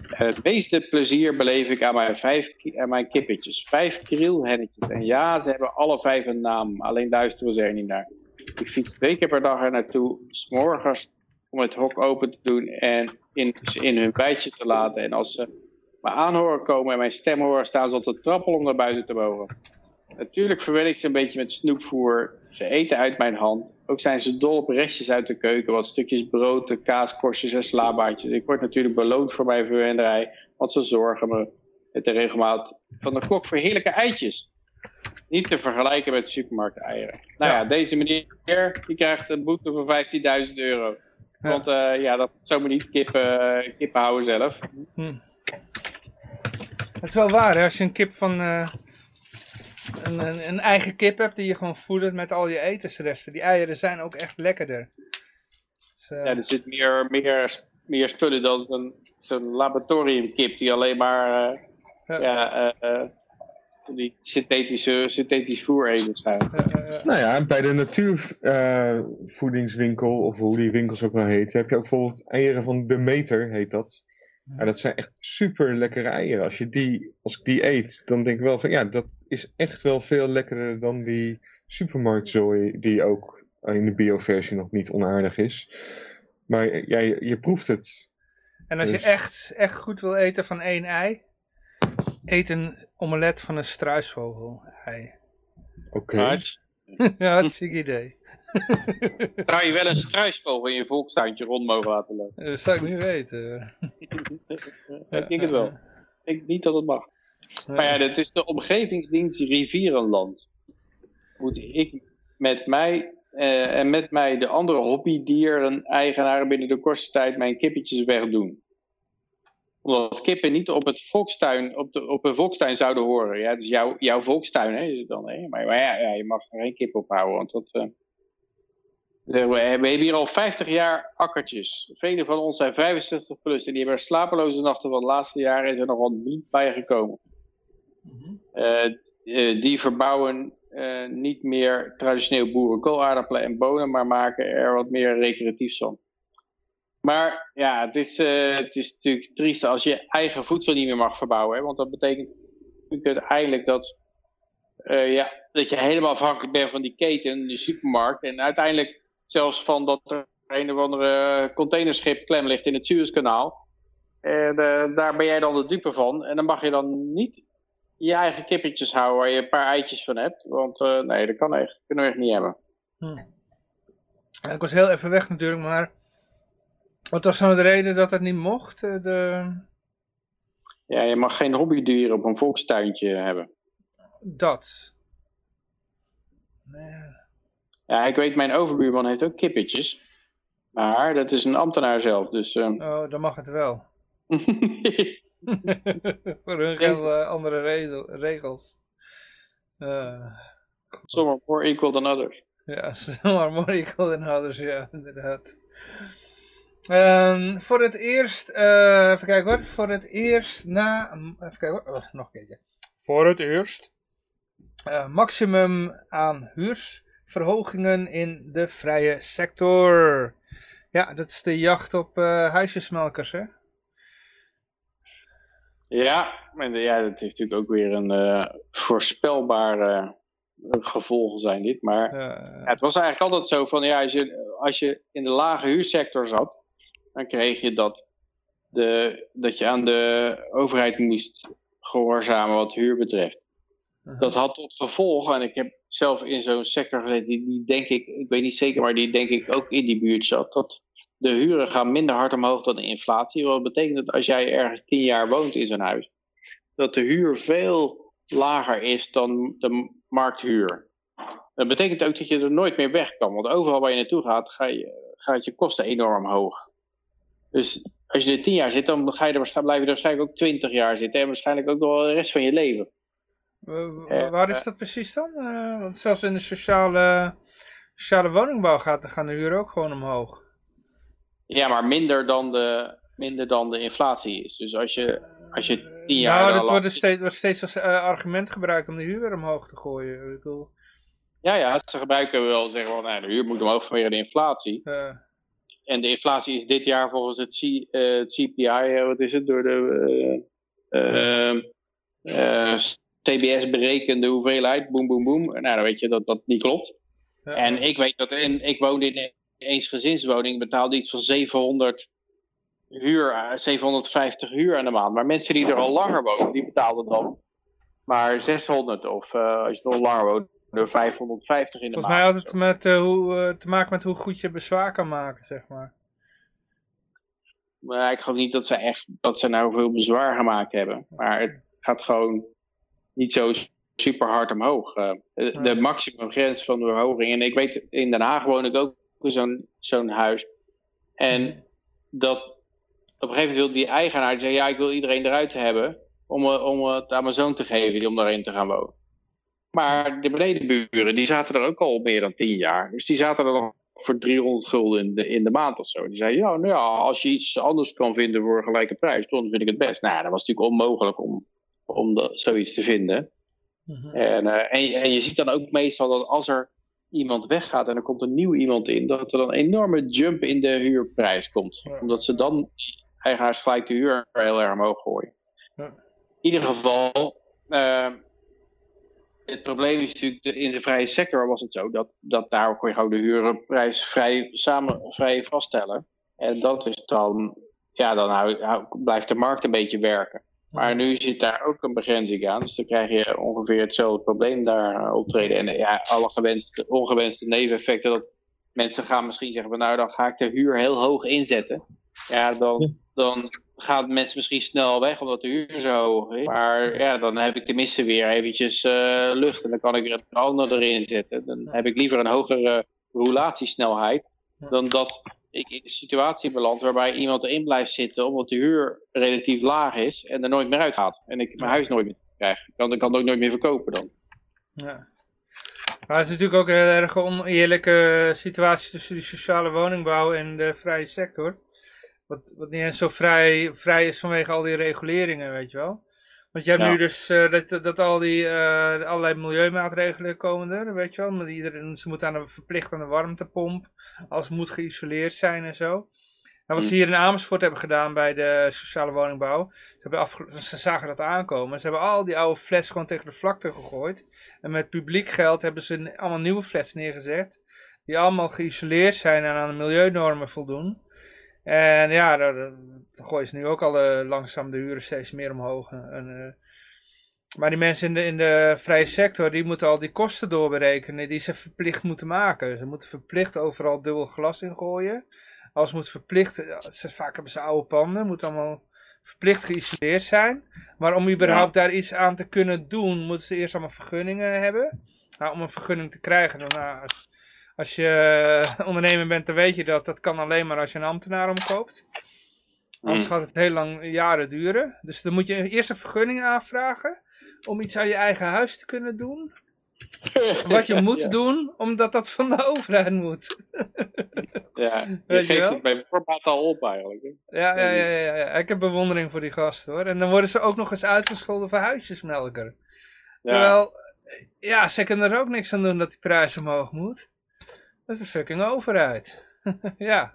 En het meeste plezier beleef ik aan mijn, vijf, aan mijn kippetjes. Vijf krielhennetjes. En ja, ze hebben alle vijf een naam. Alleen luisteren ze er niet naar. Ik fiets twee keer per dag er naartoe. S'morgens om het hok open te doen en in, in hun bijtje te laten. En als ze me aanhoren komen en mijn stem horen, staan ze op de trappel om naar buiten te mogen. Natuurlijk verwen ik ze een beetje met snoepvoer. Ze eten uit mijn hand. Ook zijn ze dol op restjes uit de keuken. Wat stukjes brood, kaaskorstjes en slabaatjes. Ik word natuurlijk beloond voor mijn verwenderij. Want ze zorgen me met de regelmaat van de klok voor heerlijke eitjes. Niet te vergelijken met supermarkteieren. Nou ja, deze meneer die krijgt een boete van 15.000 euro. Want uh, ja, dat zomaar niet kippen, kippen houden zelf. Hm. Het is wel waar, hè? als je een kip van... Uh, een, een, een, eigen kip hebt die je gewoon voedert met al je etensresten. Die eieren zijn ook echt lekkerder. Dus, uh... Ja, er zit meer, meer, meer spullen dan een, zo'n laboratoriumkip die alleen maar... ja, ja die synthetische, synthetisch voer eten zijn. Nou ja, bij de natuurvoedingswinkel, uh, of hoe die winkels ook wel heet, heb je ook bijvoorbeeld eieren van de meter, heet dat. En dat zijn echt super lekkere eieren. Als, je die, als ik die eet, dan denk ik wel van ja, dat is echt wel veel lekkerder dan die supermarktzooi, die ook in de bioversie nog niet onaardig is. Maar ja, je, je proeft het. En als je dus- echt, echt goed wil eten van één ei, eet een omelet van een struisvogel. Ei. Oké. Okay. ja, hartstikke idee. Zou je wel een struisvogel in je volkstuintje rond mogen laten lopen? Dat zou ik niet weten. ik denk het wel. Ik denk niet dat het mag. Maar ja, het is de omgevingsdienst Rivierenland. Moet ik met mij uh, en met mij de andere hobbydieren eigenaren binnen de kortste tijd mijn kippetjes wegdoen omdat kippen niet op, het volkstuin, op, de, op een volkstuin zouden horen. Ja, dus jouw, jouw volkstuin hè, is het dan. Hè? Maar, maar ja, ja, je mag er geen kip op houden. Want dat, uh, we hebben hier al 50 jaar akkertjes. Vele van ons zijn 65 plus en die hebben er slapeloze nachten van de laatste jaren is er nogal niet bijgekomen. Mm uh, die verbouwen niet meer traditioneel boerenkool, aardappelen en bonen, maar maken er wat meer recreatief van. Maar ja, het is, uh, het is natuurlijk triest als je eigen voedsel niet meer mag verbouwen. Hè? Want dat betekent natuurlijk uiteindelijk dat, uh, ja, dat je helemaal afhankelijk bent van die keten, de supermarkt. En uiteindelijk zelfs van dat er een of andere containerschip klem ligt in het Suezkanaal. En uh, daar ben jij dan de dupe van. En dan mag je dan niet je eigen kippetjes houden waar je een paar eitjes van hebt. Want nee, dat kan echt. Dat kunnen we echt niet hebben. Hm. Ik was heel even weg natuurlijk, maar wat was nou de reden dat het niet mocht? Eh, de... Ja, je mag geen hobbydieren op een volkstuintje hebben. Dat. Nee. Ja, ik weet, mijn overbuurman heeft ook kippetjes. Maar dat is een ambtenaar zelf, dus... Uh... Oh, dan mag het wel. Voor hun gelden andere regels. Uh, some are more equal than others. Ja, some are more equal than others, ja, inderdaad. Um, voor het eerst, uh, even kijken hoor, voor het eerst na, even kijken hoor, oh, nog een keertje. Voor het eerst. Uh, maximum aan huursverhogingen in de vrije sector. Ja, dat is de jacht op uh, huisjesmelkers hè. Ja, maar ja, dat heeft natuurlijk ook weer een uh, voorspelbare gevolgen zijn dit. Maar ja, het was eigenlijk altijd zo van, ja, als je, als je in de lage huursector zat, dan kreeg je dat, de, dat je aan de overheid moest gehoorzamen wat huur betreft. Dat had tot gevolg, en ik heb zelf in zo'n sector gezeten, die, die, denk ik, ik weet niet zeker, maar die denk ik ook in die buurt zat, dat de huren gaan minder hard omhoog dan de inflatie. Wat betekent dat als jij ergens tien jaar woont in zo'n huis, dat de huur veel lager is dan de markthuur. Dat betekent ook dat je er nooit meer weg kan, want overal waar je naartoe gaat, ga je, gaat je kosten enorm hoog. Dus als je er tien jaar zit, dan ga je er waarschijnlijk, blijf je er waarschijnlijk ook twintig jaar zitten. En waarschijnlijk ook nog de rest van je leven. waar is dat precies dan? Uh, want zelfs in de sociale, sociale woningbouw gaat, gaan de huren ook gewoon omhoog. Ja, maar minder dan de, minder dan de inflatie is. Dus als je, als je tien jaar... Nou, dat wordt steeds, steeds als uh, argument gebruikt om de huur weer omhoog te gooien. Ik bedoel... Ja, ja, ze gebruiken wel zeggen, wel, nou, de huur moet omhoog vanwege de inflatie. Uh. En de inflatie is dit jaar volgens het, C, uh, het CPI, uh, wat is het, door de uh, TBS berekende hoeveelheid, boem, boem, boem. Nou, dan weet je dat dat niet klopt. Ja. En ik weet dat, ik woonde in een eensgezinswoning, betaalde iets van 700 huur, 750 huur aan de maand. Maar mensen die er al langer wonen, die betaalden dan maar 600 of als je nog langer woont, 550 in de Volgens mij had het met, hoe, te maken met hoe goed je bezwaar kan maken, zeg maar. Maar ik geloof niet dat ze echt dat ze nou veel bezwaar gemaakt hebben. Maar het gaat gewoon niet zo super hard omhoog. Uh, de, de maximumgrens van de verhoging. En ik weet, in Den Haag woon ik ook zo'n zo'n huis. En dat op een gegeven moment wil die eigenaar die zei, ja, ik wil iedereen eruit hebben om, eh, om het aan mijn zoon te geven om daarin te gaan wonen. Maar de benedenburen, die zaten er ook al meer dan tien jaar. Dus die zaten er nog voor 300 gulden in de, in de maand of zo. Die zei, ja, nou ja, als je iets anders kan vinden voor een gelijke prijs, dan vind ik het best. Nou, dat was natuurlijk onmogelijk om, om dat, zoiets te vinden. Mhm. en, uh, en, en, je ziet dan ook meestal dat als er iemand weggaat en er komt een nieuw iemand in, dat er dan een enorme jump in de huurprijs komt. Omdat ze dan eigenaars gelijk de huur heel erg omhoog gooien. Ja. In ieder geval, uh, het probleem is natuurlijk, in de vrije sector was het zo, dat, dat daar kon je gewoon de huurprijs vrij, samen, vrij vaststellen. En dat is dan, ja, dan blijft de markt een beetje werken. Maar nu zit daar ook een begrenzing aan, dus dan krijg je ongeveer hetzelfde probleem daar optreden. En ja, alle gewenste, ongewenste neveneffecten, dat mensen gaan misschien zeggen, nou dan ga ik de huur heel hoog inzetten. Ja, dan, dan gaan mensen misschien snel weg omdat de huur zo hoog is. Maar ja, dan heb ik tenminste weer eventjes uh, lucht en dan kan ik er een ander erin zetten. Dan heb ik liever een hogere roulatiesnelheid dan dat ik in een situatie beland waarbij iemand erin blijft zitten omdat de huur relatief laag is en er nooit meer uit gaat. En ik mijn huis nooit meer krijg. Ik kan, ik kan het ook nooit meer verkopen dan. Ja. Maar het is natuurlijk ook een erg oneerlijke situatie tussen de sociale woningbouw en de vrije sector. Wat, wat niet eens zo vrij, vrij is vanwege al die reguleringen, weet je wel. Want je hebt nu dus uh, dat, dat al die uh, allerlei milieumaatregelen komen er, weet je wel. Maar iedereen, ze moeten aan de, verplicht aan de warmtepomp, als moet geïsoleerd zijn en zo. Nou, wat ze mm. hier in Amersfoort hebben gedaan bij de sociale woningbouw, ze, hebben ze zagen dat aankomen. Ze hebben al die oude flats gewoon tegen de vlakte gegooid. En met publiek geld hebben ze allemaal nieuwe flats neergezet, die allemaal geïsoleerd zijn en aan de milieunormen voldoen. En ja, daar, gooien ze nu ook al uh, langzaam de huren steeds meer omhoog. En, uh, maar die mensen in de, in de vrije sector, die moeten al die kosten doorberekenen die ze verplicht moeten maken. Ze moeten verplicht overal dubbel glas ingooien. Als moet verplicht, ze, vaak hebben ze oude panden, moet allemaal verplicht geïsoleerd zijn. Maar om überhaupt daar iets aan te kunnen doen, moeten ze eerst allemaal vergunningen hebben. Nou, om een vergunning te krijgen, dan, nou, als je eh, ondernemer bent, dan weet je dat. Dat kan alleen maar als je een ambtenaar omkoopt. Anders mm. gaat het heel lang jaren duren. Dus dan moet je eerst een vergunning aanvragen. Om iets aan je eigen huis te kunnen doen. Wat je moet doen, omdat dat van de overheid moet. ja, je Weet geeft je het bij voorbaat al op eigenlijk. Ja, ja, ja, ja, ja, ik heb bewondering voor die gasten hoor. En dan worden ze ook nog eens uitgescholden voor huisjesmelker. Terwijl, ja, ze kunnen er ook niks aan doen dat die prijs omhoog moet. Dat is de fucking overheid. ja.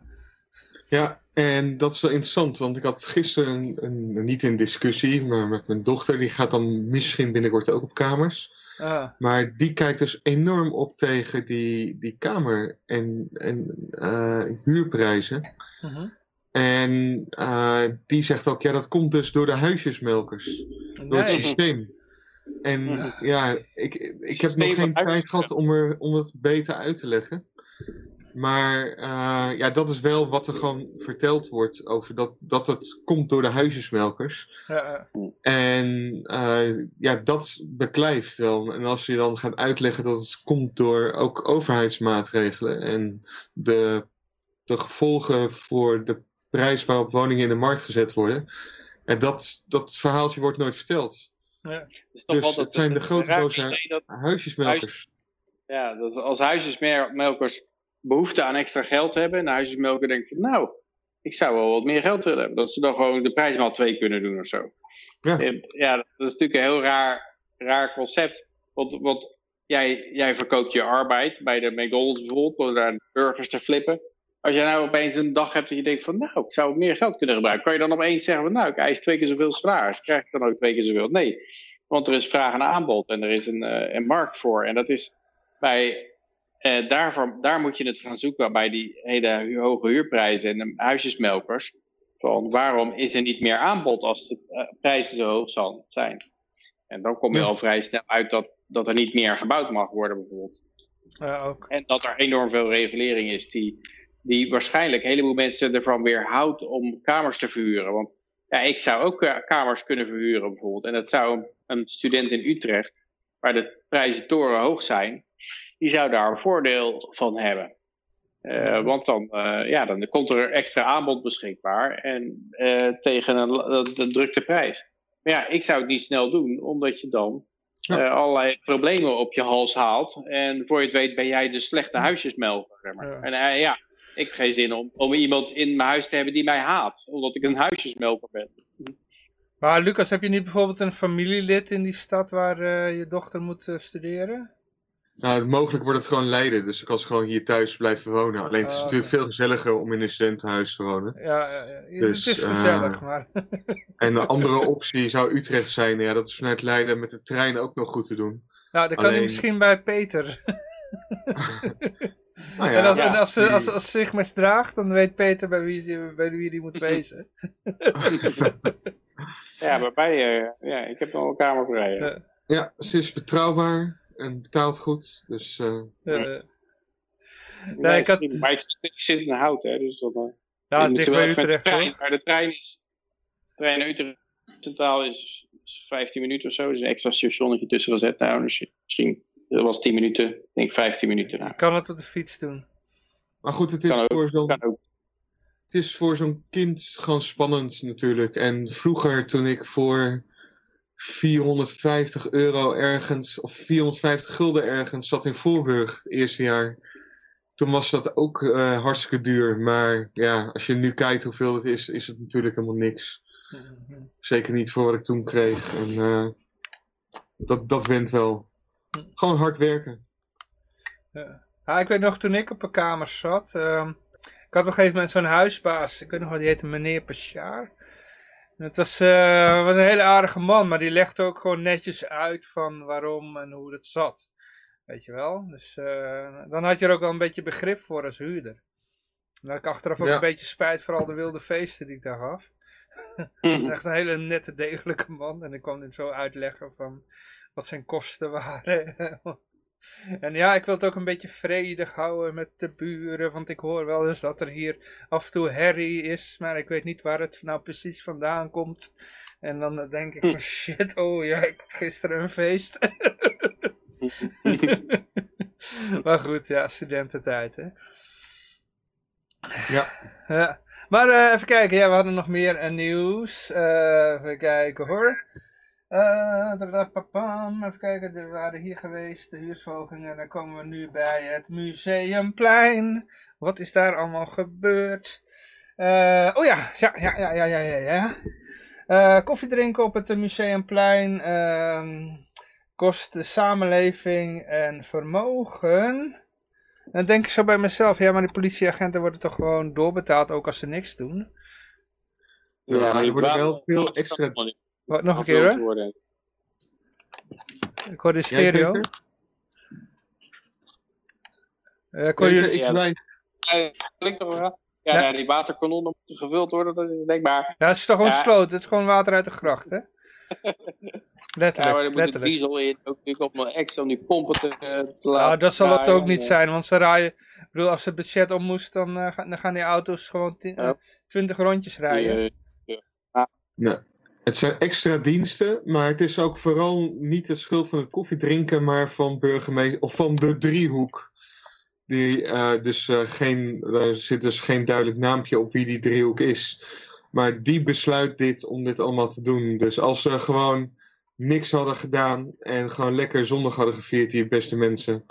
Ja, en dat is wel interessant, want ik had gisteren een, een, niet in discussie, maar met mijn dochter, die gaat dan misschien binnenkort ook op kamers. Ah. Maar die kijkt dus enorm op tegen die, die kamer- en, en uh, huurprijzen. Uh En uh, die zegt ook, ja, dat komt dus door de huisjesmelkers, door het systeem. En ja, ik, ik heb nog geen tijd gehad om, er, om het beter uit te leggen. Maar uh, ja, dat is wel wat er gewoon verteld wordt over dat, dat het komt door de huisjesmelkers. Ja. En uh, ja, dat beklijft wel. En als je dan gaat uitleggen dat het komt door ook overheidsmaatregelen en de, de gevolgen voor de prijs waarop woningen in de markt gezet worden. En dat, dat verhaaltje wordt nooit verteld. Ja. Dus, dus het zijn de grote boze huisjesmelkers. Ja, dus als huisjesmelkers behoefte aan extra geld hebben, en de huisjesmelker denkt van nou, ik zou wel wat meer geld willen hebben. Dat ze dan gewoon de prijs maar twee kunnen doen of zo. Ja, ja dat is natuurlijk een heel raar, raar concept. Want, want jij, jij verkoopt je arbeid bij de McDonald's bijvoorbeeld, om daar burgers te flippen. Als jij nou opeens een dag hebt dat je denkt van nou, ik zou meer geld kunnen gebruiken. Kan je dan opeens zeggen van nou, ik eis twee keer zoveel salaris. Krijg ik dan ook twee keer zoveel? Nee, want er is vraag en aanbod en er is een, uh, een markt voor. En dat is bij, uh, daarvoor, daar moet je het gaan zoeken bij die hele hoge huurprijzen en de huisjesmelkers. Van waarom is er niet meer aanbod als de uh, prijzen zo hoog zijn? En dan kom je al vrij snel uit dat, dat er niet meer gebouwd mag worden bijvoorbeeld. Ja, ook. En dat er enorm veel regulering is die, die waarschijnlijk een heleboel mensen ervan weerhoudt om kamers te verhuren. Want ja, ik zou ook eh, kamers kunnen verhuren bijvoorbeeld. En dat zou een student in Utrecht, waar de prijzen torenhoog zijn, die zou daar een voordeel van hebben. Uh, want dan, uh, ja, dan komt er extra aanbod beschikbaar en uh, tegen een, drukte prijs. Maar ja, ik zou het niet snel doen, omdat je dan ja. allerlei problemen op je hals haalt. En voor je het weet ben jij de slechte huisjesmelker. Zeg maar. ja. En ja, ik heb geen zin om, om iemand in mijn huis te hebben die mij haat, omdat ik een huisjesmelker ben. Maar Lucas, heb je niet bijvoorbeeld een familielid in die stad waar je dochter moet studeren? Nou, mogelijk wordt het gewoon Leiden, dus ik kan gewoon hier thuis blijven wonen. Alleen het is Oh, natuurlijk veel gezelliger om in een studentenhuis te wonen. Ja, ja. Dus, het is eh, gezellig, maar... En een andere optie zou Utrecht zijn. Ja, dat is vanuit Leiden met de trein ook nog goed te doen. Nou, dan kan Alleen- hij misschien bij Peter. Nou ja, en als, ja, en als, die- als, als zich misdraagt, dan weet Peter bij wie, ze- bij wie die moet wezen. Ja, bij mij, eh, ja, ik heb nog een kamer vrij. ja. Ja, ze is betrouwbaar en betaalt goed. Dus eh, Ja, Nee, ik had-. Maar ik, zit- ik zit in Hout, hè, dus dan... eh, Ja, wel bij Utrecht, trein. Maar de trein is... De trein naar Utrecht Centraal is, is 15 minuten of zo. Dus een extra stationnetje tussen gezet. Nou, dus misschien... Dat was 10 minuten. Ik denk 15 minuten. Nou, Ik kan het op de fiets doen. Maar goed, het is voor zo'n kan ook. Het is voor zo'n kind gewoon spannend natuurlijk. En vroeger toen ik voor 450 euro ergens, of 450 gulden ergens zat in Voorburg het eerste jaar. Toen was dat ook eh, hartstikke duur. Maar ja, als je nu kijkt hoeveel het is, is het natuurlijk helemaal niks. Zeker niet voor wat ik toen kreeg. En eh, dat, dat wint wel. Gewoon hard werken. Ja. Ik weet nog, toen ik op een kamer zat, ehm, ik had op een gegeven moment zo'n huisbaas, ik weet nog wel, die heette meneer Pachar. En het was, eh, was een hele aardige man, maar die legde ook gewoon netjes uit van waarom en hoe het zat. Weet je wel? Dus eh, dan had je er ook wel een beetje begrip voor als huurder. En dan had ik achteraf ook Ja. een beetje spijt voor al de wilde feesten die ik daar gaf. Dat is echt een hele nette, degelijke man. En ik kwam hem zo uitleggen van wat zijn kosten waren. En ja, ik wil het ook een beetje vredig houden met de buren, want ik hoor wel eens dat er hier af en toe herrie is, maar ik weet niet waar het nou precies vandaan komt. En dan denk ik van shit, oh ja, ik had gisteren een feest. maar goed, ja, studententijd hè. Ja. Ja. Maar eh, even kijken, ja, we hadden nog meer eh, nieuws. Eh, even kijken hoor. Eh, even kijken, er waren hier geweest de huursverhogingen. Dan komen we nu bij het Museumplein. Wat is daar allemaal gebeurd? Eh, oh ja, ja, ja, ja, ja, ja, ja. ja. Eh, koffie drinken op het Museumplein ehm, kost de samenleving en vermogen. Dan denk ik zo bij mezelf, ja, maar die politieagenten worden toch gewoon doorbetaald, ook als ze niks doen. Ja, maar worden baan- wel veel extra... Wat, nog een keer, hè? worden. Ik hoor de stereo. Eh, ik hoor ik Ja. Ja? Ja, Ja. die waterkanonnen moeten gevuld worden, dat is denkbaar. Ja, het is toch gewoon Ja. sloot. Het is gewoon water uit de gracht, hè? Ja, Letterlijk, maar er moet letterlijk. diesel in, ook natuurlijk om extra om die pompen te, eh, te laten Nou, dat zal het ook niet En, zijn, want ze rijden... Ik bedoel, als het budget om moest, dan, eh, gaan- dan gaan die auto's gewoon ti- eh, Ja. 20 rondjes rijden. eh, Nee. Het zijn extra diensten, maar het is ook vooral niet de schuld van het koffiedrinken, maar van burgemeester of van de driehoek. Die, eh, dus, eh, geen, er zit dus geen duidelijk naampje op wie die driehoek is. Maar die besluit dit om dit allemaal te doen. Dus als ze gewoon niks hadden gedaan en gewoon lekker zondag hadden gevierd, die beste mensen,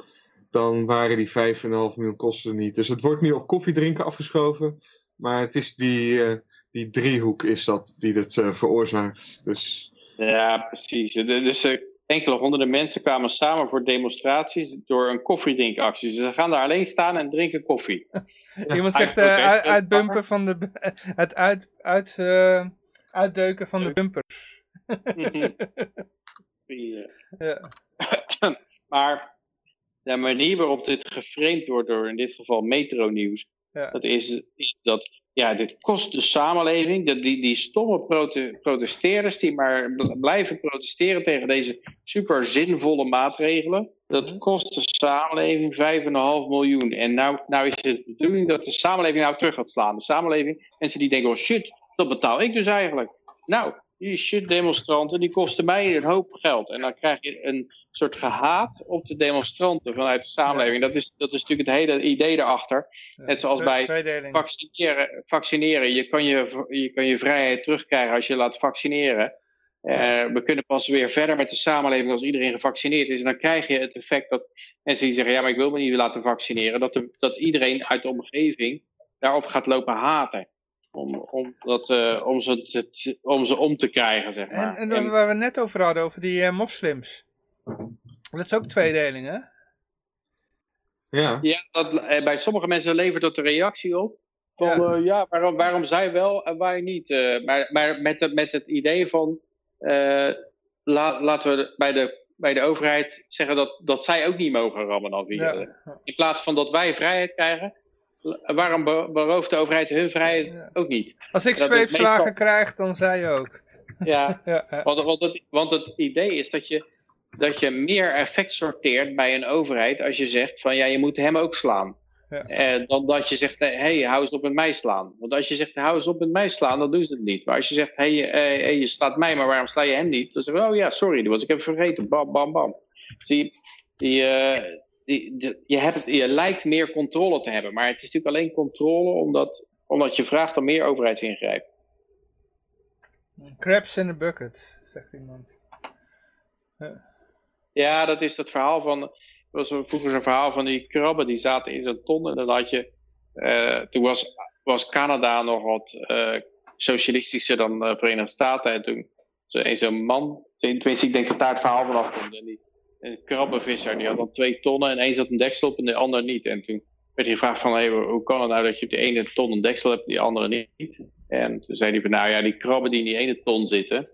dan waren die 5,5 miljoen kosten niet. Dus het wordt nu op koffiedrinken afgeschoven, maar het is die, eh, die driehoek is dat die dit eh, veroorzaakt. Dus Ja, precies. Dus eh, enkele honderden mensen kwamen samen voor demonstraties door een koffiedrinkactie. Dus ze gaan daar alleen staan en drinken koffie. Iemand zegt eh, uit, uitbumpen van de... Het uit, uit, eh, uitdeuken van de bumpers. Ja. maar de manier waarop dit geframed wordt door in dit geval Metro Nieuws, Ja. dat is, is dat ja, dit kost de samenleving. De, die, die stomme prote protesteerders die maar blijven protesteren tegen deze super zinvolle maatregelen. Dat mhm. kost de samenleving 5,5 miljoen. En nou, nou is het de bedoeling dat de samenleving nou terug gaat slaan. De samenleving, mensen die denken, oh shit, dat betaal ik dus eigenlijk. Nou, die shit demonstranten, die kosten mij een hoop geld. En dan krijg je een soort gehaat op de demonstranten vanuit de samenleving. Dat, is, dat is natuurlijk het hele idee erachter. Net zoals bij vaccineren, vaccineren. Je, kan je, je kan je vrijheid terugkrijgen als je laat vaccineren. Uh, we kunnen pas weer verder met de samenleving als iedereen gevaccineerd is. En dan krijg je het effect dat mensen die zeggen: Ja, maar ik wil me niet laten vaccineren. Dat, de, dat iedereen uit de omgeving daarop gaat lopen haten. Om, om, dat, uh, om, ze, te, om ze om te krijgen, zeg maar. En, en, waar we net over hadden, over die uh, moslims. Dat is ook tweedeling, hè? Ja. Ja, dat, eh, bij sommige mensen levert dat de reactie op. Van ja, uh, ja waarom, waarom zij wel en wij niet. Uh, maar maar met, het, met het idee van. La, laten we bij de, bij de overheid zeggen dat, dat zij ook niet mogen rammen dan ja. In plaats van dat wij vrijheid krijgen, waarom berooft de overheid hun vrijheid ook niet? Als ik zweepslagen meestal... krijg, dan zij ook. Ja, ja, want, want, het, want het idee is dat je, dat je meer effect sorteert bij een overheid als je zegt van ja, je moet hem ook slaan. Ja. Eh, dan dat je zegt, hé, hey, hou eens op met mij slaan. Want als je zegt, hou eens op met mij slaan, dan doen ze het niet. Maar als je zegt, hé, hey, hey, hey, je slaat mij, maar waarom sla je hem niet? Dan zeggen we, oh ja, sorry, dat was ik even vergeten. Bam, bam, bam. Zie je, die, uh, je, hebt, je lijkt meer controle te hebben, maar het is natuurlijk alleen controle omdat, omdat je vraagt om meer overheidsingrijp. Crabs in a bucket, zegt iemand. Ja. Ja, dat is dat verhaal van. Er was vroeger zo'n verhaal van die krabben die zaten in zo'n ton. En dan had je. Uh, toen was, was Canada nog wat uh, socialistischer dan de Verenigde Staten. En toen zo'n man. Tenminste, ik denk dat daar het verhaal van afkomt. En die, een krabbenvisser. Die had dan twee tonnen en één zat een deksel op en de ander niet. En toen werd hij gevraagd van, hey, hoe kan het nou dat je op de ene ton een deksel hebt en die andere niet? En toen zei hij van, nou ja, die krabben die in die ene ton zitten,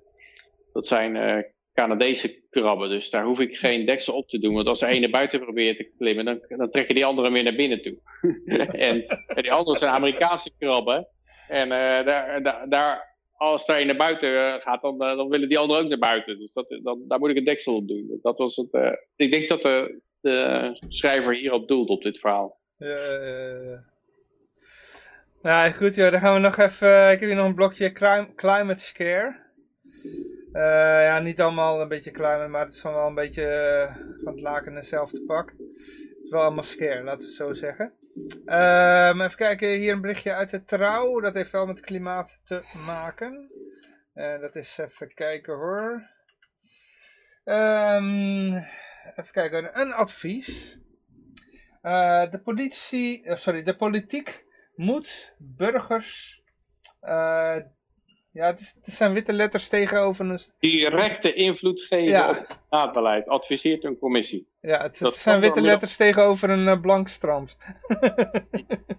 dat zijn uh, Canadese krabben. Dus daar hoef ik geen deksel op te doen. Want als er een naar buiten probeert te klimmen, dan, dan trekken die anderen weer naar binnen toe. en, en, die andere zijn Amerikaanse krabben. En uh, daar, daar, daar als er een naar buiten eh, gaat, dan, eh, dan willen die anderen ook naar buiten. Dus dat, dan, daar moet ik een deksel op doen. Dat was het, uh, ik denk dat de, de schrijver hierop doelt, op dit verhaal. Nou goed, ja, dan gaan we nog even, ik heb hier nog een blokje climate scare. Ja, niet allemaal een beetje climate, maar het is wel een beetje van het laken en zelf te pak. Het is wel allemaal scare, laten we het zo zeggen. Um, even kijken, hier een berichtje uit de trouw. Dat heeft wel met klimaat te maken. Uh, dat is even kijken hoor. Um, even kijken, een advies. De politie, sorry, de politiek moet burgers ja, het, is, het, zijn witte letters tegenover een... Directe invloed geven op het klimaatbeleid, adviseert een commissie. Ja, het, het zijn witte letters tegenover een uh, blank strand.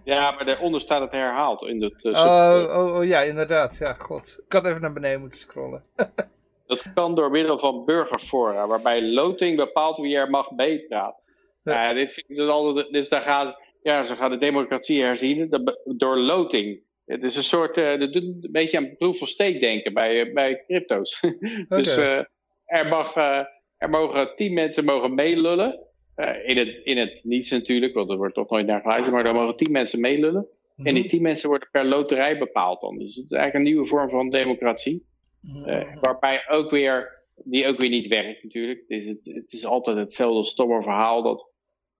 ja, maar daaronder staat het herhaald. In het, uh, oh, oh, oh, ja, inderdaad. Ja, god. Ik had even naar beneden moeten scrollen. dat kan door middel van burgerfora, waarbij loting bepaalt wie er mag meepraten. Ja. Uh, dit vind ik dus altijd, dus daar gaat, ja, ze gaan de democratie herzien door loting. Het is een soort, uh, dat doet een beetje aan proof of stake denken bij, uh, bij crypto's. dus uh, er, mag, er mogen tien mensen mogen meelullen. in, het, in het niets natuurlijk, want er wordt toch nooit naar geluisterd, maar er mogen tien mensen meelullen. En die tien mensen worden per loterij bepaald dan. Dus het is eigenlijk een nieuwe vorm van democratie. Mhm. waarbij ook weer, die ook weer niet werkt natuurlijk. Dus het, het is altijd hetzelfde stomme verhaal dat,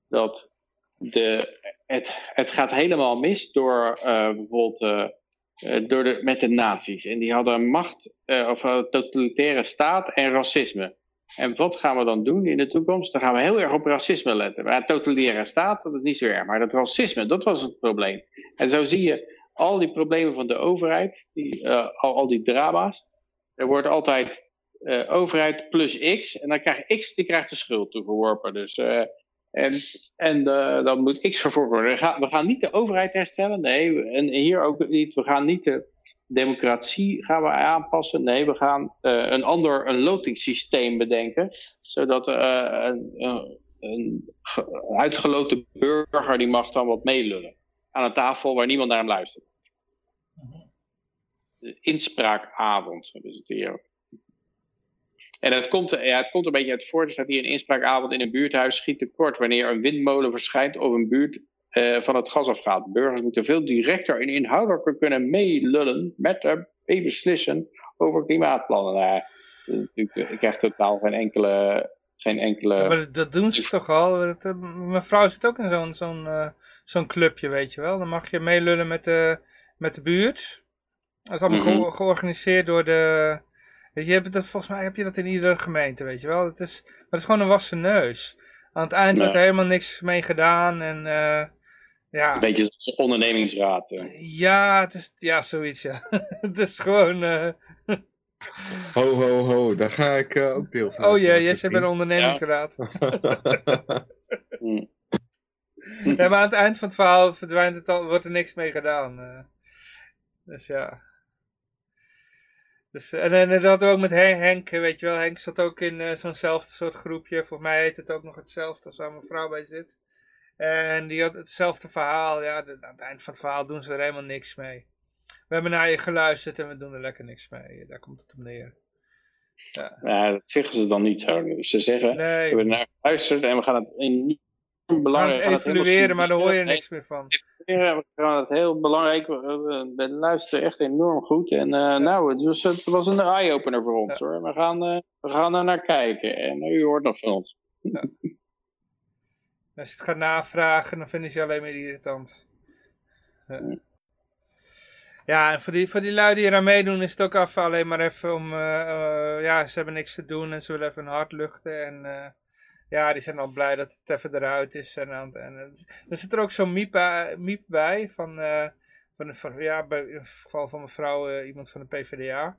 dat de, het, het gaat helemaal mis door uh, bijvoorbeeld uh, door de, met de nazi's. En die hadden macht, of totalitaire staat en racisme. En wat gaan we dan doen in de toekomst? Dan gaan we heel erg op racisme letten. Maar totalitaire staat, dat is niet zo erg. Maar dat racisme, dat was het probleem. En zo zie je al die problemen van de overheid, die, al, al die drama's. Er wordt altijd overheid plus X. En dan krijgt X die krijgt de schuld toegeworpen. Dus en, en uh, dan moet X vervolgd worden. We gaan, we gaan niet de overheid herstellen. Nee, en hier ook niet. We gaan niet de democratie gaan we aanpassen. Nee, we gaan uh, een ander een lotingssysteem bedenken. Zodat uh, een, een uitgeloten burger die mag dan wat meelullen. Aan een tafel waar niemand naar hem luistert. inspraakavond hebben ze het hier. En het komt, ja, het komt een beetje uit voort. Er staat hier een inspraakavond in een buurthuis schiet tekort wanneer een windmolen verschijnt of een buurt uh, van het gas afgaat. Burgers moeten veel directer en inhoudelijker kunnen meelullen met uh, meebeslissen over klimaatplannen. Nou, ik krijg totaal geen enkele... Geen enkele... Ja, maar dat doen ze toch al? Eh, mijn vrouw zit ook in zo'n zo'n uh, zo'n clubje, weet je wel. Dan mag je meelullen met de, met de buurt. Dat is allemaal mm -hmm. georganiseerd door de... Weet je, hebt het, volgens mij heb je dat in iedere gemeente, weet je wel. Het is, maar het is gewoon een wassen neus. Aan het eind wordt er helemaal niks mee gedaan en... Uh, ja. Een beetje zoals ondernemingsraad. Ja, het is, ja, zoiets, ja. het is gewoon... Uh... Ho, ho, ho, daar ga ik uh, ook deel van. Oh ja, jij zit bij de ondernemingsraad. Hmm. ja, maar aan het eind van het verhaal verdwijnt het al, wordt er niks mee gedaan. dus ja. Dus, en, en dat hadden we ook met Henk, weet je wel. Henk zat ook in uh, zo'nzelfde soort groepje. Volgens mij heet het ook nog hetzelfde als waar mijn vrouw bij zit. En die had hetzelfde verhaal. Ja, de, aan het eind van het verhaal doen ze er helemaal niks mee. We hebben naar je geluisterd en we doen er lekker niks mee. Daar komt het op neer. Ja. ja dat zeggen ze dan niet zo. Ze zeggen, nee. we hebben naar geluisterd en we gaan het in belangrijk... We gaan het evalueren, maar daar hoor je niks meer van. We gaan het heel belangrijk, we luisteren echt enorm goed. En uh, nou, het was, het was een eye-opener voor ons ja. hoor. We gaan, uh, we gaan er naar kijken en u hoort nog van ons. Ja. Als je het gaat navragen, dan vinden ze je alleen maar irritant. Ja. En voor die, voor die lui die eraan meedoen is het ook af alleen maar even om, uh, uh, ja, ze hebben niks te doen en ze willen even hun hart luchten. En ja, die zijn al blij dat het even eruit is. En, en, en er zit er ook zo'n miep, miep bij van, van, van, ja, bij, in het geval van mevrouw, iemand van de PvdA.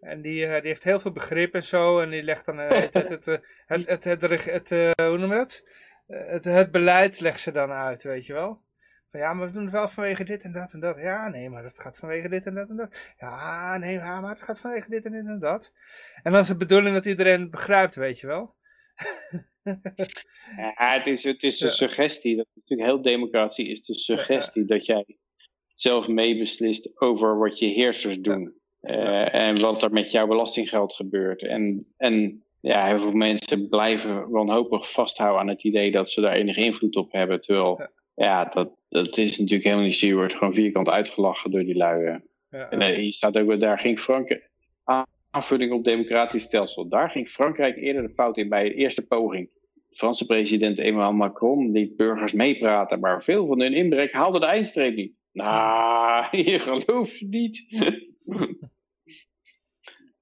En die, die heeft heel veel begrip en zo. En die legt dan het, het, het, het, het, het, het, hoe noem je dat? Het, het beleid legt ze dan uit, weet je wel. Ja, maar we doen het wel vanwege dit en dat en dat. Ja, nee, maar dat gaat vanwege dit en dat en dat. Ja, nee, maar het gaat vanwege dit en dit en dat. En dan is de bedoeling dat iedereen het begrijpt, weet je wel. ja, het is, het is een suggestie. Dat is natuurlijk heel democratie is de suggestie dat jij zelf meebeslist over wat je heersers doen. Uh, en wat er met jouw belastinggeld gebeurt. En, en ja, heel veel mensen blijven wanhopig vasthouden aan het idee dat ze daar enige invloed op hebben. Terwijl ja, dat, dat is natuurlijk helemaal niet zo. Je wordt gewoon vierkant uitgelachen door die lui. Ja, en uh, hier staat ook, daar ging Frankrijk, aanvulling op democratisch stelsel. Daar ging Frankrijk eerder de fout in bij de eerste poging. Franse president Emmanuel Macron liet burgers meepraten, maar veel van hun inbrek haalde de eindstreep niet. Nou, je gelooft niet.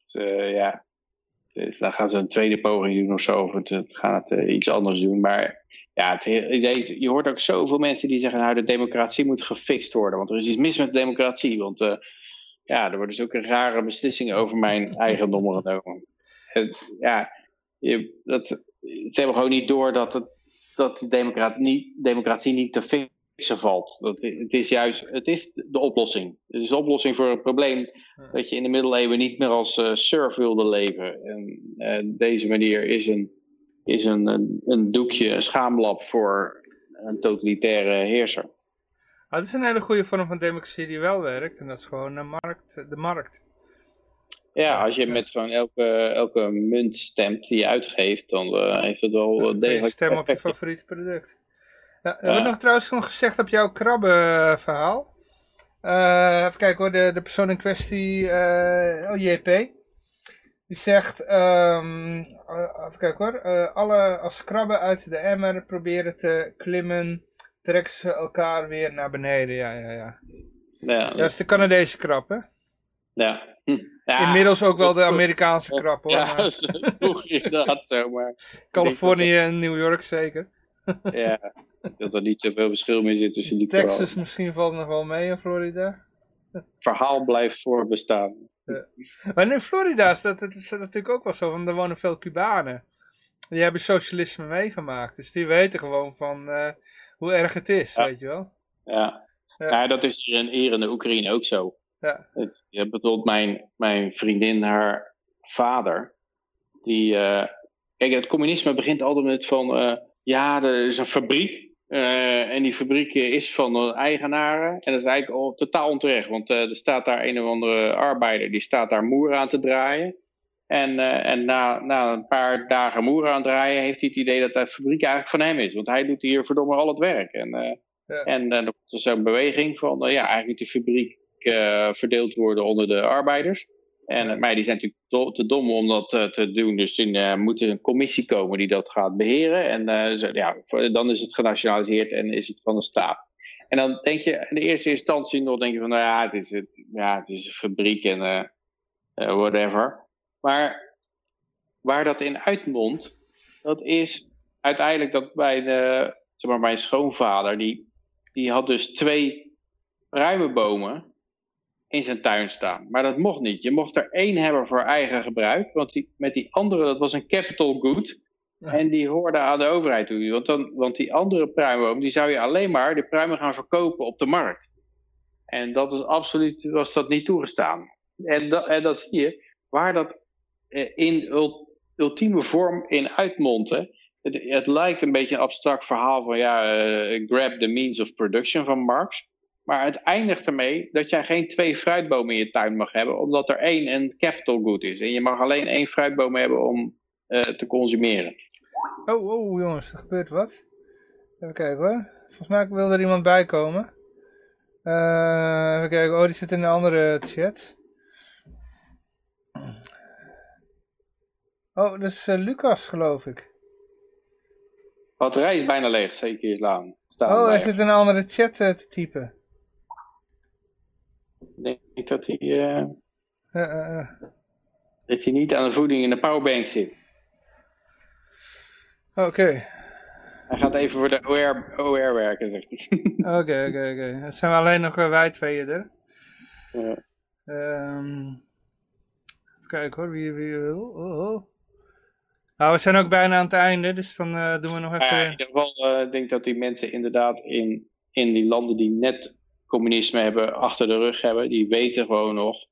dus, uh, ja, dus dan gaan ze een tweede poging doen of zo, of het, gaan het uh, iets anders doen. Maar ja, het je hoort ook zoveel mensen die zeggen, nou de democratie moet gefixt worden, want er is iets mis met de democratie. Want uh, ja, er worden dus ook rare beslissingen over mijn eigendom genomen. En, ja, je, dat, ze hebben gewoon niet door dat, het, dat de democrat, niet, democratie niet te fixen valt. Dat, het is juist het is de oplossing. Het is de oplossing voor het probleem dat je in de middeleeuwen niet meer als uh, surf wilde leven. En uh, deze manier is een is een, een, een doekje, een schaamlap voor een totalitaire heerser. Ah, dat is een hele goede vorm van democratie die wel werkt. En dat is gewoon de markt. De markt. Ja, als je met gewoon elke, elke munt stemt die je uitgeeft, dan uh, heeft het wel degelijk... Stem op je favoriete product. Ja, er wordt nog trouwens nog gezegd op jouw krabbenverhaal. Uh, even kijken hoor, de, de persoon in kwestie, uh, oh, JP. Die zegt, um, even kijken hoor, uh, alle als krabben uit de emmer proberen te klimmen, trekken ze elkaar weer naar beneden. Ja, ja, ja. Ja, dat is de Canadese krab, hè? Ja. Hm. ja Inmiddels ook wel de Amerikaanse krab, hoor. Ja, dat is inderdaad zo, maar... Californië en New York zeker. ja, dat er niet zoveel verschil meer zit tussen die Texas misschien valt nog wel mee in Florida. Het verhaal blijft voorbestaan. Ja. Maar in Florida is dat, dat is natuurlijk ook wel zo, want er wonen veel Cubanen. Die hebben socialisme meegemaakt, dus die weten gewoon van uh, hoe erg het is, ja. weet je wel. Ja. Ja. ja, dat is hier in, hier in de Oekraïne ook zo. Ja. Je bijvoorbeeld mijn, mijn vriendin, haar vader, die... Uh, kijk, het communisme begint altijd met van... Uh, ja, er is een fabriek Eh, en die fabriek is van de eigenaren. En dat is eigenlijk al totaal onterecht. Want uh, er staat daar een of andere arbeider. Die staat daar moer aan te draaien. En, uh, en na, na een paar dagen moer aan het draaien. Heeft hij het idee dat de fabriek eigenlijk van hem is. Want hij doet hier verdomme al het werk. En, ja. en dan komt er zo'n beweging van. ja, eigenlijk de fabriek verdeeld worden onder de arbeiders. En, maar die zijn natuurlijk te dom om dat uh, te doen. Dus er uh, moet een commissie komen die dat gaat beheren. En uh, zo, ja, dan is het genationaliseerd en is het van de staat. En dan denk je in de eerste instantie nog denk je van, nou ja, het is, het, ja, het is een fabriek en whatever. Maar waar dat in uitmondt, dat is uiteindelijk dat bij de, zeg maar, mijn schoonvader, die, die had dus twee pruimenbomen in zijn tuin staan. Maar dat mocht niet. Je mocht er één hebben voor eigen gebruik. Want die, met die andere, dat was een capital good. En die hoorde aan de overheid toe. Want, dan, want die andere pruimboom, die zou je alleen maar de pruimen gaan verkopen op de markt. En dat is absoluut, was dat niet toegestaan. En, dat, en dat zie je, waar dat in ultieme vorm in uitmondt. Het, het, lijkt een beetje een abstract verhaal van ja, uh, grab the means of production van Marx. Maar het eindigt ermee dat jij geen twee fruitbomen in je tuin mag hebben, omdat er één een capital good is. En je mag alleen één fruitboom hebben om uh, te consumeren. Oh, oh jongens, er gebeurt wat. Even kijken hoor. Volgens mij wil er iemand bij komen. Even kijken, oh die zit in de andere chat. Oh, dat is uh, Lucas geloof ik. Batterij is bijna leeg, zeker islam. Staan oh, hij zit een andere chat te typen denk dat hij, uh, uh. dat hij niet aan de voeding in de powerbank zit. Oké. Hij gaat even voor de OR, OR werken, zegt hij. Oké, oké, oké. Het zijn alleen nog wij tweeën er. Ja. Um, even kijken hoor, wie, wie wil. Oh, oh. Nou, we zijn ook bijna aan het einde, dus dan uh, doen we nog even... Ja, in ieder geval uh, denk dat die mensen inderdaad in, in die landen die net communisme hebben, achter de rug hebben, die weten gewoon nog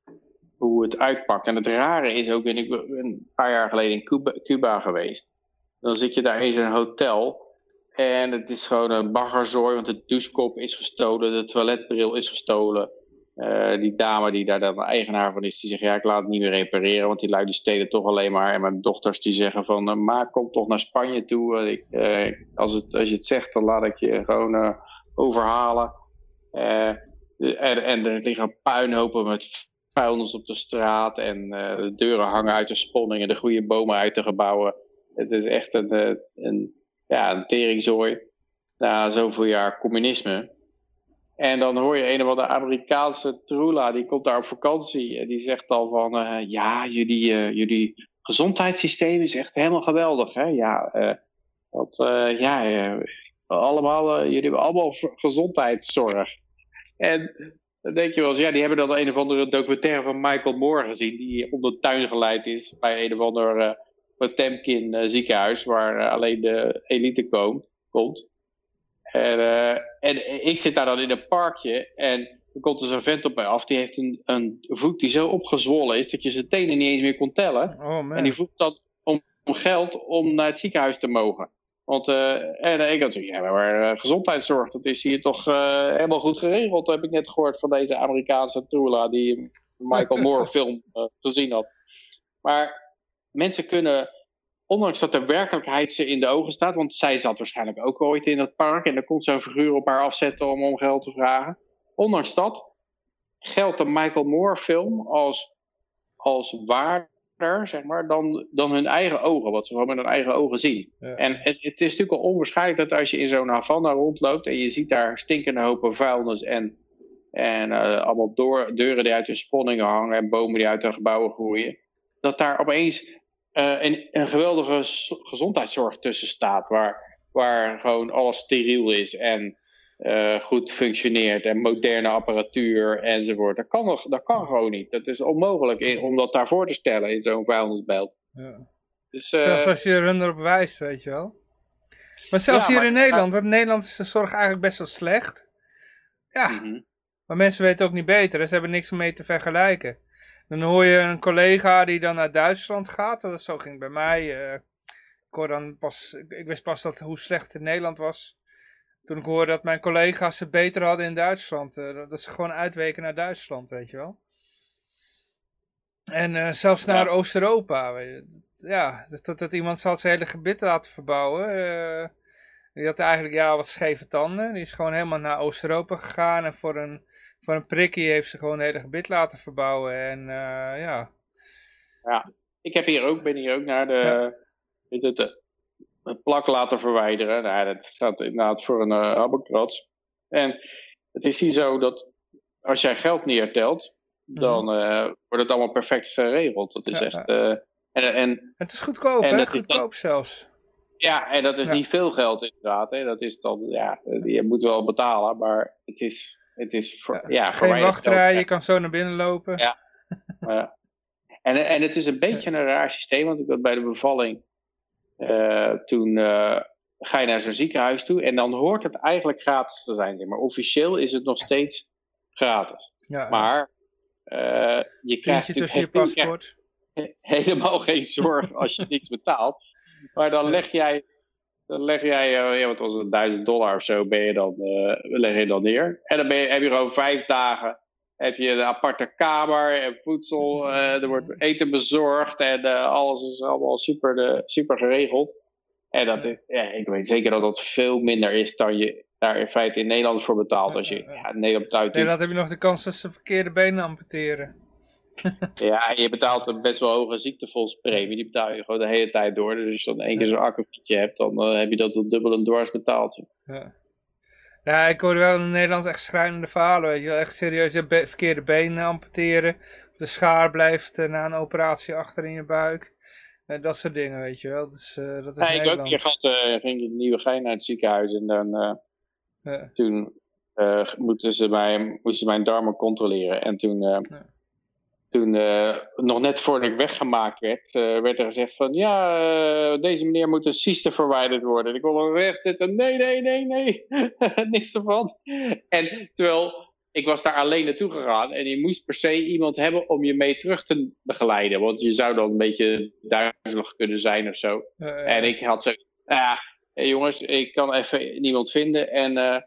hoe het uitpakt. En het rare is ook, ben ik een paar jaar geleden in Cuba, Cuba geweest. Dan zit je daar in een hotel en het is gewoon een baggerzooi, want de douchekop is gestolen, de toiletbril is gestolen. Uh, die dame die daar dan eigenaar van is, die zegt ja, ik laat het niet meer repareren, want die lui die stelen toch alleen maar. En mijn dochters die zeggen van, uh, ma, kom toch naar Spanje toe. Uh, als, het, als je het zegt, dan laat ik je gewoon overhalen. En, en er liggen puinhopen met vuilnis op de straat. En de deuren hangen uit de sponning en de goede bomen uit de gebouwen. Het is echt een, eh, een, ja, een teringzooi. Na zoveel jaar communisme. En dan hoor je een of andere Amerikaanse trula, die komt daar op vakantie. En die zegt al van, uh, ja, jullie, uh, jullie gezondheidssysteem is echt helemaal geweldig. Hè? Ja, uh, ja allemaal, jullie hebben allemaal gezondheidszorg. En dan denk je wel eens, ja, die hebben dan een of andere documentaire van Michael Moore gezien, die onder de tuin geleid is bij een of ander Potemkin ziekenhuis, waar alleen de elite komt. En, en ik zit daar dan in een parkje en er komt er zo'n vent op mij af, die heeft een, een voet die zo opgezwollen is dat je zijn tenen niet eens meer kon tellen. Oh, en die vroeg dan om, om geld om naar het ziekenhuis te mogen. Want uh, en ik had zoiets, ja, maar gezondheidszorg, dat is hier toch uh, helemaal goed geregeld, heb ik net gehoord van deze Amerikaanse Tula die Michael Moore film gezien had. Maar mensen kunnen, ondanks dat de werkelijkheid ze in de ogen staat, want zij zat waarschijnlijk ook ooit in het park en er komt zo'n figuur op haar afzetten om om geld te vragen. Ondanks dat geldt de Michael Moore film als, als waar zeg maar, dan, dan hun eigen ogen, wat ze gewoon met hun eigen ogen zien. En het, het, is natuurlijk al onwaarschijnlijk dat als je in zo'n Havana rondloopt en je ziet daar stinkende hopen vuilnis en, en uh, allemaal door, deuren die uit hun sponningen hangen en bomen die uit hun gebouwen groeien, dat daar opeens uh, een, een geweldige gezondheidszorg tussen staat, waar, waar gewoon alles steriel is en uh, goed functioneert en moderne apparatuur enzovoort. Dat kan, nog, dat kan gewoon niet. Dat is onmogelijk in, om dat daarvoor te stellen in zo'n vuilnisbelt. Ja. Dus, uh, zelfs als je er erop wijst, weet je wel. Maar zelfs hier in Nederland, want in Nederland is de zorg eigenlijk best wel slecht. Ja, mm -hmm. maar mensen weten ook niet beter, ze hebben niks mee te vergelijken. Dan hoor je een collega die dan naar Duitsland gaat, zo ging het bij mij. Uh, ik, hoor dan pas, ik wist pas dat, hoe slecht het in Nederland was toen ik hoorde dat mijn collega's het beter hadden in Duitsland. dat ze gewoon uitweken naar Duitsland, weet je wel. En zelfs naar Oost-Europa. Ja, dat, dat, iemand zal zijn hele gebit laten verbouwen. die had eigenlijk ja, wat scheve tanden. Die is gewoon helemaal naar Oost-Europa gegaan. En voor een, voor een prikkie heeft ze gewoon een hele gebit laten verbouwen. En ja... Ja, ik heb hier ook, ben hier ook naar de, het, plak laten verwijderen. Nou, dat gaat inderdaad voor een uh, En het is hier zo dat als jij geld neertelt, mhm. dan uh, wordt het allemaal perfect geregeld. Dat is echt... Uh, en, en, het is goedkoop, hè? Goedkoop zelfs. Ja, en dat is niet veel geld inderdaad. Hè. Dat is dan, ja, je moet wel betalen, maar het is, het is voor, ja, ja Geen wachtrij, je kan zo naar binnen lopen. Ja, en, en het is een beetje een raar systeem, want ik had bij de bevalling uh, toen uh, ga je naar zo'n ziekenhuis toe en dan hoort het eigenlijk gratis te zijn. Zeg maar officieel is het nog steeds gratis. Ja, maar uh, je krijgt natuurlijk je paspoort. helemaal geen zorg als je niks betaalt. Maar dan leg jij, dan leg jij ja, wat was het, 1000 dollar of zo, ben je dan, leg je dan neer. En dan ben je, heb je gewoon vijf dagen heb je een aparte kamer en voedsel. Uh, er wordt eten bezorgd en uh, alles is allemaal super, uh, super geregeld. En dat, ja, ik weet zeker dat dat veel minder is dan je daar in feite in Nederland voor betaalt. Als je ja, in Nederland uit. Nee, dat heb je nog de kans dat ze verkeerde benen amputeren. ja, en je betaalt een best wel hoge ziektefondspremie. Die betaal je gewoon de hele tijd door. Dus als je dan één keer zo'n akkefietje hebt, dan heb je dat dubbel en dwars betaald. Ja. Ja, ik hoorde wel in Nederland echt schrijnende verhalen, weet je wel. Echt serieus, je verkeerde benen amputeren. De schaar blijft uh, na een operatie achter in je buik. Uh, dat soort dingen, weet je wel. Dus, dat is ja, ik ook hier gehad, ging in nieuwe gein naar het ziekenhuis. En dan, toen moesten ze mij, moesten ze mijn darmen controleren. En toen ja toen, uh, nog net voordat ik weggemaakt werd, uh, werd er gezegd van, ja, uh, deze meneer moet een cyste verwijderd worden. En ik kon er weg zitten, nee, nee, nee, nee, niks ervan. En terwijl, ik was daar alleen naartoe gegaan en je moest per se iemand hebben om je mee terug te begeleiden. Want je zou dan een beetje duizelig kunnen zijn of zo. en ik had zo, ja, hey jongens, ik kan even niemand vinden. En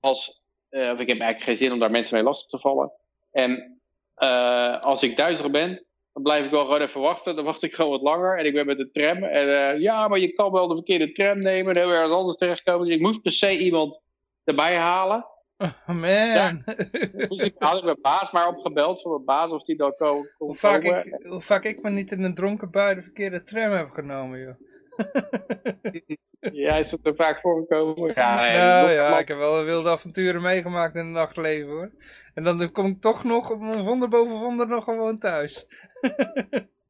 als, of ik heb eigenlijk geen zin om daar mensen mee lastig te vallen. En uh, als ik duizelig ben, dan blijf ik wel gewoon even wachten. Dan wacht ik gewoon wat langer. En ik ben met de tram. En uh, ja, maar je kan wel de verkeerde tram nemen. En heel ergens anders terechtkomen. Dus ik moest per se iemand erbij halen. Oh man. Ja, dus ik had ik mijn baas maar opgebeld voor mijn baas of die dan kon, kon hoe vaak Ik, hoe vaak ik me niet in een dronken bui de verkeerde tram heb genomen, joh. ja, is dat er vaak voorgekomen? Ja, ja, ja ik heb wel wilde avonturen meegemaakt in het nachtleven hoor. En dan kom ik toch nog op een wonder boven wonder nog gewoon thuis.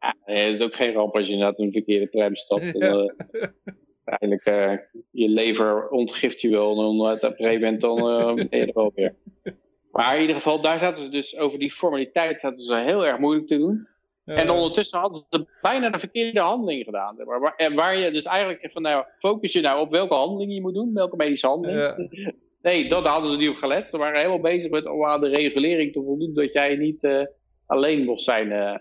ja, nee, het is ook geen ramp als je inderdaad een verkeerde tram stapt. Ja. En, uh, eigenlijk uh, je lever ontgift je wel en dan, een gegeven moment dan uh, ben je er wel weer. Maar in ieder geval, daar zaten ze dus over die formaliteit zaten ze heel erg moeilijk te doen. En ondertussen hadden ze bijna de verkeerde handeling gedaan. En waar je dus eigenlijk zegt van nou, focus je nou op welke handeling je moet doen, welke medische handeling. Nee, dat hadden ze niet op gelet. Ze waren helemaal bezig met om aan de regulering te voldoen dat jij niet uh, alleen mocht zijn. Uh,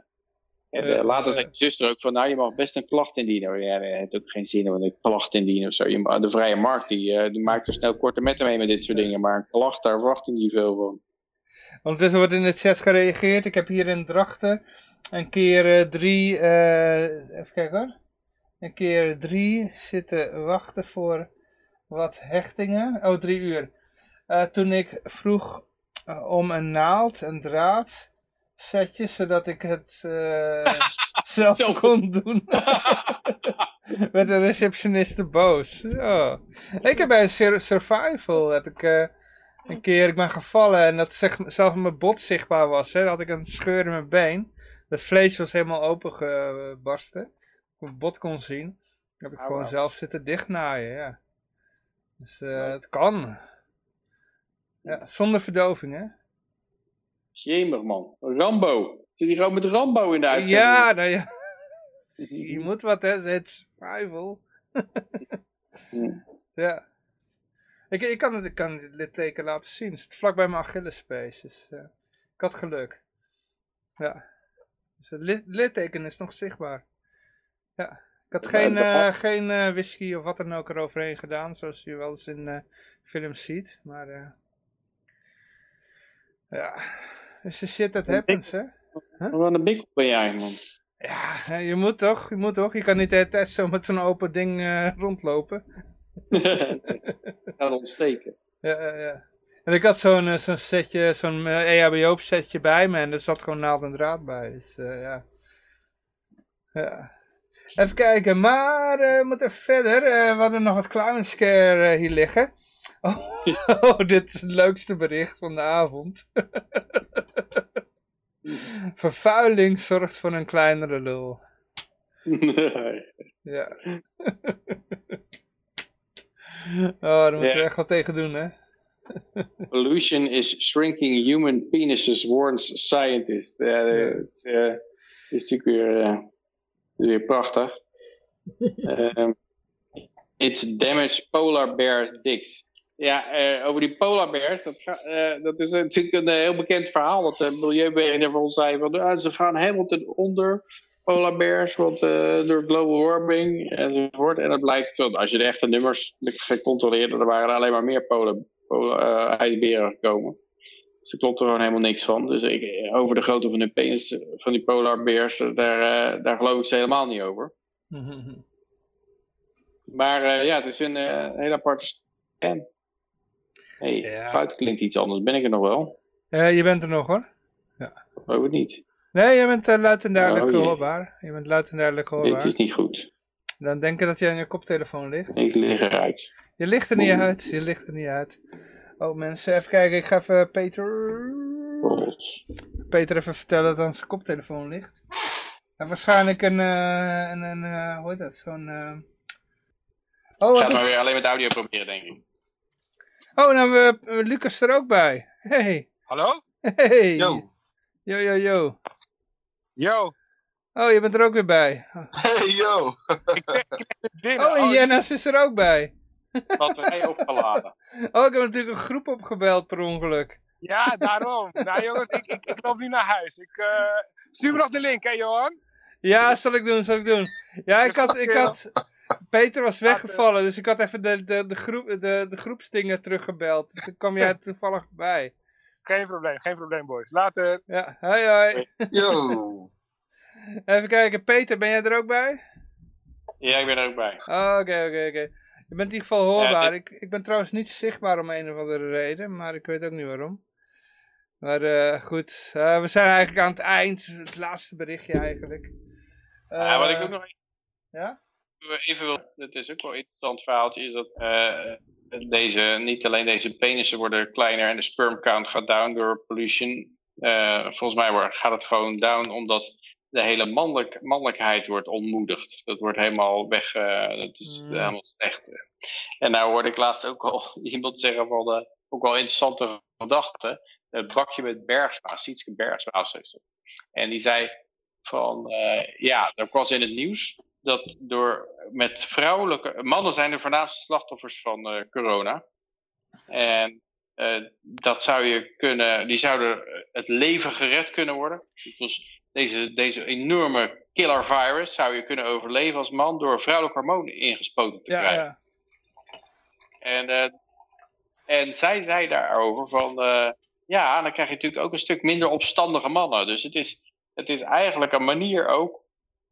en uh, later zei de zuster ook van, nou, je mag best een klacht indienen. Ja, dat heeft ook geen zin om een klacht indienen of zo. Je, de vrije markt, die, die maakt er snel korte metten mee met dit soort dingen. Maar een klacht, daar verwacht ik niet veel van. Ondertussen wordt in de chat gereageerd. Ik heb hier in Drachten een keer drie, even kijken hoor. Een keer drie zitten wachten voor wat hechtingen. Oh, drie uur. Uh, toen ik vroeg om een naald, een draad setje, zodat ik het uh, zelf Zo. kon doen. Met de receptioniste boos. Oh. Ik heb bij een survival, heb ik een keer, ik ben gevallen en dat zeg, zelfs mijn bot zichtbaar was. Hè. Dan had ik een scheur in mijn been. Het vlees was helemaal opengebarsten. Ik mijn bot kon zien. Dan heb ik oh, gewoon wow. zelf zitten dichtnaaien, ja. Dus uh, het kan. Ja, zonder verdoving, hè? Jemig, man. Rambo. Zit hij gewoon met Rambo in de uitzending? Ja, nou ja. Je moet wat, hè. Het survival. ja. Ik, ik, kan het, ik kan dit litteken laten zien. Het zit vlak bij mijn Achillespees. Dus, uh, ik had geluk. Ja. Dus het litteken is nog zichtbaar. Ja. Ik had geen, uh, geen uh, whisky of wat dan ook eroverheen gedaan, zoals je wel eens in films ziet. Maar ja, is de shit that happens, hè? Huh? Wat een big ben jij, man. Ja, je moet toch, je moet toch. Je kan niet de tijd zo met zo'n open ding rondlopen. Gaat ontsteken. Ja, ja. En ik had zo'n zo'n setje, zo'n EHBO setje bij me en er zat gewoon naald en draad bij. Dus ja. Ja. Even kijken, maar uh, we moeten verder. Uh, we hadden nog wat clownscare uh, hier liggen. Oh, oh, dit is het leukste bericht van de avond. Vervuiling zorgt voor een kleinere lul. Nee. Ja. Oh, daar moeten we echt wat tegen doen, hè? Pollution is shrinking human penises, warns scientist. Ja, het uh, is natuurlijk weer weer prachtig. um, it's damaged polar bears dicks. Ja, uh, over die polar bears, dat, dat is natuurlijk een heel bekend verhaal. Dat de milieubeweging ervan zei, van, ze gaan helemaal ten onder, polar bears, want, door global warming enzovoort. En dat blijkt, als je de echte nummers gecontroleerd, er waren er alleen maar meer polar, polar ijsberen gekomen. Dus er klopt er gewoon helemaal niks van. Dus ik, over de grootte van de penis van die polar bears, daar, uh, daar geloof ik ze helemaal niet over. maar ja, het is een hele aparte scan. hey, ja. buiten klinkt iets anders. Ben ik er nog wel? je bent er nog hoor. Ja. Geloof het niet. Nee, je bent luid en duidelijk oh, hoorbaar. Je bent luid en duidelijk hoorbaar. Dit is niet goed. Dan denk je dat je aan je koptelefoon ligt. Ik lig eruit. Je ligt er niet uit. Je ligt er niet uit. Oh mensen, even kijken. Ik ga even Peter... Peter even vertellen dat aan zijn koptelefoon ligt. En waarschijnlijk een... Uh, een, een uh, hoe heet dat? Zo'n... Uh... Oh, Gaat maar weer alleen met audio proberen, denk ik. Oh, nou, we, Lucas er ook bij. Hey. Hallo? Hey. Yo. Yo, yo, yo. Yo. Oh, je bent er ook weer bij. Hey, yo. ik ben, binnen. Oh, en oh, Jennis is er ook bij batterij opgeladen. Oh, ik heb natuurlijk een groep opgebeld per ongeluk. Ja, daarom. nou jongens, ik, ik, ik loop nu naar huis. Ik, uh, stuur me nog de link, hè Johan? Ja, zal ik doen, zal ik doen. Ja, ik had, ik had... Peter was weggevallen, dus ik had even de, de, de, groep, de, de groepsdingen teruggebeld. Dus toen kwam jij toevallig bij. Geen probleem, geen probleem boys. Later. Ja, hoi hoi. Yo. Even kijken, Peter, ben jij er ook bij? Ja, ik ben er ook bij. Oké, oké, oké. Je bent in ieder geval hoorbaar. ik, ik ben trouwens niet zichtbaar om een of andere reden, maar ik weet ook niet waarom. Maar uh, goed, uh, we zijn eigenlijk aan het eind, het laatste berichtje eigenlijk. Uh, ja, wat ik ook nog ja? even wil, het is ook wel een interessant verhaaltje, is dat deze, niet alleen deze penissen worden kleiner en de sperm count gaat down door pollution. volgens mij gaat het gewoon down omdat de hele mannelijk, mannelijkheid wordt ontmoedigd. Dat wordt helemaal weg, uh, dat is mm. helemaal slecht. En nou hoorde ik laatst ook al iemand zeggen van, de, ook wel interessante gedachte, het bakje met Bergsma, Sietske Bergsma En die zei van, ja, er was in het nieuws dat door met vrouwelijke, mannen zijn de voornaamste slachtoffers van uh, corona. En dat zou je kunnen, die zouden het leven gered kunnen worden. Dus deze, deze enorme killer virus zou je kunnen overleven als man door vrouwelijk hormoon ingespoten te krijgen. Ja. En, uh, en zij zei daarover van, ja, dan krijg je natuurlijk ook een stuk minder opstandige mannen. Dus het is, het is eigenlijk een manier ook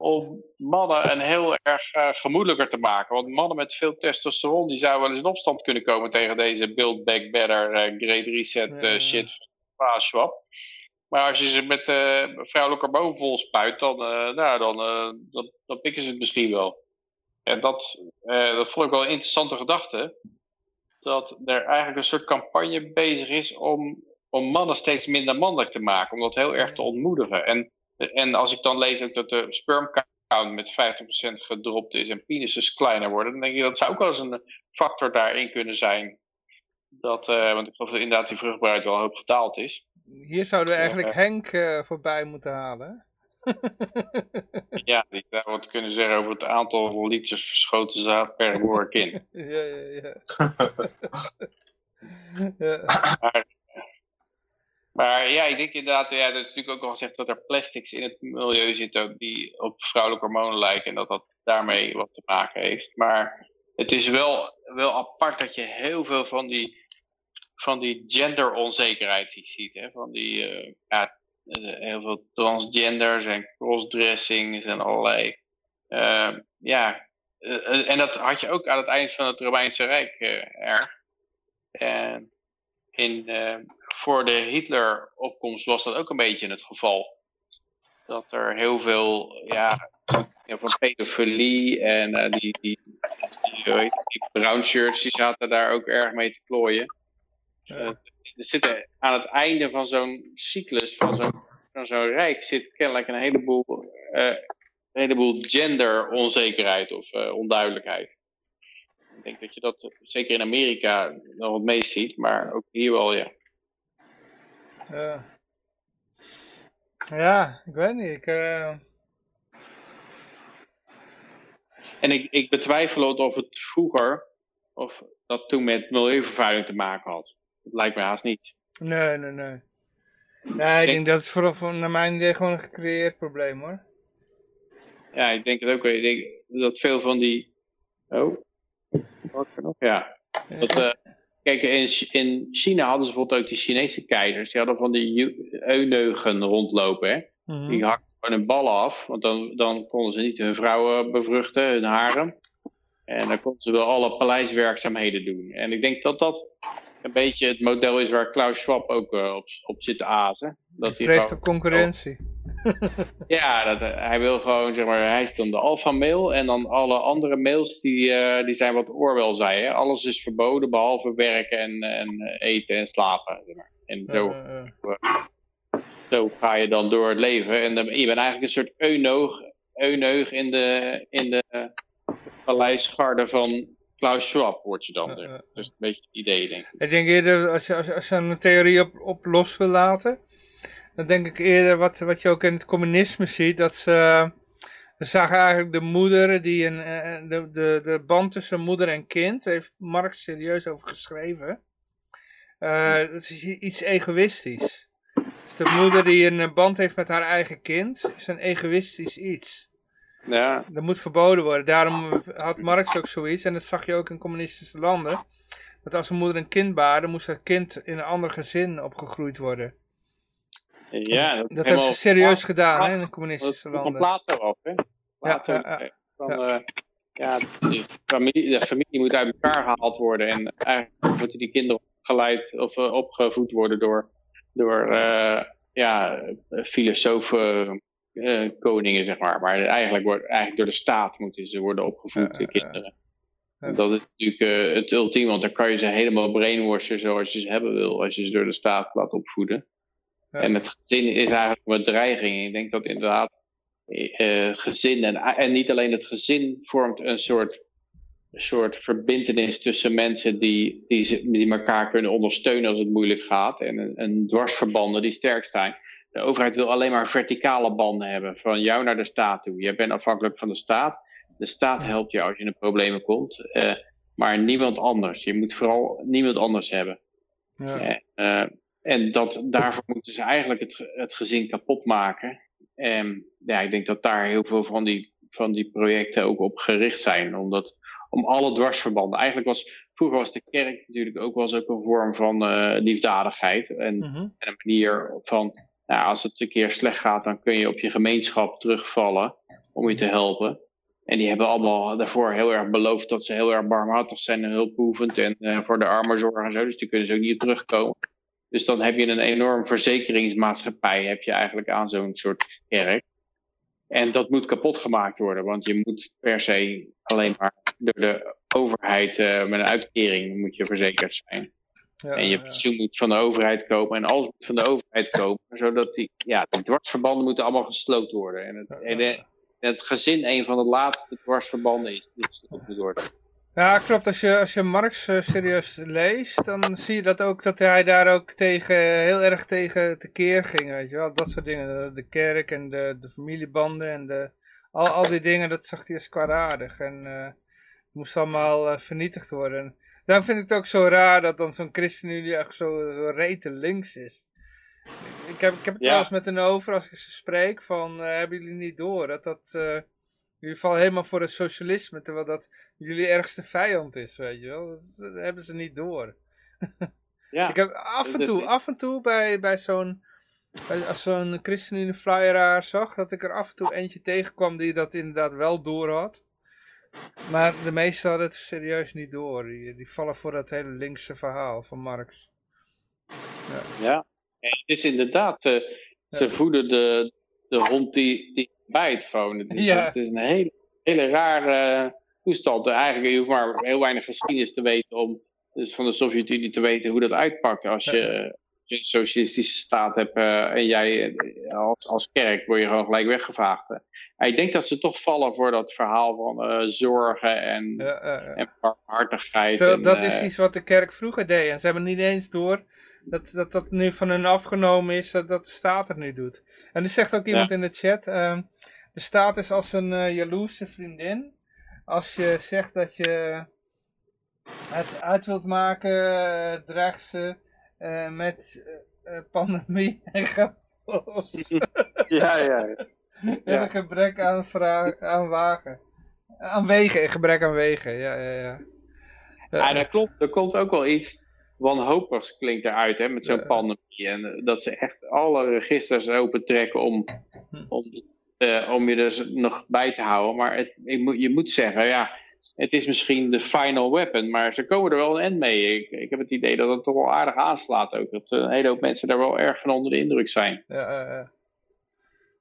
om mannen een heel erg uh, gemoedelijker te maken. Want mannen met veel testosteron, die zouden wel eens in opstand kunnen komen tegen deze Build Back Better, Great Reset shit van Schwab. Maar als je ze met vrouwelijke hormoon vol spuit, dan, nou, dan, dan, dan, pikken ze het misschien wel. En dat, dat vond ik wel een interessante gedachte. Dat er eigenlijk een soort campagne bezig is om, om mannen steeds minder mannelijk te maken. Om dat heel erg te ontmoedigen. En, en als ik dan lees ook dat de sperm count met 50% gedropt is en penises kleiner worden, dan denk je dat zou ook wel eens een factor daarin kunnen zijn. Dat, want ik geloof dat inderdaad die vruchtbaarheid wel hoop gedaald is. Hier zouden we eigenlijk Henk uh, voorbij moeten halen. ja, die zou wat kunnen zeggen over het aantal liters verschoten zaad per boorkind. ja, ja, ja. ja. Maar, Maar ja, ik denk inderdaad, ja, dat is natuurlijk ook al gezegd dat er plastics in het milieu zitten die op vrouwelijke hormonen lijken en dat dat daarmee wat te maken heeft. Maar het is wel, wel apart dat je heel veel van die, van die genderonzekerheid ziet. Hè? Van die, uh, ja, heel veel transgenders en crossdressings en allerlei. Uh, ja, uh, en dat had je ook aan het eind van het Romeinse Rijk erg. En in, voor de Hitler-opkomst was dat ook een beetje het geval. Dat er heel veel, ja, van pedofilie en uh, die, die, die, die, brown shirts die zaten daar ook erg mee te klooien. Uh, er zitten aan het einde van zo'n cyclus, van zo'n zo'n rijk, zit kennelijk een heleboel, uh, een heleboel genderonzekerheid of onduidelijkheid. Ik denk dat je dat zeker in Amerika nog het meest ziet, maar ook hier wel, ja. Ja, ja ik weet niet. Ik, uh... En ik, ik betwijfel ook of het vroeger, of dat toen met milieuvervuiling te maken had. Dat lijkt me haast niet. Nee, nee, nee. Nee, ik denk dat het vooral voor, naar mijn idee gewoon een gecreëerd probleem hoor. Ja, ik denk het ook wel. Ik denk dat veel van die... Oh, wat nog? Ja. Dat, uh, Kijk, in, in China hadden ze bijvoorbeeld ook die Chinese keizers. Die hadden van die euneugen rondlopen. Hè? Mm Die hakten gewoon hun ballen af. Want dan, dan konden ze niet hun vrouwen bevruchten, hun haren. En dan konden ze wel alle paleiswerkzaamheden doen. En ik denk dat dat een beetje het model is waar Klaus Schwab ook uh, op, op zit te azen. Dat hij vreest op concurrentie. ja, dat, hij wil gewoon, zeg maar, hij is dan de alpha mail en dan alle andere mails die, uh, die zijn wat Orwell zei. Hè? Alles is verboden behalve werken en, en eten en slapen. Zeg maar. En zo, uh, zo ga je dan door het leven. En dan, je bent eigenlijk een soort euneug, euneug in de, in de paleisgarde van Klaus Schwab word je dan. Uh, dus een beetje het idee, denk ik. Ik denk eerder, als je, als, als je een theorie op, op los wil laten, dan denk ik eerder wat, wat je ook in het communisme ziet, dat ze, ze zagen eigenlijk de moeder, die een, de, de, de band tussen moeder en kind, heeft Marx serieus over geschreven. Uh, dat is iets egoïstisch. Dus de moeder die een band heeft met haar eigen kind, is een egoïstisch iets. Ja. Dat moet verboden worden. Daarom had Marx ook zoiets, en dat zag je ook in communistische landen, dat als een moeder een kind baarde, moest dat kind in een ander gezin opgegroeid worden. Ja, dat, dat hebben ze serieus gedaan hè, in de communistische landen. Van Plato af, hè? Plato, ja, ja, ja. Van, ja. Uh, ja de, familie, de familie moet uit elkaar gehaald worden en eigenlijk moeten die kinderen opgeleid of uh, opgevoed worden door, door uh, ja, filosofen, uh, koningen, zeg maar. Maar eigenlijk, wordt, eigenlijk door de staat moeten ze worden opgevoed, de kinderen. Dat is natuurlijk het ultieme, want dan kan je ze helemaal brainwashen zoals je ze hebben wil, als je ze door de staat laat opvoeden. En het gezin is eigenlijk een bedreiging. Ik denk dat inderdaad uh, gezin, en, en niet alleen het gezin vormt een soort, een soort verbindenis tussen mensen die, die, die elkaar kunnen ondersteunen als het moeilijk gaat. En een, een dwarsverbanden die sterk zijn de overheid wil alleen maar verticale banden hebben, van jou naar de staat toe. Je bent afhankelijk van de staat. De staat helpt jou als je in de problemen komt, uh, maar niemand anders. Je moet vooral niemand anders hebben. Ja. Uh, en dat, daarvoor moeten ze eigenlijk het, het gezin kapot maken. En ja, ik denk dat daar heel veel van die, van die projecten ook op gericht zijn. Omdat, om alle dwarsverbanden. Eigenlijk was, vroeger was de kerk natuurlijk ook wel eens ook een vorm van uh, liefdadigheid. En, mm -hmm. en, een manier van nou, als het een keer slecht gaat, dan kun je op je gemeenschap terugvallen om je te helpen. En die hebben allemaal daarvoor heel erg beloofd dat ze heel erg barmhartig zijn en hulpbehoevend en uh, voor de armen zorgen en zo. Dus die kunnen ze ook niet terugkomen. Dus dan heb je een enorm verzekeringsmaatschappij heb je eigenlijk aan zo'n soort kerk. En dat moet kapot gemaakt worden, want je moet per se alleen maar door de overheid uh, met een uitkering moet je verzekerd zijn. Ja, en je pensioen moet van de overheid komen en alles moet van de overheid komen. Zodat die, ja, de dwarsverbanden moeten allemaal gesloten worden. En het, en het gezin een van de laatste dwarsverbanden is die gesloten worden. Ja, klopt. Als je, als je Marx uh, serieus leest, dan zie je dat ook dat hij daar ook tegen, heel erg tegen tekeer ging, weet je wel. Dat soort dingen. De, kerk en de, de familiebanden en de, al, al die dingen, dat zag hij als kwaadaardig. En uh, moest allemaal uh, vernietigd worden. Dan vind ik het ook zo raar dat dan zo'n ChristenUnie echt zo, zo rete links is. Ik heb, ik heb het wel eens met hen over als ik ze spreek van, hebben jullie niet door dat dat... Jullie vallen helemaal voor het socialisme, terwijl dat jullie ergste vijand is, weet je wel. Dat, hebben ze niet door. Ja, ik heb af en toe, af en toe bij, bij zo'n, als zo'n ChristenUnie flyeraar zag, dat ik er af en toe eentje tegenkwam die dat inderdaad wel door had. Maar de meesten hadden het serieus niet door. Die, die vallen voor dat hele linkse verhaal van Marx. Ja, ja. het is inderdaad, uh, ze voeden de, de hond die, die bijt gewoon. Het is, ja. het is een hele, hele rare toestand. Eigenlijk, je hoeft maar heel weinig geschiedenis te weten om dus van de Sovjet-Unie te weten hoe dat uitpakt. Als je, je een socialistische staat hebt uh, en jij eh, als, als kerk word je gewoon gelijk weggevaagd. En ik denk dat ze toch vallen voor dat verhaal van uh, zorgen en, en barmhartigheid. Dat, dat is iets wat de kerk vroeger deed. En ze hebben niet eens door dat dat, dat nu van hun afgenomen is, dat, dat de staat het nu doet. En er zegt ook iemand in de chat, uh, de staat is als een jaloerse vriendin. Als je zegt dat je het uit wilt maken, draagt ze uh, met pandemie en chaos. ja, ja. ja. En een gebrek aan, vraag, aan wagen. Aan wegen, gebrek aan wegen, ja, ja, ja. Ja, dat klopt. Er komt ook wel iets wanhopigs klinkt eruit hè, met zo'n pandemie. En eh, dat ze echt alle registers opentrekken om, hm. om, uh, om je er nog bij te houden. Maar het, je moet zeggen, ja, het is misschien de final weapon, maar ze komen er wel een end mee. Ik, ik heb het idee dat het toch wel aardig aanslaat ook. Dat een hele hoop mensen daar wel erg van onder de indruk zijn. Ja,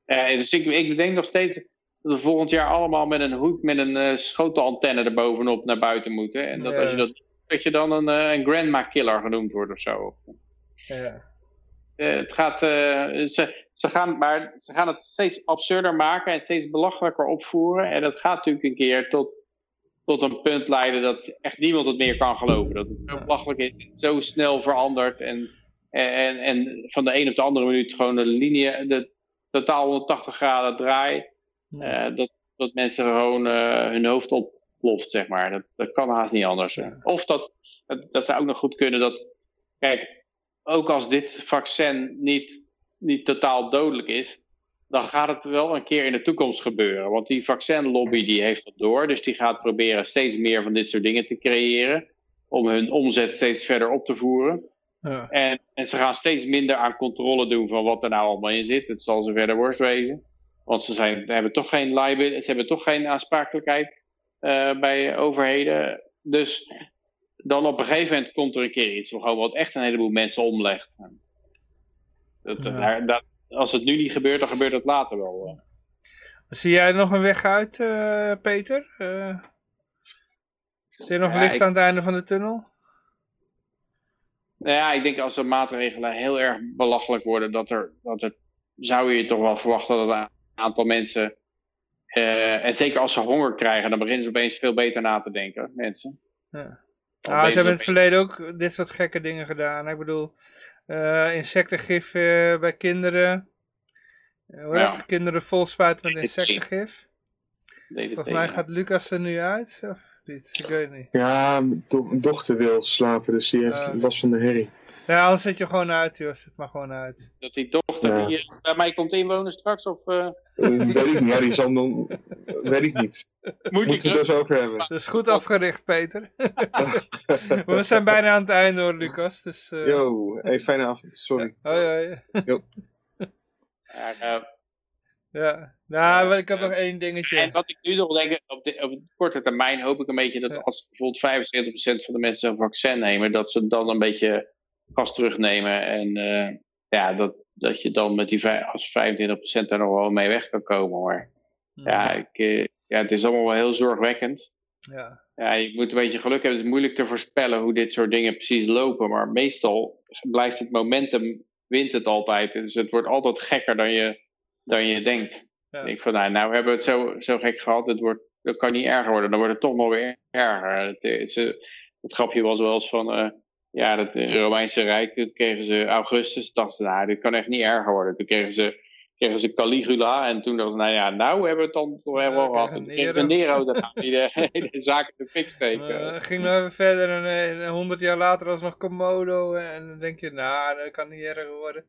uh, dus ik, ik denk nog steeds dat we volgend jaar allemaal met een hoek met een uh, schotelantenne erbovenop naar buiten moeten. En dat als je dat dat je dan een, eh, een grandma killer genoemd wordt of zo. Ja. Het gaat, ze, ze, gaan, maar ze gaan het steeds absurder maken en steeds belachelijker opvoeren. En dat gaat natuurlijk een keer tot, tot een punt leiden dat echt niemand het meer kan geloven. Dat het zo belachelijk is, zo snel verandert en, en, en van de een op de andere minuut gewoon de linie, de totaal 180 graden draai. Uh, dat, dat mensen gewoon hun hoofd op, ploft, zeg maar. Dat, dat kan haast niet anders. Of dat, dat, zou ook nog goed kunnen dat, kijk, ook als dit vaccin niet, niet totaal dodelijk is, dan gaat het wel een keer in de toekomst gebeuren. Want die vaccinlobby die heeft dat door, dus die gaat proberen steeds meer van dit soort dingen te creëren, om hun omzet steeds verder op te voeren. Ja. En, en ze gaan steeds minder aan controle doen van wat er nou allemaal in zit. Het zal ze verder worst wezen. Want ze, zijn, hebben toch geen liability, ze hebben toch geen aansprakelijkheid uh, bij overheden. Dus dan op een gegeven moment komt er een keer iets wat echt een heleboel mensen omlegt. Dat, ja. dat, als het nu niet gebeurt, dan gebeurt het later wel. Zie jij nog een weg uit, uh, Peter? Uh, zie je nog ja, licht ik... aan het einde van de tunnel? Nou ja, ik denk als de maatregelen heel erg belachelijk worden, dat er, dat er zou je toch wel verwachten dat een aantal mensen uh, en zeker als ze honger krijgen, dan beginnen ze opeens veel beter na te denken, mensen. Ja. Nou, ze hebben in het verleden ook dit soort gekke dingen gedaan. Ik bedoel, insectengif uh, bij kinderen. hoe ja. het? Kinderen vol spuiten met insectengif. Volgens mij gaat Lucas er nu uit, of niet? Ik weet niet. Ja, do dochter wil slapen, dus die heeft last van de herrie. Ja, anders zet je gewoon uit, joh. Zet maar gewoon uit. Dat die dochter ja. die bij mij komt inwonen straks, of... Uh... weet ik niet, ja, die zal dan... weet ik niet. Moet Moet je het dus over hebben. Dat is goed afgericht, Peter. we zijn bijna aan het einde, hoor, Lucas. Dus, uh... Yo, hey, fijne avond. Sorry. Ja. Oh, ja, ja. Yo. Ja, ja, nou, ik had nog één dingetje. En wat ik nu nog denk, op de, op de korte termijn hoop ik een beetje dat als bijvoorbeeld 75% van de mensen een vaccin nemen, dat ze dan een beetje gas terugnemen. En uh, ja, dat, dat je dan met die als 25% er nog wel mee weg kan komen. Maar Mhm. ja, ik, eh, ja, het is allemaal wel heel zorgwekkend. Ja. Ja, je moet een beetje geluk hebben. Het is moeilijk te voorspellen hoe dit soort dingen precies lopen. Maar meestal blijft het momentum, wint het altijd. Dus het wordt altijd gekker dan je, dan je denkt. Ja. Ik van, nou, nou hebben we het zo, zo gek gehad. Het wordt, dat kan niet erger worden. Dan wordt het toch nog weer erger. Het, het, het grapje was wel eens van... Uh, ja, het Romeinse Rijk, toen kregen ze Augustus, dachten ze, nou, dit kan echt niet erger worden. Toen kregen ze, kregen ze Caligula en toen dachten ze, nou ja, nou hebben we het dan toch wel gehad. Toen kregen ze Nero daarna, die de hele zaak in de fik steek. Uh, ging nog even verder en honderd jaar later was nog Komodo en dan denk je, nou, dat kan niet erger worden.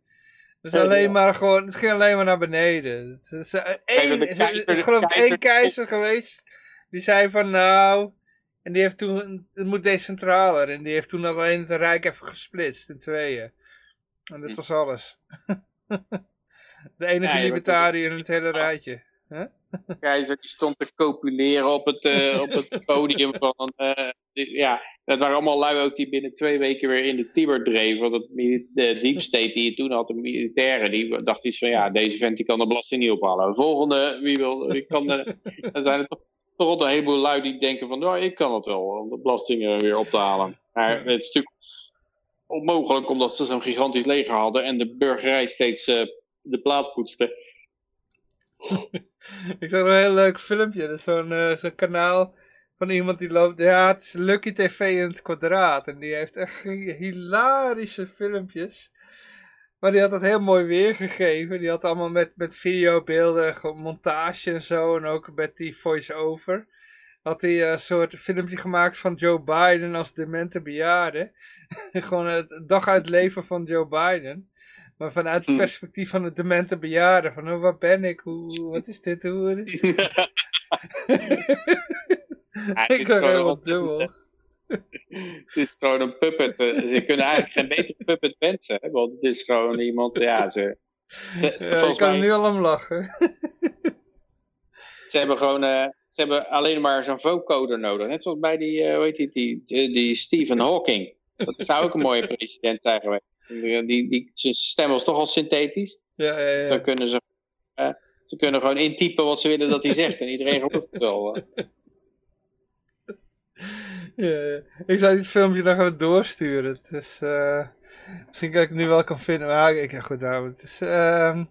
Is alleen maar gewoon, het ging alleen maar naar beneden. Het is, één, het is geloof ik één keizer geweest. Die zei van nou... En die heeft toen, het moet decentraler. En die heeft toen alleen het Rijk even gesplitst in tweeën. En dat hm. was alles. De enige ja, libertariër in het hele rijtje. Huh? Keizer die stond te copuleren op het, uh, op het podium van... Uh, ja, dat waren allemaal lui ook die binnen twee weken weer in de Tiber dreven. Want de deep state die je toen had, de militairen, die dacht iets van... Ja, deze vent die kan de belasting niet ophalen. Volgende, wie wil... Wie kan de, dan zijn er toch, toch een heleboel lui die denken van... Nou, ik kan het wel, om de belastingen weer op te halen. Maar het is natuurlijk onmogelijk, omdat ze zo'n gigantisch leger hadden... en de burgerij steeds... Uh, de plaat poetste. ik zag een heel leuk filmpje. Dus zo'n uh, zo'n kanaal van iemand die loopt. Ja, het is Lucky TV in het kwadraat. En die heeft echt hilarische filmpjes. Maar die had het heel mooi weergegeven. Die had allemaal met, met videobeelden, montage en zo. En ook met die voice-over. Had hij een soort filmpje gemaakt van Joe Biden als demente bejaarde. Gewoon het dag uit leven van Joe Biden. Maar vanuit het hm. perspectief van de demente bejaarde. Van, oh, wat ben ik? Hoe, wat is dit? Hoe... ik ben helemaal dubbel. Het is gewoon een puppet. Ze kunnen eigenlijk geen betere puppet mensen. Want het is gewoon iemand, ja, ze... ja, ik kan mij, nu al om lachen. ze hebben gewoon, uh, ze hebben alleen maar zo'n vocoder nodig. Net zoals bij die, uh, hoe heet die, die, die Stephen Hawking. Dat zou ook een mooie president zijn geweest. Die, die, zijn stem was toch al synthetisch. Ja, ja, ja. Dus dan kunnen ze, uh, ze kunnen gewoon intypen wat ze willen dat hij zegt. En iedereen gelooft het wel. Ja, Ik zou dit filmpje nog even doorsturen. Dus, uh, misschien kan ik het nu wel kan vinden. Maar ik heb goed daar. Het is, uh,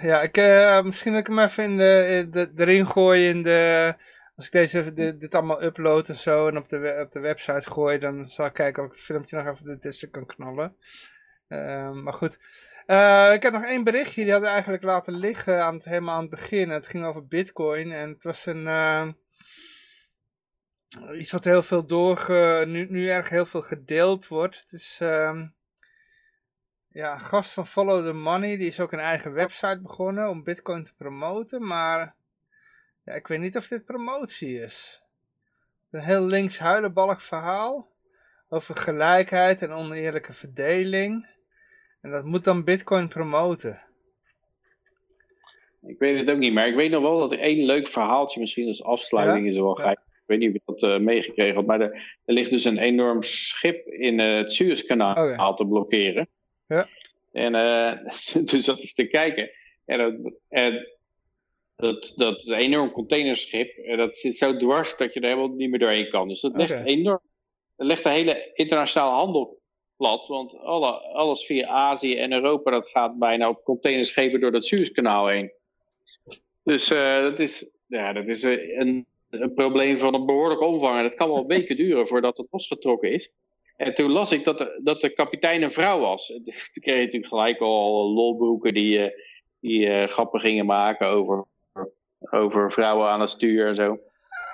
ja, ik, uh, misschien dat ik hem even in de, de, erin gooi in de als ik deze, dit, dit allemaal upload en zo en op de, op de website gooi, dan zal ik kijken of ik het filmpje nog even ertussen kan knallen. Uh, maar goed. Uh, ik heb nog één berichtje, die hadden eigenlijk laten liggen aan het, helemaal aan het begin. Het ging over bitcoin en het was een... iets wat heel veel doorge... Nu, nu erg heel veel gedeeld wordt. Het is... Uh, ja, een gast van Follow the Money, die is ook een eigen website begonnen om bitcoin te promoten, maar ja, ik weet niet of dit promotie is. Een heel links huilenbalk verhaal. Over gelijkheid en oneerlijke verdeling. En dat moet dan bitcoin promoten. Ik weet het ook niet, maar ik weet nog wel dat er één leuk verhaaltje misschien als afsluiting is wel Ik weet niet of je dat uh, meegekregen had, maar er, er, ligt dus een enorm schip in uh, het Suezkanaal oh, ja. te blokkeren. Ja. En uh, dus dat is te kijken. En, en dat, dat is een enorm containerschip. En dat zit zo dwars dat je er helemaal niet meer doorheen kan. Dus dat legt enorm. Dat legt de hele internationale handel plat. Want alle, alles via Azië en Europa dat gaat bijna op containerschepen door dat Suezkanaal heen. Dus uh, dat is, ja, dat is een, een probleem van een behoorlijke omvang. En dat kan wel weken duren voordat het losgetrokken is. En toen las ik dat de, dat de kapitein een vrouw was. Toen kreeg je natuurlijk gelijk al lolbroeken die, uh, die uh, grappen gingen maken over over vrouwen aan het stuur en zo.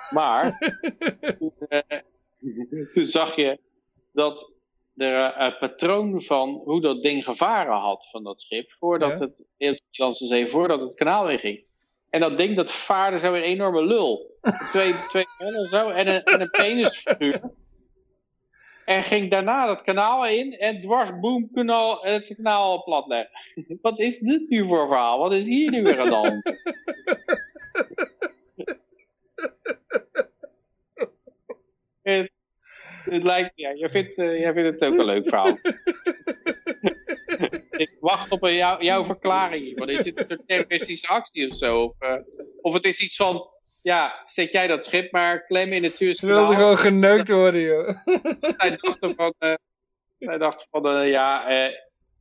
Maar toen, eh, toen, zag je dat er een patroon van hoe dat ding gevaren had van dat schip, voordat het in de Nederlandse zee, voordat het kanaal in ging. En dat ding dat vaarde zo een enorme lul. Twee, twee mannen zo en een, en een. En ging daarna dat kanaal in en dwars, boom, kanaal, het kanaal platleggen. Wat is dit nu voor verhaal? Wat is hier nu weer aan de het, het lijkt, ja, jij vindt, uh, jij vindt het ook een leuk verhaal. Ik wacht op een, jou, jouw verklaring. Want is dit een soort terroristische actie of zo? Of, uh, of het is iets van, ja, zet jij dat schip maar klem in het Suezkanaal. Ze wilde gewoon geneukt worden, joh. Hij dacht van, uh, hij dacht van ja,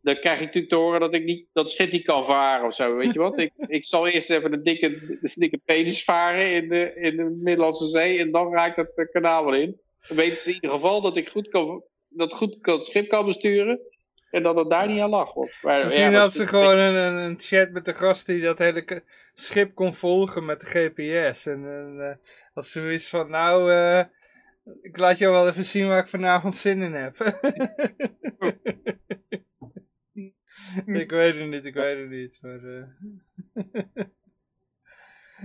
dan krijg ik natuurlijk te horen dat ik niet, dat schip niet kan varen of zo. Weet je wat? Ik, ik zal eerst even een dikke, een dikke penis varen in de, in de Middellandse Zee en dan raakt het kanaal wel in. Dan weten ze in ieder geval dat ik goed kan, dat goed kan, het schip kan besturen. En dat het daar niet aan lag. Of, maar, Misschien ja, had ze gewoon een, een chat met de gast die dat hele schip kon volgen met de GPS. En, uh, als zoiets van, nou, uh, ik laat jou wel even zien waar ik vanavond zin in heb. ik weet het niet, ik weet het niet. Maar, uh...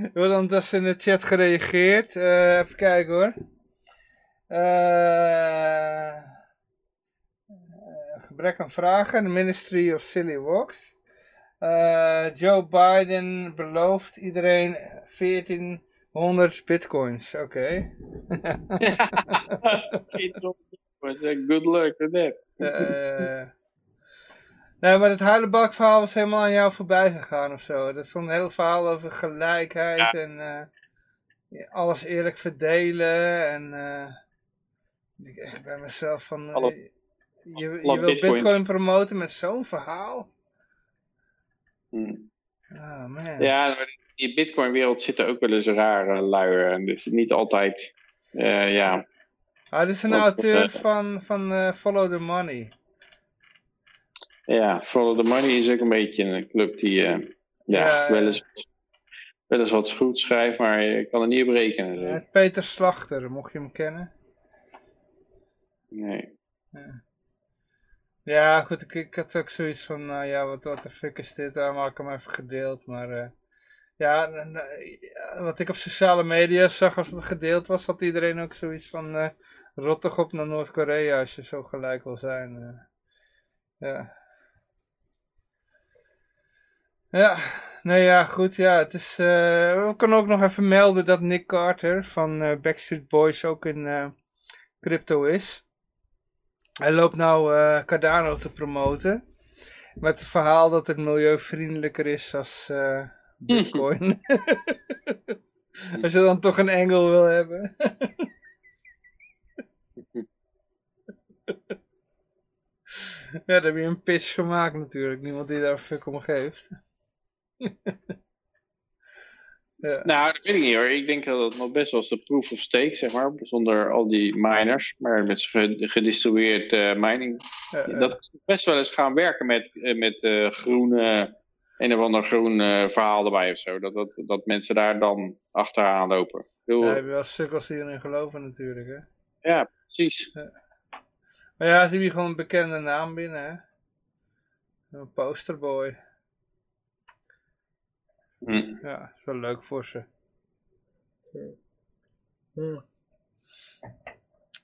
er wordt ondertussen in de chat gereageerd. Uh, even kijken hoor. Uh, gebrek aan vragen. The Ministry of Silly Walks. Joe Biden belooft iedereen 1400 bitcoins. Oké. Okay. Good luck with that. Nee, maar het huilenbak verhaal was helemaal aan jou voorbij gegaan of zo. Dat stond een heel verhaal over gelijkheid en uh, alles eerlijk verdelen. En uh, ik echt bij mezelf van, je, je wil bitcoin. bitcoin promoten met zo'n verhaal? Hmm. Oh, man. Ja, in die bitcoin wereld zitten ook wel eens rare luier. En dus niet altijd, ja... Ah, dit is een auteur van, van Follow the Money. Ja, Follow the Money is ook een beetje een club die uh, ja, wel, eens, wel eens wat goed schrijft, maar je kan er niet op rekenen. Ja, Peter Slachter, mocht je hem kennen? Nee. Ja, ja goed, ik, had ook zoiets van, nou ja, wat, de fuck is dit? Daarom had ik hem even gedeeld, maar... Uh, ja, wat ik op sociale media zag als het gedeeld was, had iedereen ook zoiets van... Uh, rot toch op naar Noord-Korea als je zo gelijk wil zijn. Ja. Ja, nee ja, goed, ja, het is, we kunnen ook nog even melden dat Nick Carter van Backstreet Boys ook in crypto is. Hij loopt nou Cardano te promoten, met het verhaal dat het milieuvriendelijker is als Bitcoin. als je dan toch een engel wil hebben. ja, dan heb je een pitch gemaakt natuurlijk, niemand die daar fuck om geeft. ja. Nou, dat weet ik niet hoor. Ik denk dat het nog best wel de proof of stake, zeg maar, zonder al die miners, maar met gedistribueerd uh, mining. Uh, dat best wel eens gaan werken met, uh, met groene, een of ander groen verhaal erbij of zo. Dat, dat, dat mensen daar dan achteraan lopen. Heel... Ja, je hebt wel sukkels die erin geloven natuurlijk, hè? Ja, precies. Maar ja, ze hebben hier gewoon een bekende naam binnen, hè? Een posterboy. Hm. Ja, is wel leuk voor ze. Hm.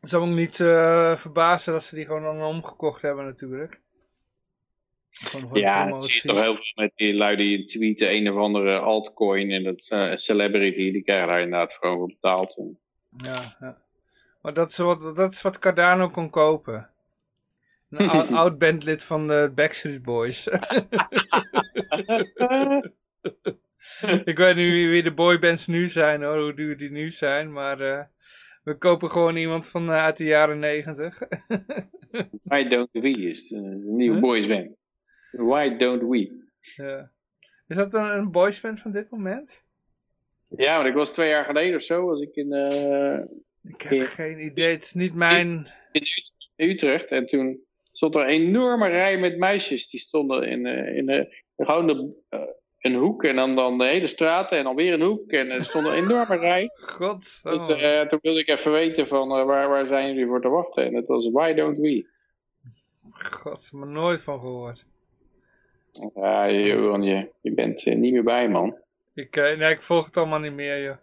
Het zou me niet uh, verbazen dat ze die gewoon dan omgekocht hebben natuurlijk. Ja, dat zie je toch heel veel met die lui die tweeten een of andere altcoin en dat uh, celebrity, die krijgen daar inderdaad gewoon betaald. Ja, ja. Maar dat is, wat, dat is wat Cardano kon kopen. Een oud bandlid van de Backstreet Boys. ik weet niet wie, de boybands nu zijn hoor, hoe duur die nu zijn, maar uh, we kopen gewoon iemand van uh, uit de jaren negentig. Why don't we is de, de nieuwe huh? boysband. Why don't we? Ja. Is dat een, een boysband van dit moment? Ja, want ik was twee jaar geleden of zo, was ik in... Uh, ik heb in, geen idee, het is niet mijn... In, in Utrecht en toen stond er een enorme rij met meisjes die stonden in, in de, gewoon de, een hoek en dan, dan de hele straat en dan weer een hoek. En er stond een enorme rij. God. Dus, uh, toen wilde ik even weten van uh, waar, waar zijn jullie voor te wachten. En het was Why Don't We? God, maar nooit van gehoord. Ja, Johan, je, je bent uh, niet meer bij, man. Ik, nee, ik volg het allemaal niet meer, joh.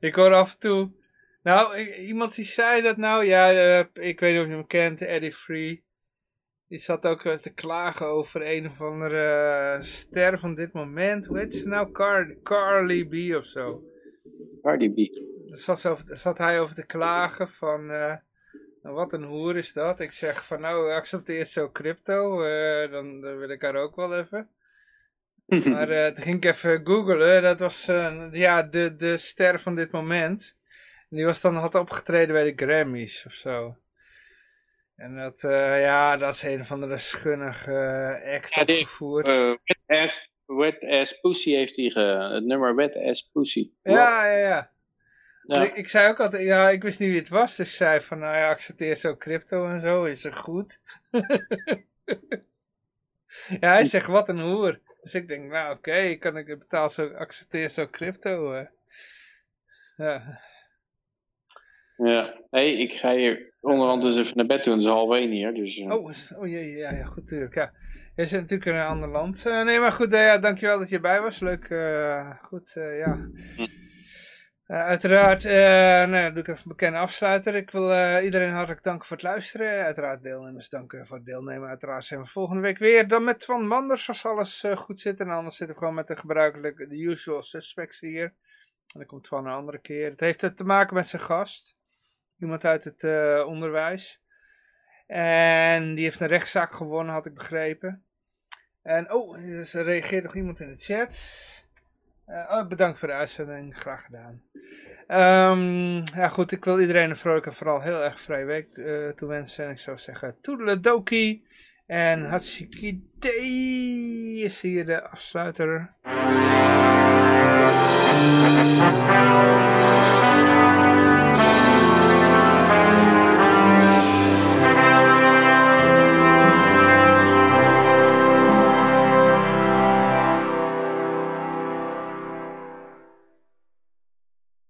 Ik hoor af en toe... Nou, iemand die zei dat nou, ja, ik weet niet of je hem kent, Eddie Free. Die zat ook te klagen over een of andere uh, ster van dit moment. Hoe heet ze nou? Car Carly B of zo. Cardi B. Daar zat, over, zat hij over te klagen van... Uh, nou, wat een hoer is dat. Ik zeg van nou, accepteer zo crypto. Uh, dan, dan, wil ik haar ook wel even. maar uh, toen ging ik even googlen. Dat was ja, de, de ster van dit moment. En die was dan, had opgetreden bij de Grammys of zo. En dat, uh, ja, dat is een van de schunnige uh, act ja, die. Uh, wet, ass, wet Ass Pussy heeft hij. Het nummer Wet Ass Pussy. Ja, ja, ja. ja. Ik, ik, zei ook altijd, ja, ik wist niet wie het was. Dus zei van, nou ja, accepteer zo crypto en zo, is er goed. ja, hij zegt, wat een hoer. Dus ik denk, nou oké, okay, kan ik betaal zo, accepteer zo crypto. ja. Ja, hey, ik ga hier onderhand dus even naar bed doen, het is half één hier. Dus, uh... oh, oh jee, ja, ja, goed natuurlijk. Ja. Je zit natuurlijk in een ander land. nee, maar goed, ja, dankjewel dat je erbij was. Leuk, goed, ja. Hm. uiteraard, nou, doe ik even een bekende afsluiter. Ik wil iedereen hartelijk danken voor het luisteren. Uiteraard deelnemers danken voor het deelnemen. Uiteraard zijn we volgende week weer. Dan met Van Manders als alles goed zit. En anders zitten we gewoon met de gebruikelijke, de usual suspects hier. En dan komt Van een andere keer. Het heeft te maken met zijn gast. Iemand uit het onderwijs. En die heeft een rechtszaak gewonnen, had ik begrepen. En oh, er reageert nog iemand in de chat. Uh, oh, bedankt voor de uitzending, graag gedaan. Um, ja goed, ik wil iedereen een vrolijke en vooral heel erg vrije week uh, toewensen. En ik zou zeggen toedeledoki en hatsikidee is hier de afsluiter.